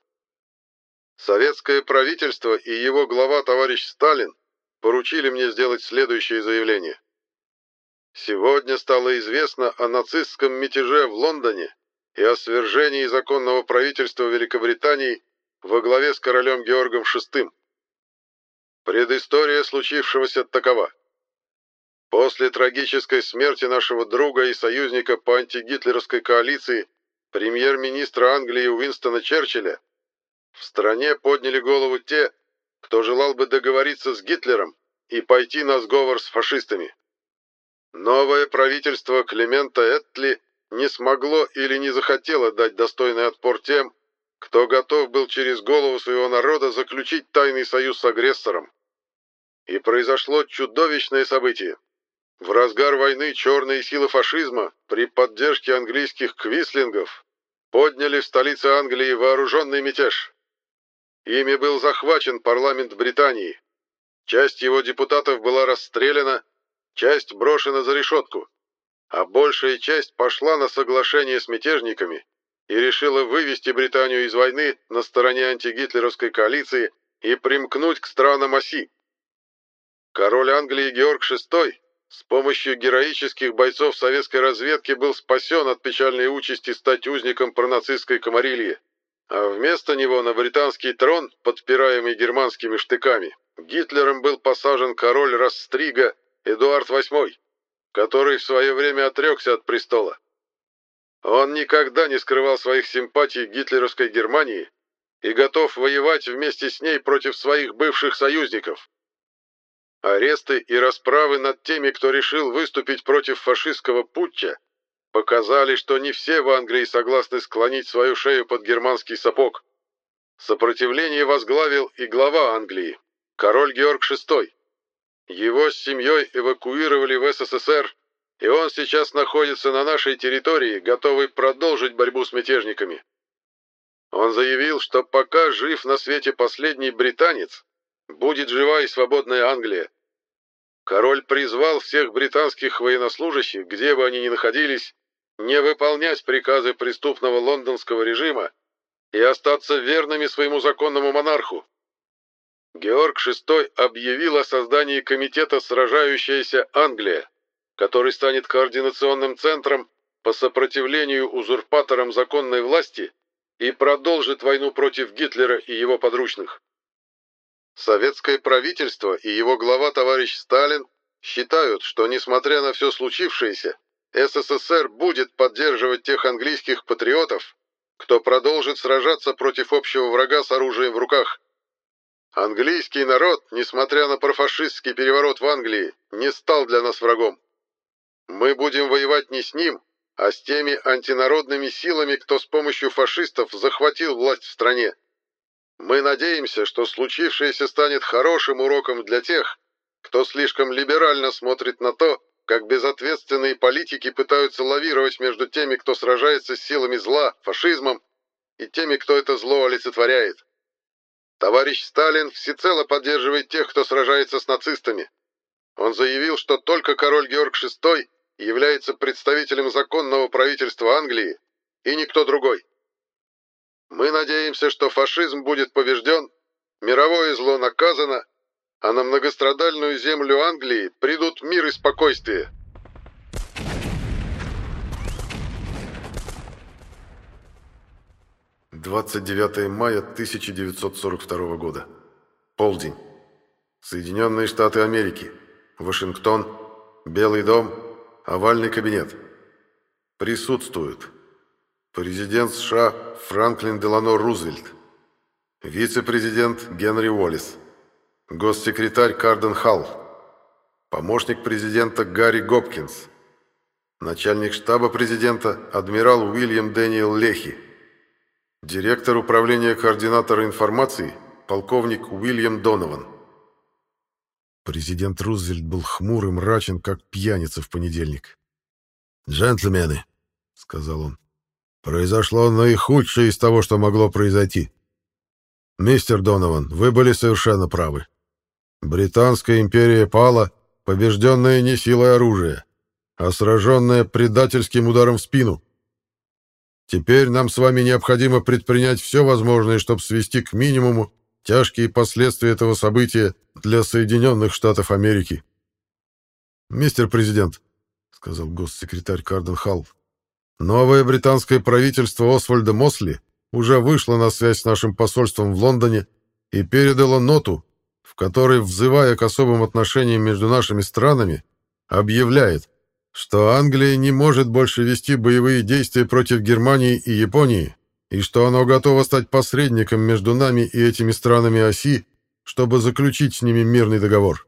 Советское правительство и его глава товарищ Сталин поручили мне сделать следующее заявление. Сегодня стало известно о нацистском мятеже в Лондоне и о свержении законного правительства Великобритании во главе с королем Георгом VI. Предыстория случившегося такова. После трагической смерти нашего друга и союзника по антигитлеровской коалиции, премьер-министра Англии Уинстона Черчилля, в стране подняли голову те, кто желал бы договориться с Гитлером и пойти на сговор с фашистами. Новое правительство Климента Этли не смогло или не захотело дать достойный отпор тем, кто готов был через голову своего народа заключить тайный союз с агрессором. И произошло чудовищное событие. В разгар войны черные силы фашизма при поддержке английских квислингов подняли в столице Англии вооруженный мятеж. Ими был захвачен парламент Британии. Часть его депутатов была расстреляна, часть брошена за решетку а большая часть пошла на соглашение с мятежниками и решила вывести Британию из войны на стороне антигитлеровской коалиции и примкнуть к странам оси. Король Англии Георг VI с помощью героических бойцов советской разведки был спасен от печальной участи стать узником пронацистской комарильи, а вместо него на британский трон, подпираемый германскими штыками, Гитлером был посажен король Растрига Эдуард VIII который в свое время отрекся от престола. Он никогда не скрывал своих симпатий гитлеровской Германии и готов воевать вместе с ней против своих бывших союзников. Аресты и расправы над теми, кто решил выступить против фашистского путча, показали, что не все в Англии согласны склонить свою шею под германский сапог. Сопротивление возглавил и глава Англии, король Георг VI. Его с семьей эвакуировали в СССР, и он сейчас находится на нашей территории, готовый продолжить борьбу с мятежниками. Он заявил, что пока жив на свете последний британец, будет жива и свободная Англия. Король призвал всех британских военнослужащих, где бы они ни находились, не выполнять приказы преступного лондонского режима и остаться верными своему законному монарху. Георг VI объявил о создании комитета «Сражающаяся Англия», который станет координационным центром по сопротивлению узурпаторам законной власти и продолжит войну против Гитлера и его подручных. Советское правительство и его глава товарищ Сталин считают, что, несмотря на все случившееся, СССР будет поддерживать тех английских патриотов, кто продолжит сражаться против общего врага с оружием в руках. Английский народ, несмотря на профашистский переворот в Англии, не стал для нас врагом. Мы будем воевать не с ним, а с теми антинародными силами, кто с помощью фашистов захватил власть в стране. Мы надеемся, что случившееся станет хорошим уроком для тех, кто слишком либерально смотрит на то, как безответственные политики пытаются лавировать между теми, кто сражается с силами зла, фашизмом, и теми, кто это зло олицетворяет. Товарищ Сталин всецело поддерживает тех, кто сражается с нацистами. Он заявил, что только король Георг VI является представителем законного правительства Англии и никто другой. Мы надеемся, что фашизм будет побежден, мировое зло наказано, а на многострадальную землю Англии придут мир и спокойствие. Двадцать девятое мая 1942 года. Полдень. Соединенные Штаты Америки. Вашингтон. Белый дом. Овальный кабинет. Присутствуют. Президент США Франклин Делано Рузвельт. Вице-президент Генри Уоллес. Госсекретарь Карден Халл. Помощник президента Гарри Гопкинс. Начальник штаба президента адмирал Уильям Дэниел Лехи. Директор управления координатора информации полковник Уильям Донован. Президент Рузвельт был хмур и мрачен, как пьяница в понедельник. «Джентльмены», — сказал он, — «произошло наихудшее из того, что могло произойти. Мистер Донован, вы были совершенно правы. Британская империя пала, побежденная не силой оружия, а сраженная предательским ударом в спину. Теперь нам с вами необходимо предпринять все возможное, чтобы свести к минимуму тяжкие последствия этого события для Соединенных Штатов Америки. «Мистер президент», — сказал госсекретарь Карден Халл, «новое британское правительство Освальда Мосли уже вышло на связь с нашим посольством в Лондоне и передало ноту, в которой, взывая к особым отношениям между нашими странами, объявляет, что Англия не может больше вести боевые действия против Германии и Японии, и что оно готово стать посредником между нами и этими странами оси, чтобы заключить с ними мирный договор.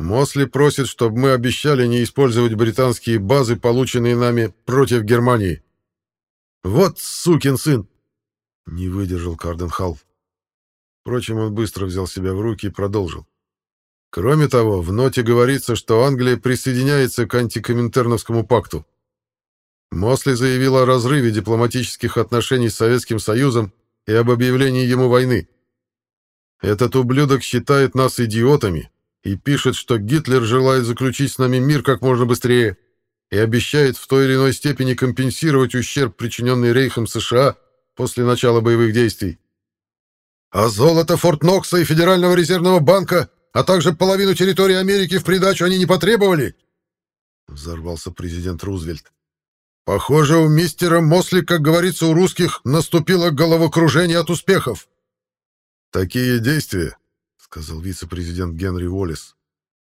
Мосли просит, чтобы мы обещали не использовать британские базы, полученные нами против Германии. Вот сукин сын! Не выдержал Карденхалл. Впрочем, он быстро взял себя в руки и продолжил. Кроме того, в ноте говорится, что Англия присоединяется к антикоминтерновскому пакту. Мосли заявил о разрыве дипломатических отношений с Советским Союзом и об объявлении ему войны. Этот ублюдок считает нас идиотами и пишет, что Гитлер желает заключить с нами мир как можно быстрее и обещает в той или иной степени компенсировать ущерб, причиненный Рейхом США после начала боевых действий. А золото Форт Нокса и Федерального резервного банка, а также половину территории Америки в придачу они не потребовали? Взорвался президент Рузвельт. Похоже, у мистера Мосли, как говорится у русских, наступило головокружение от успехов. Такие действия, сказал вице-президент Генри Уоллес,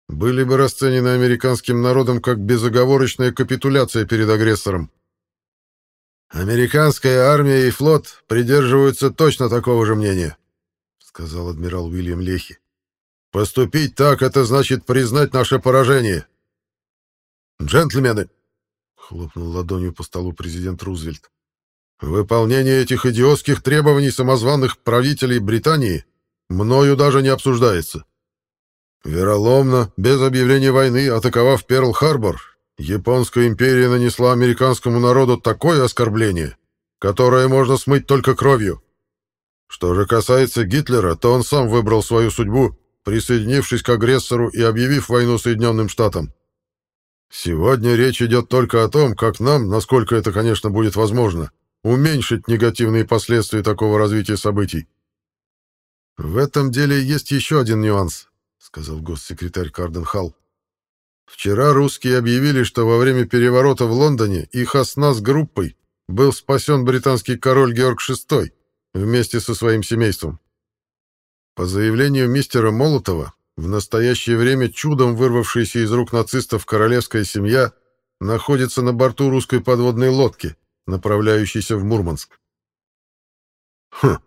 были бы расценены американским народом как безоговорочная капитуляция перед агрессором. Американская армия и флот придерживаются точно такого же мнения, сказал адмирал Уильям Лехи. Поступить так это значит признать наше поражение. Джентльмены, хлопнул ладонью по столу президент Рузвельт. Выполнение этих идиотских требований самозваных правителей Британии мною даже не обсуждается. Вероломно, без объявления войны, атаковав Перл-Харбор, Японская империя нанесла американскому народу такое оскорбление, которое можно смыть только кровью. Что же касается Гитлера, то он сам выбрал свою судьбу, присоединившись к агрессору и объявив войну Соединенным Штатам. Сегодня речь идет только о том, как нам, насколько это, конечно, будет возможно, уменьшить негативные последствия такого развития событий. В этом деле есть еще один нюанс, сказал госсекретарь Карден Халл. Вчера русские объявили, что во время переворота в Лондоне их осна с группой был спасен британский король Георг VI вместе со своим семейством. По заявлению мистера Молотова, в настоящее время чудом вырвавшаяся из рук нацистов королевская семья находится на борту русской подводной лодки, направляющейся в Мурманск. «Хм», —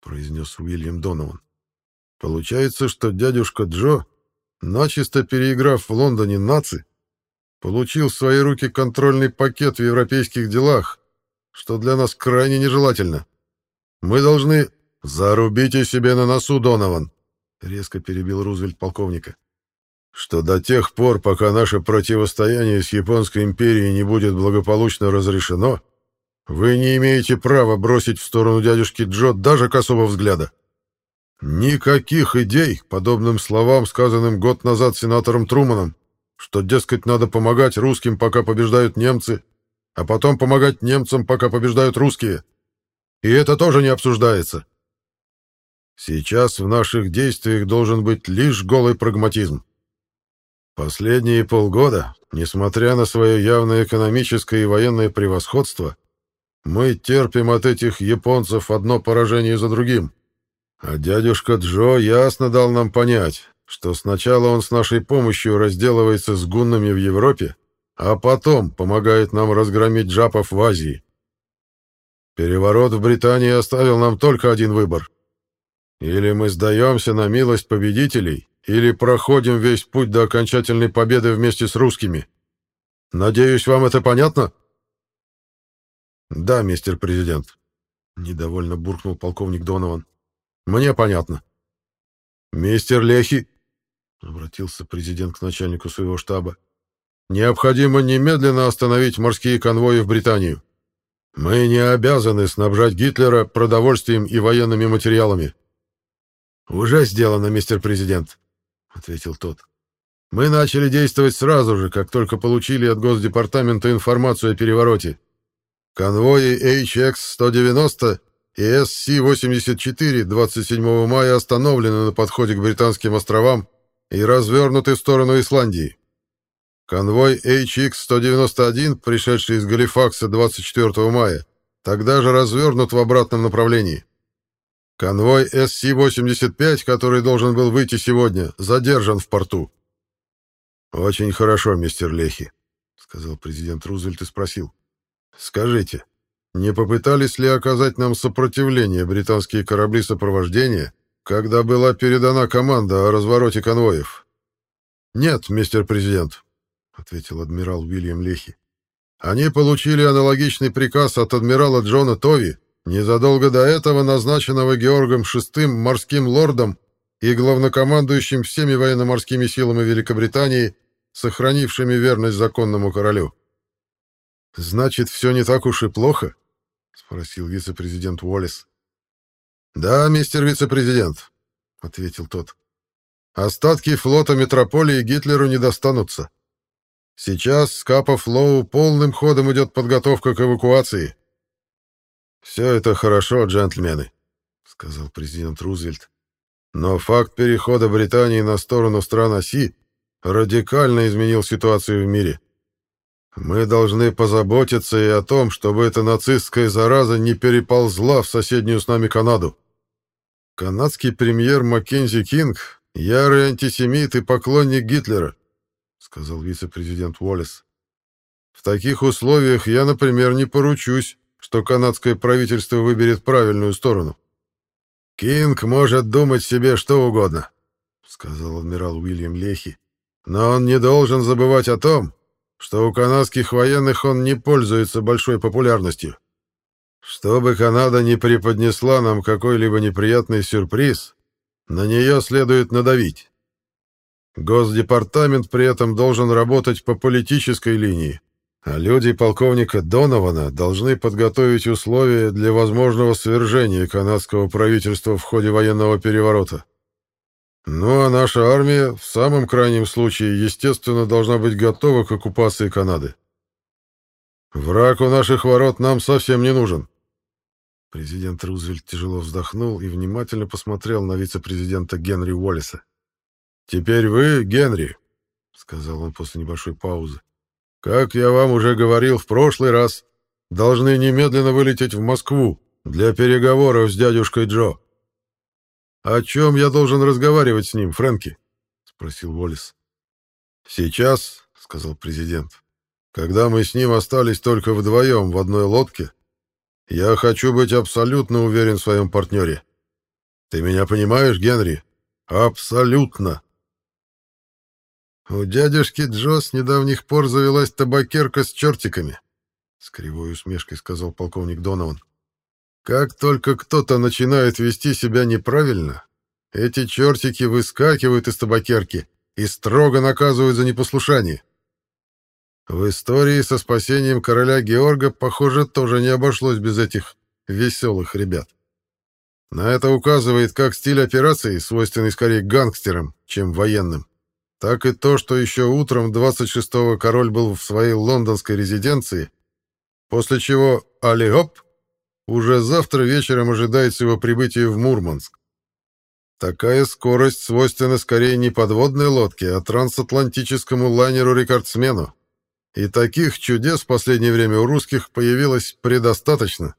произнес Уильям Донован. «Получается, что дядюшка Джо, начисто переиграв в Лондоне наци, получил в свои руки контрольный пакет в европейских делах, что для нас крайне нежелательно. Мы должны... Зарубите себе на носу, Донован, — резко перебил Рузвельт полковника, — что до тех пор, пока наше противостояние с Японской империей не будет благополучно разрешено, вы не имеете права бросить в сторону дядюшки Джо даже косого взгляда. Никаких идей, подобным словам, сказанным год назад сенатором Труманом, что, дескать, надо помогать русским, пока побеждают немцы, а потом помогать немцам, пока побеждают русские. И это тоже не обсуждается. Сейчас в наших действиях должен быть лишь голый прагматизм. Последние полгода, несмотря на свое явное экономическое и военное превосходство, мы терпим от этих японцев одно поражение за другим. А дядюшка Джо ясно дал нам понять, что сначала он с нашей помощью разделывается с гуннами в Европе, а потом помогает нам разгромить джапов в Азии. Переворот в Британии оставил нам только один выбор. Или мы сдаемся на милость победителей, или проходим весь путь до окончательной победы вместе с русскими. Надеюсь, вам это понятно? Да, мистер президент, недовольно буркнул полковник Донован. Мне понятно. Мистер Лехи, — обратился президент к начальнику своего штаба. «Необходимо немедленно остановить морские конвои в Британию. Мы не обязаны снабжать Гитлера продовольствием и военными материалами». «Уже сделано, мистер президент», — ответил тот. «Мы начали действовать сразу же, как только получили от Госдепартамента информацию о перевороте. Конвои HX-190 и SC-84 27 мая остановлены на подходе к британским островам и развернуты в сторону Исландии. Конвой HX-191, пришедший из Галифакса 24 мая, тогда же развернут в обратном направлении. Конвой SC-85, который должен был выйти сегодня, задержан в порту. «Очень хорошо, мистер Лехи», — сказал президент Рузвельт и спросил. «Скажите, не попытались ли оказать нам сопротивление британские корабли сопровождения, когда была передана команда о развороте конвоев. Нет, мистер президент, ответил адмирал Уильям Лехи. Они получили аналогичный приказ от адмирала Джона Тови, незадолго до этого назначенного Георгом VI морским лордом и главнокомандующим всеми военно-морскими силами Великобритании, сохранившими верность законному королю. «Значит, все не так уж и плохо?» — спросил вице-президент Уоллес. «Да, мистер вице-президент», — ответил тот. «Остатки флота метрополии Гитлеру не достанутся. Сейчас с Капа Флоу полным ходом идет подготовка к эвакуации». «Все это хорошо, джентльмены», — сказал президент Рузвельт. «Но факт перехода Британии на сторону стран оси радикально изменил ситуацию в мире. Мы должны позаботиться и о том, чтобы эта нацистская зараза не переползла в соседнюю с нами Канаду. Канадский премьер Маккензи Кинг — ярый антисемит и поклонник Гитлера, — сказал вице-президент Уоллес. В таких условиях я, например, не поручусь, что канадское правительство выберет правильную сторону. Кинг может думать себе что угодно, — сказал адмирал Уильям Лехи, но он не должен забывать о том, что у канадских военных он не пользуется большой популярностью. Чтобы Канада не преподнесла нам какой-либо неприятный сюрприз, на нее следует надавить. Госдепартамент при этом должен работать по политической линии, а люди полковника Донована должны подготовить условия для возможного свержения канадского правительства в ходе военного переворота. Ну а наша армия в самом крайнем случае, естественно, должна быть готова к оккупации Канады. Враг у наших ворот нам совсем не нужен. Президент Рузвельт тяжело вздохнул и внимательно посмотрел на вице-президента Генри Уоллеса. «Теперь вы, Генри», — сказал он после небольшой паузы, — «как я вам уже говорил в прошлый раз, должны немедленно вылететь в Москву для переговоров с дядюшкой Джо. «О чем я должен разговаривать с ним, Фрэнки?» — спросил Уоллес. «Сейчас», — сказал президент, — «когда мы с ним остались только вдвоем в одной лодке, я хочу быть абсолютно уверен в своем партнере. Ты меня понимаешь, Генри? Абсолютно!» «У дядюшки Джо с недавних пор завелась табакерка с чертиками», — с кривой усмешкой сказал полковник Донован. Как только кто-то начинает вести себя неправильно, эти чертики выскакивают из табакерки и строго наказывают за непослушание. В истории со спасением короля Георга, похоже, тоже не обошлось без этих веселых ребят. На это указывает как стиль операции, свойственный скорее гангстерам, чем военным, так и то, что еще утром 26-го король был в своей лондонской резиденции, после чего али-оп, уже завтра вечером ожидается его прибытие в Мурманск. Такая скорость свойственна скорее не подводной лодке, а трансатлантическому лайнеру-рекордсмену. И таких чудес в последнее время у русских появилось предостаточно.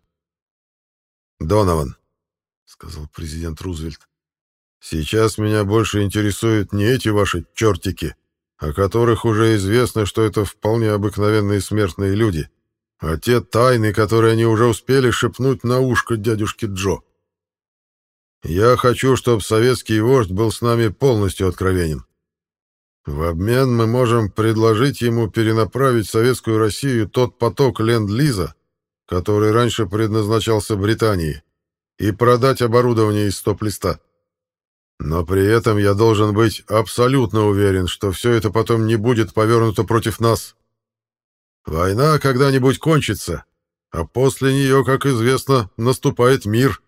«Донован», — сказал президент Рузвельт, — «сейчас меня больше интересуют не эти ваши чертики, о которых уже известно, что это вполне обыкновенные смертные люди, а те тайны, которые они уже успели шепнуть на ушко дядюшке Джо. Я хочу, чтобы советский вождь был с нами полностью откровенен. В обмен мы можем предложить ему перенаправить в Советскую Россию тот поток ленд-лиза, который раньше предназначался Британии, и продать оборудование из стоп-листа. Но при этом я должен быть абсолютно уверен, что все это потом не будет повернуто против нас. Война когда-нибудь кончится, а после нее, как известно, наступает мир.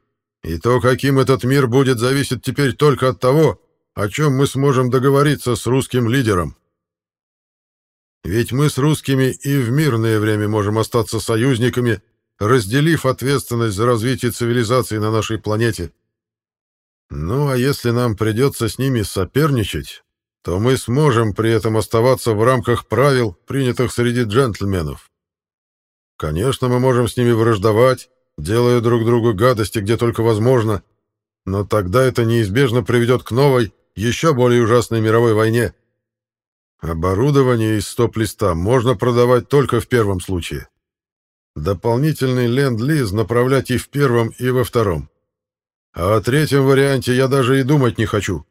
И то, каким этот мир будет, зависит теперь только от того, о чем мы сможем договориться с русским лидером. Ведь мы с русскими и в мирное время можем остаться союзниками, разделив ответственность за развитие цивилизации на нашей планете. Ну а если нам придется с ними соперничать, то мы сможем при этом оставаться в рамках правил, принятых среди джентльменов. Конечно, мы можем с ними враждовать, делая друг другу гадости где только возможно, но тогда это неизбежно приведет к новой, еще более ужасной мировой войне. Оборудование из стоп-листа можно продавать только в первом случае. Дополнительный ленд-лиз направлять и в первом, и во втором. А о третьем варианте я даже и думать не хочу.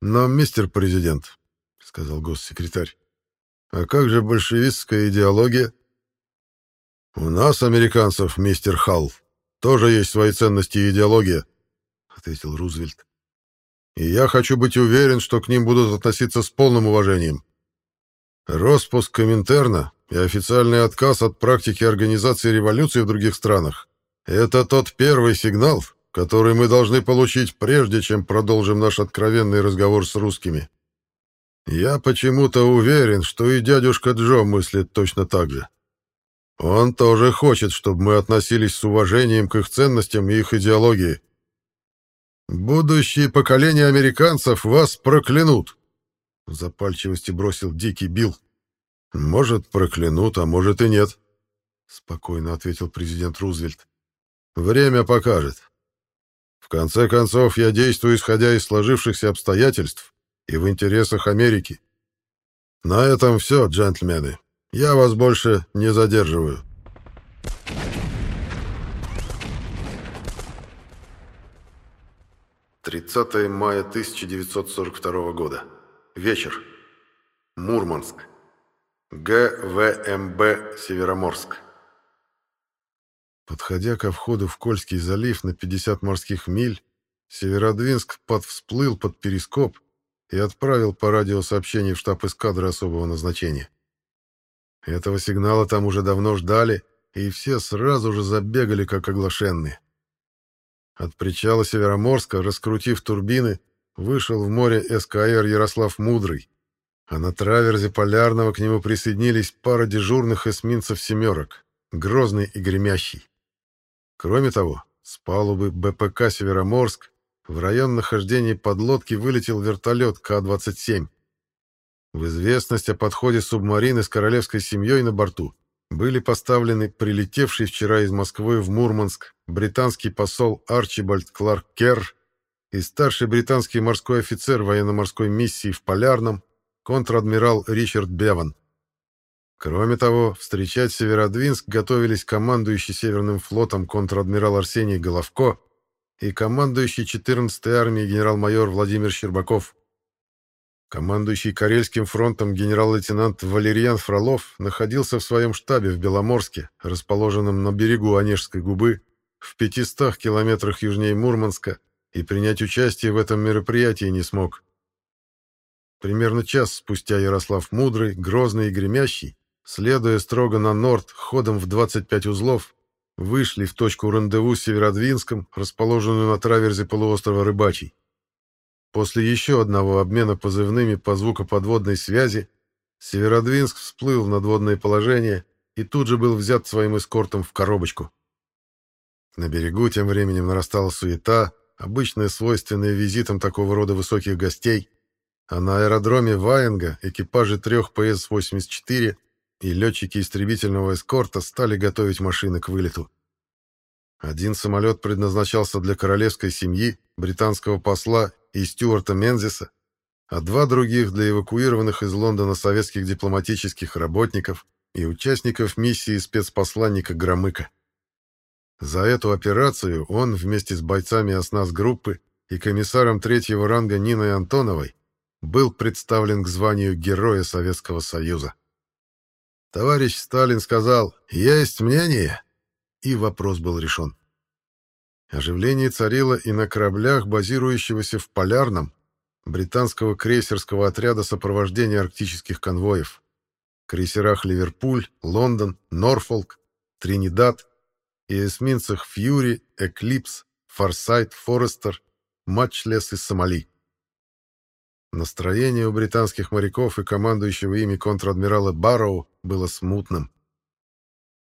«Но, мистер президент», — сказал госсекретарь, — «а как же большевистская идеология?» «У нас, американцев, мистер Халл, тоже есть свои ценности и идеология», — ответил Рузвельт. «И я хочу быть уверен, что к ним будут относиться с полным уважением. Роспуск Коминтерна и официальный отказ от практики организации революции в других странах — это тот первый сигнал, который мы должны получить прежде, чем продолжим наш откровенный разговор с русскими. Я почему-то уверен, что и дядюшка Джо мыслит точно так же. Он тоже хочет, чтобы мы относились с уважением к их ценностям и их идеологии. Будущие поколения американцев вас проклянут, в запальчивости бросил Дикий Билл. Может, проклянут, а может и нет, спокойно ответил президент Рузвельт. Время покажет. В конце концов, я действую исходя из сложившихся обстоятельств и в интересах Америки. На этом все, джентльмены. Я вас больше не задерживаю. Тридцатое мая 1942 года. Вечер. Мурманск. ГВМБ Североморск. Подходя ко входу в Кольский залив на 50 морских миль, Северодвинск подвсплыл под перископ и отправил по радиосообщению в штаб эскадры особого назначения. Этого сигнала там уже давно ждали, и все сразу же забегали, как оглашенные. От причала Североморска, раскрутив турбины, вышел в море СКР Ярослав Мудрый, а на траверзе Полярного к нему присоединились пара дежурных эсминцев «семерок» — Грозный и Гремящий. Кроме того, с палубы БПК «Североморск» в район нахождения подлодки вылетел вертолет К-27. В известность о подходе субмарины с королевской семьей на борту были поставлены прилетевший вчера из Москвы в Мурманск британский посол Арчибальд Кларк Керр и старший британский морской офицер военно-морской миссии в Полярном контр-адмирал Ричард Беван. Кроме того, встречать Северодвинск готовились командующий Северным флотом контр-адмирал Арсений Головко и командующий 14-й армией генерал-майор Владимир Щербаков. Командующий Карельским фронтом генерал-лейтенант Валерьян Фролов находился в своем штабе в Беломорске, расположенном на берегу Онежской губы, в 500 километрах южнее Мурманска, и принять участие в этом мероприятии не смог. Примерно час спустя Ярослав Мудрый, Грозный и Гремящий, следуя строго на норд ходом в 25 узлов, вышли в точку рандеву с Северодвинском, расположенную на траверзе полуострова Рыбачий. После еще одного обмена позывными по звукоподводной связи Северодвинск всплыл в надводное положение и тут же был взят своим эскортом в коробочку. На берегу тем временем нарастала суета, обычная свойственная визитам такого рода высоких гостей, а на аэродроме Ваенга экипажи трех ПС-84 и летчики истребительного эскорта стали готовить машины к вылету. Один самолет предназначался для королевской семьи, британского посла и Стюарта Мензиса, а два других для эвакуированных из Лондона советских дипломатических работников и участников миссии спецпосланника Громыка. За эту операцию он вместе с бойцами ОСНАС-группы и комиссаром третьего ранга Ниной Антоновой был представлен к званию Героя Советского Союза. Товарищ Сталин сказал «Есть мнение?» и вопрос был решен. Оживление царило и на кораблях, базирующегося в Полярном, британского крейсерского отряда сопровождения арктических конвоев, крейсерах «Ливерпуль», «Лондон», «Норфолк», «Тринидад» и эсминцах «Фьюри», «Эклипс», «Форсайт», «Форестер», «Матчлес» и «Сомали». Настроение у британских моряков и командующего ими контр-адмирала Барроу было смутным.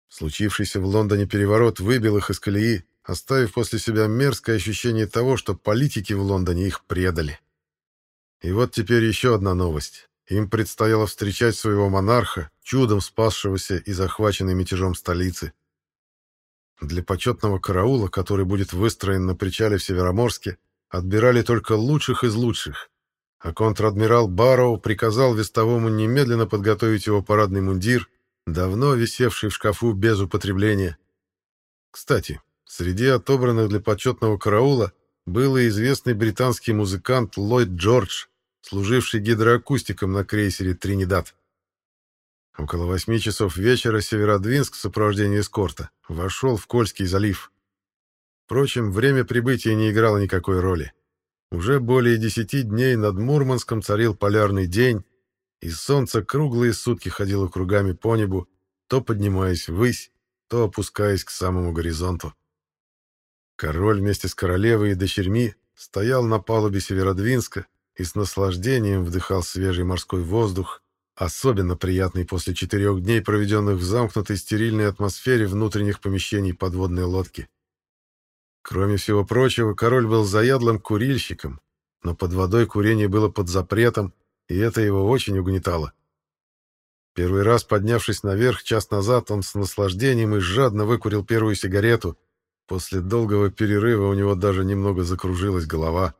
Случившийся в Лондоне переворот выбил их из колеи, оставив после себя мерзкое ощущение того, что политики в Лондоне их предали. И вот теперь еще одна новость. Им предстояло встречать своего монарха, чудом спасшегося и захваченной мятежом столицы. Для почетного караула, который будет выстроен на причале в Североморске, отбирали только лучших из лучших, а контр-адмирал Барроу приказал вестовому немедленно подготовить его парадный мундир, давно висевший в шкафу без употребления. Кстати, среди отобранных для почетного караула был и известный британский музыкант Ллойд Джордж, служивший гидроакустиком на крейсере «Тринидад». Около восьми часов вечера Северодвинск в сопровождении эскорта вошел в Кольский залив. Впрочем, время прибытия не играло никакой роли. Уже более десяти дней над Мурманском царил полярный день, и солнце круглые сутки ходило кругами по небу, то поднимаясь ввысь, то опускаясь к самому горизонту. Король вместе с королевой и дочерьми стоял на палубе Северодвинска и с наслаждением вдыхал свежий морской воздух, особенно приятный после четырех дней, проведенных в замкнутой стерильной атмосфере внутренних помещений подводной лодки. Кроме всего прочего, король был заядлым курильщиком, но под водой курение было под запретом, и это его очень угнетало. Первый раз, поднявшись наверх час назад, он с наслаждением и жадно выкурил первую сигарету. После долгого перерыва у него даже немного закружилась голова.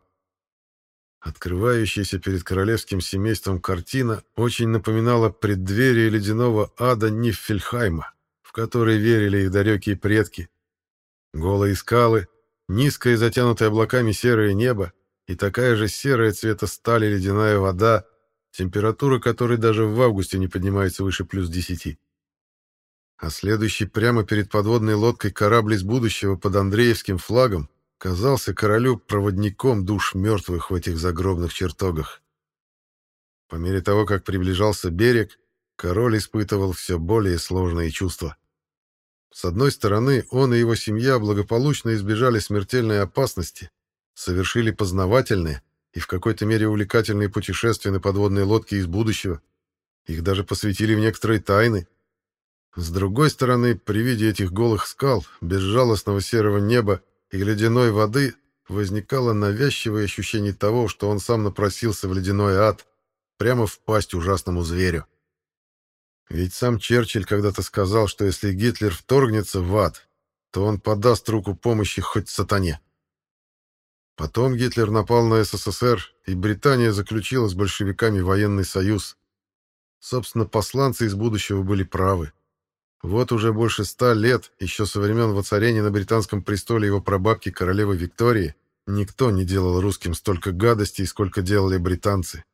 Открывающаяся перед королевским семейством картина очень напоминала преддверие ледяного ада Ниффельхайма, в который верили их далекие предки. Голые скалы, Низкое, затянутое облаками серое небо и такая же серая цвета стали ледяная вода, температура которой даже в августе не поднимается выше плюс десяти. А следующий прямо перед подводной лодкой корабль из будущего под Андреевским флагом казался королю проводником душ мертвых в этих загробных чертогах. По мере того, как приближался берег, король испытывал все более сложные чувства. С одной стороны, он и его семья благополучно избежали смертельной опасности, совершили познавательное и в какой-то мере увлекательные путешествия на подводной лодке из будущего. Их даже посвятили в некоторые тайны. С другой стороны, при виде этих голых скал, безжалостного серого неба и ледяной воды возникало навязчивое ощущение того, что он сам напросился в ледяной ад, прямо в пасть ужасному зверю. Ведь сам Черчилль когда-то сказал, что если Гитлер вторгнется в ад, то он подаст руку помощи хоть сатане. Потом Гитлер напал на СССР, и Британия заключила с большевиками военный союз. Собственно, посланцы из будущего были правы. Вот уже больше ста лет, еще со времен воцарения на британском престоле его прабабки королевы Виктории, никто не делал русским столько гадостей, сколько делали британцы.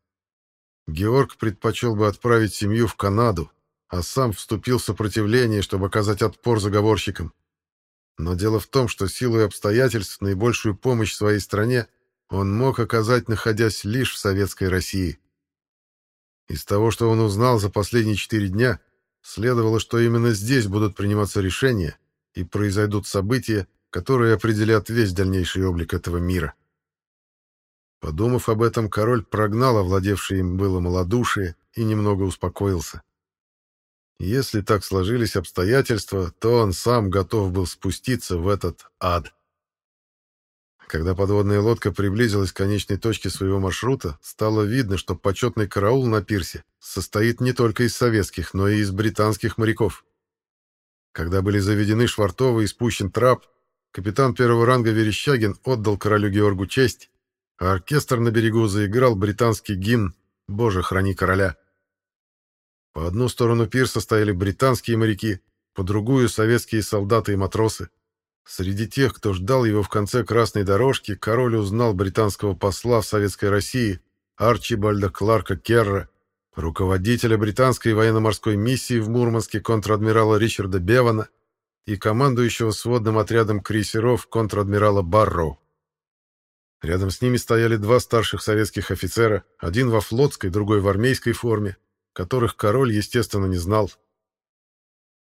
Георг предпочел бы отправить семью в Канаду, а сам вступил в сопротивление, чтобы оказать отпор заговорщикам. Но дело в том, что силой обстоятельств наибольшую помощь своей стране он мог оказать, находясь лишь в советской России. Из того, что он узнал за последние четыре дня, следовало, что именно здесь будут приниматься решения и произойдут события, которые определят весь дальнейший облик этого мира. Подумав об этом, король прогнал овладевшее им было малодушие и немного успокоился. Если так сложились обстоятельства, то он сам готов был спуститься в этот ад. Когда подводная лодка приблизилась к конечной точке своего маршрута, стало видно, что почетный караул на пирсе состоит не только из советских, но и из британских моряков. Когда были заведены швартовы и спущен трап, капитан первого ранга Верещагин отдал королю Георгу честь, а оркестр на берегу заиграл британский гимн «Боже, храни короля». По одну сторону пирса стояли британские моряки, по другую — советские солдаты и матросы. Среди тех, кто ждал его в конце красной дорожки, король узнал британского посла в Советской России Арчибальда Кларка Керра, руководителя британской военно-морской миссии в Мурманске контр-адмирала Ричарда Бевана и командующего сводным отрядом крейсеров контр-адмирала Барроу. Рядом с ними стояли два старших советских офицера, один во флотской, другой в армейской форме, которых король, естественно, не знал.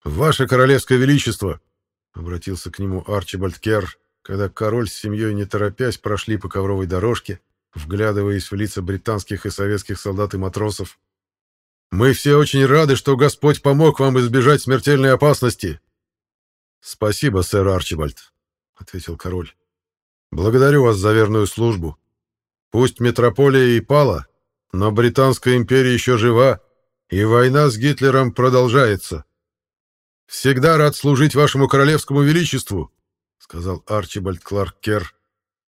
«Ваше королевское величество!» — обратился к нему Арчибальд Керр, когда король с семьей, не торопясь, прошли по ковровой дорожке, вглядываясь в лица британских и советских солдат и матросов. «Мы все очень рады, что Господь помог вам избежать смертельной опасности!» «Спасибо, сэр Арчибальд», — ответил король. «Благодарю вас за верную службу. Пусть метрополия и пала, но Британская империя еще жива, и война с Гитлером продолжается. Всегда рад служить вашему королевскому величеству, сказал Арчибальд Кларк Керр.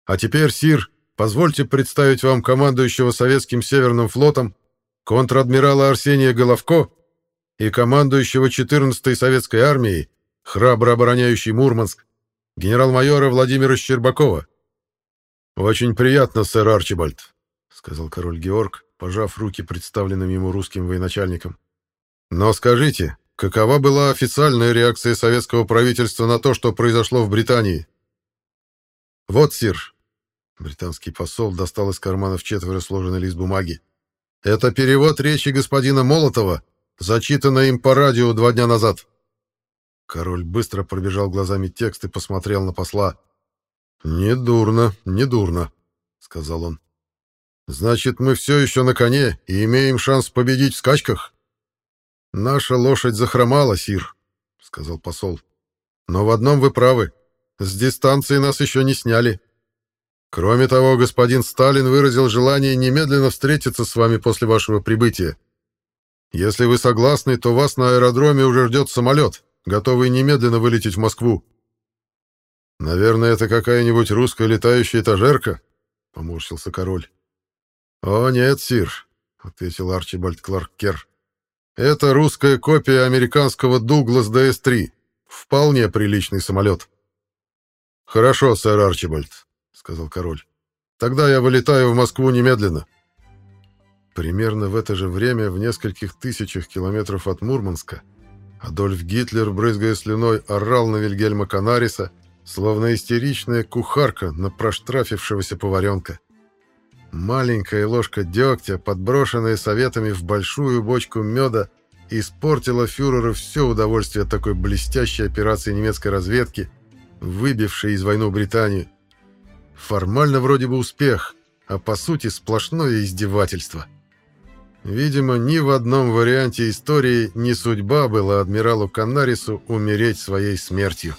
А теперь, сир, позвольте представить вам командующего советским Северным флотом контр-адмирала Арсения Головко и командующего 14-й советской армией, храбро обороняющий Мурманск, генерал-майора Владимира Щербакова. Очень приятно, сэр Арчибальд, сказал король Георг, пожав руки представленным ему русским военачальникам. «Но скажите, какова была официальная реакция советского правительства на то, что произошло в Британии?» «Вот, сир». Британский посол достал из кармана в четверо сложенный лист бумаги. «Это перевод речи господина Молотова, зачитанной им по радио два дня назад». Король быстро пробежал глазами текст и посмотрел на посла. «Недурно, недурно», — сказал он. Значит, мы все еще на коне и имеем шанс победить в скачках? Наша лошадь захромала, сир, сказал посол. Но в одном вы правы. С дистанции нас еще не сняли. Кроме того, господин Сталин выразил желание немедленно встретиться с вами после вашего прибытия. Если вы согласны, то вас на аэродроме уже ждет самолет, готовый немедленно вылететь в Москву. Наверное, это какая-нибудь русская летающая этажерка, поморщился король. «О, нет, сир», — ответил Арчибальд Кларк Керр. «Это русская копия американского Дуглас ДС-3. Вполне приличный самолет». «Хорошо, сэр Арчибальд», — сказал король. «Тогда я вылетаю в Москву немедленно». Примерно в это же время, в нескольких тысячах километров от Мурманска, Адольф Гитлер, брызгая слюной, орал на Вильгельма Канариса, словно истеричная кухарка на проштрафившегося поваренка. Маленькая ложка дегтя, подброшенная советами в большую бочку меда, испортила фюреру все удовольствие такой блестящей операции немецкой разведки, выбившей из войну Британию. Формально вроде бы успех, а по сути сплошное издевательство. Видимо, ни в одном варианте истории не судьба была адмиралу Канарису умереть своей смертью.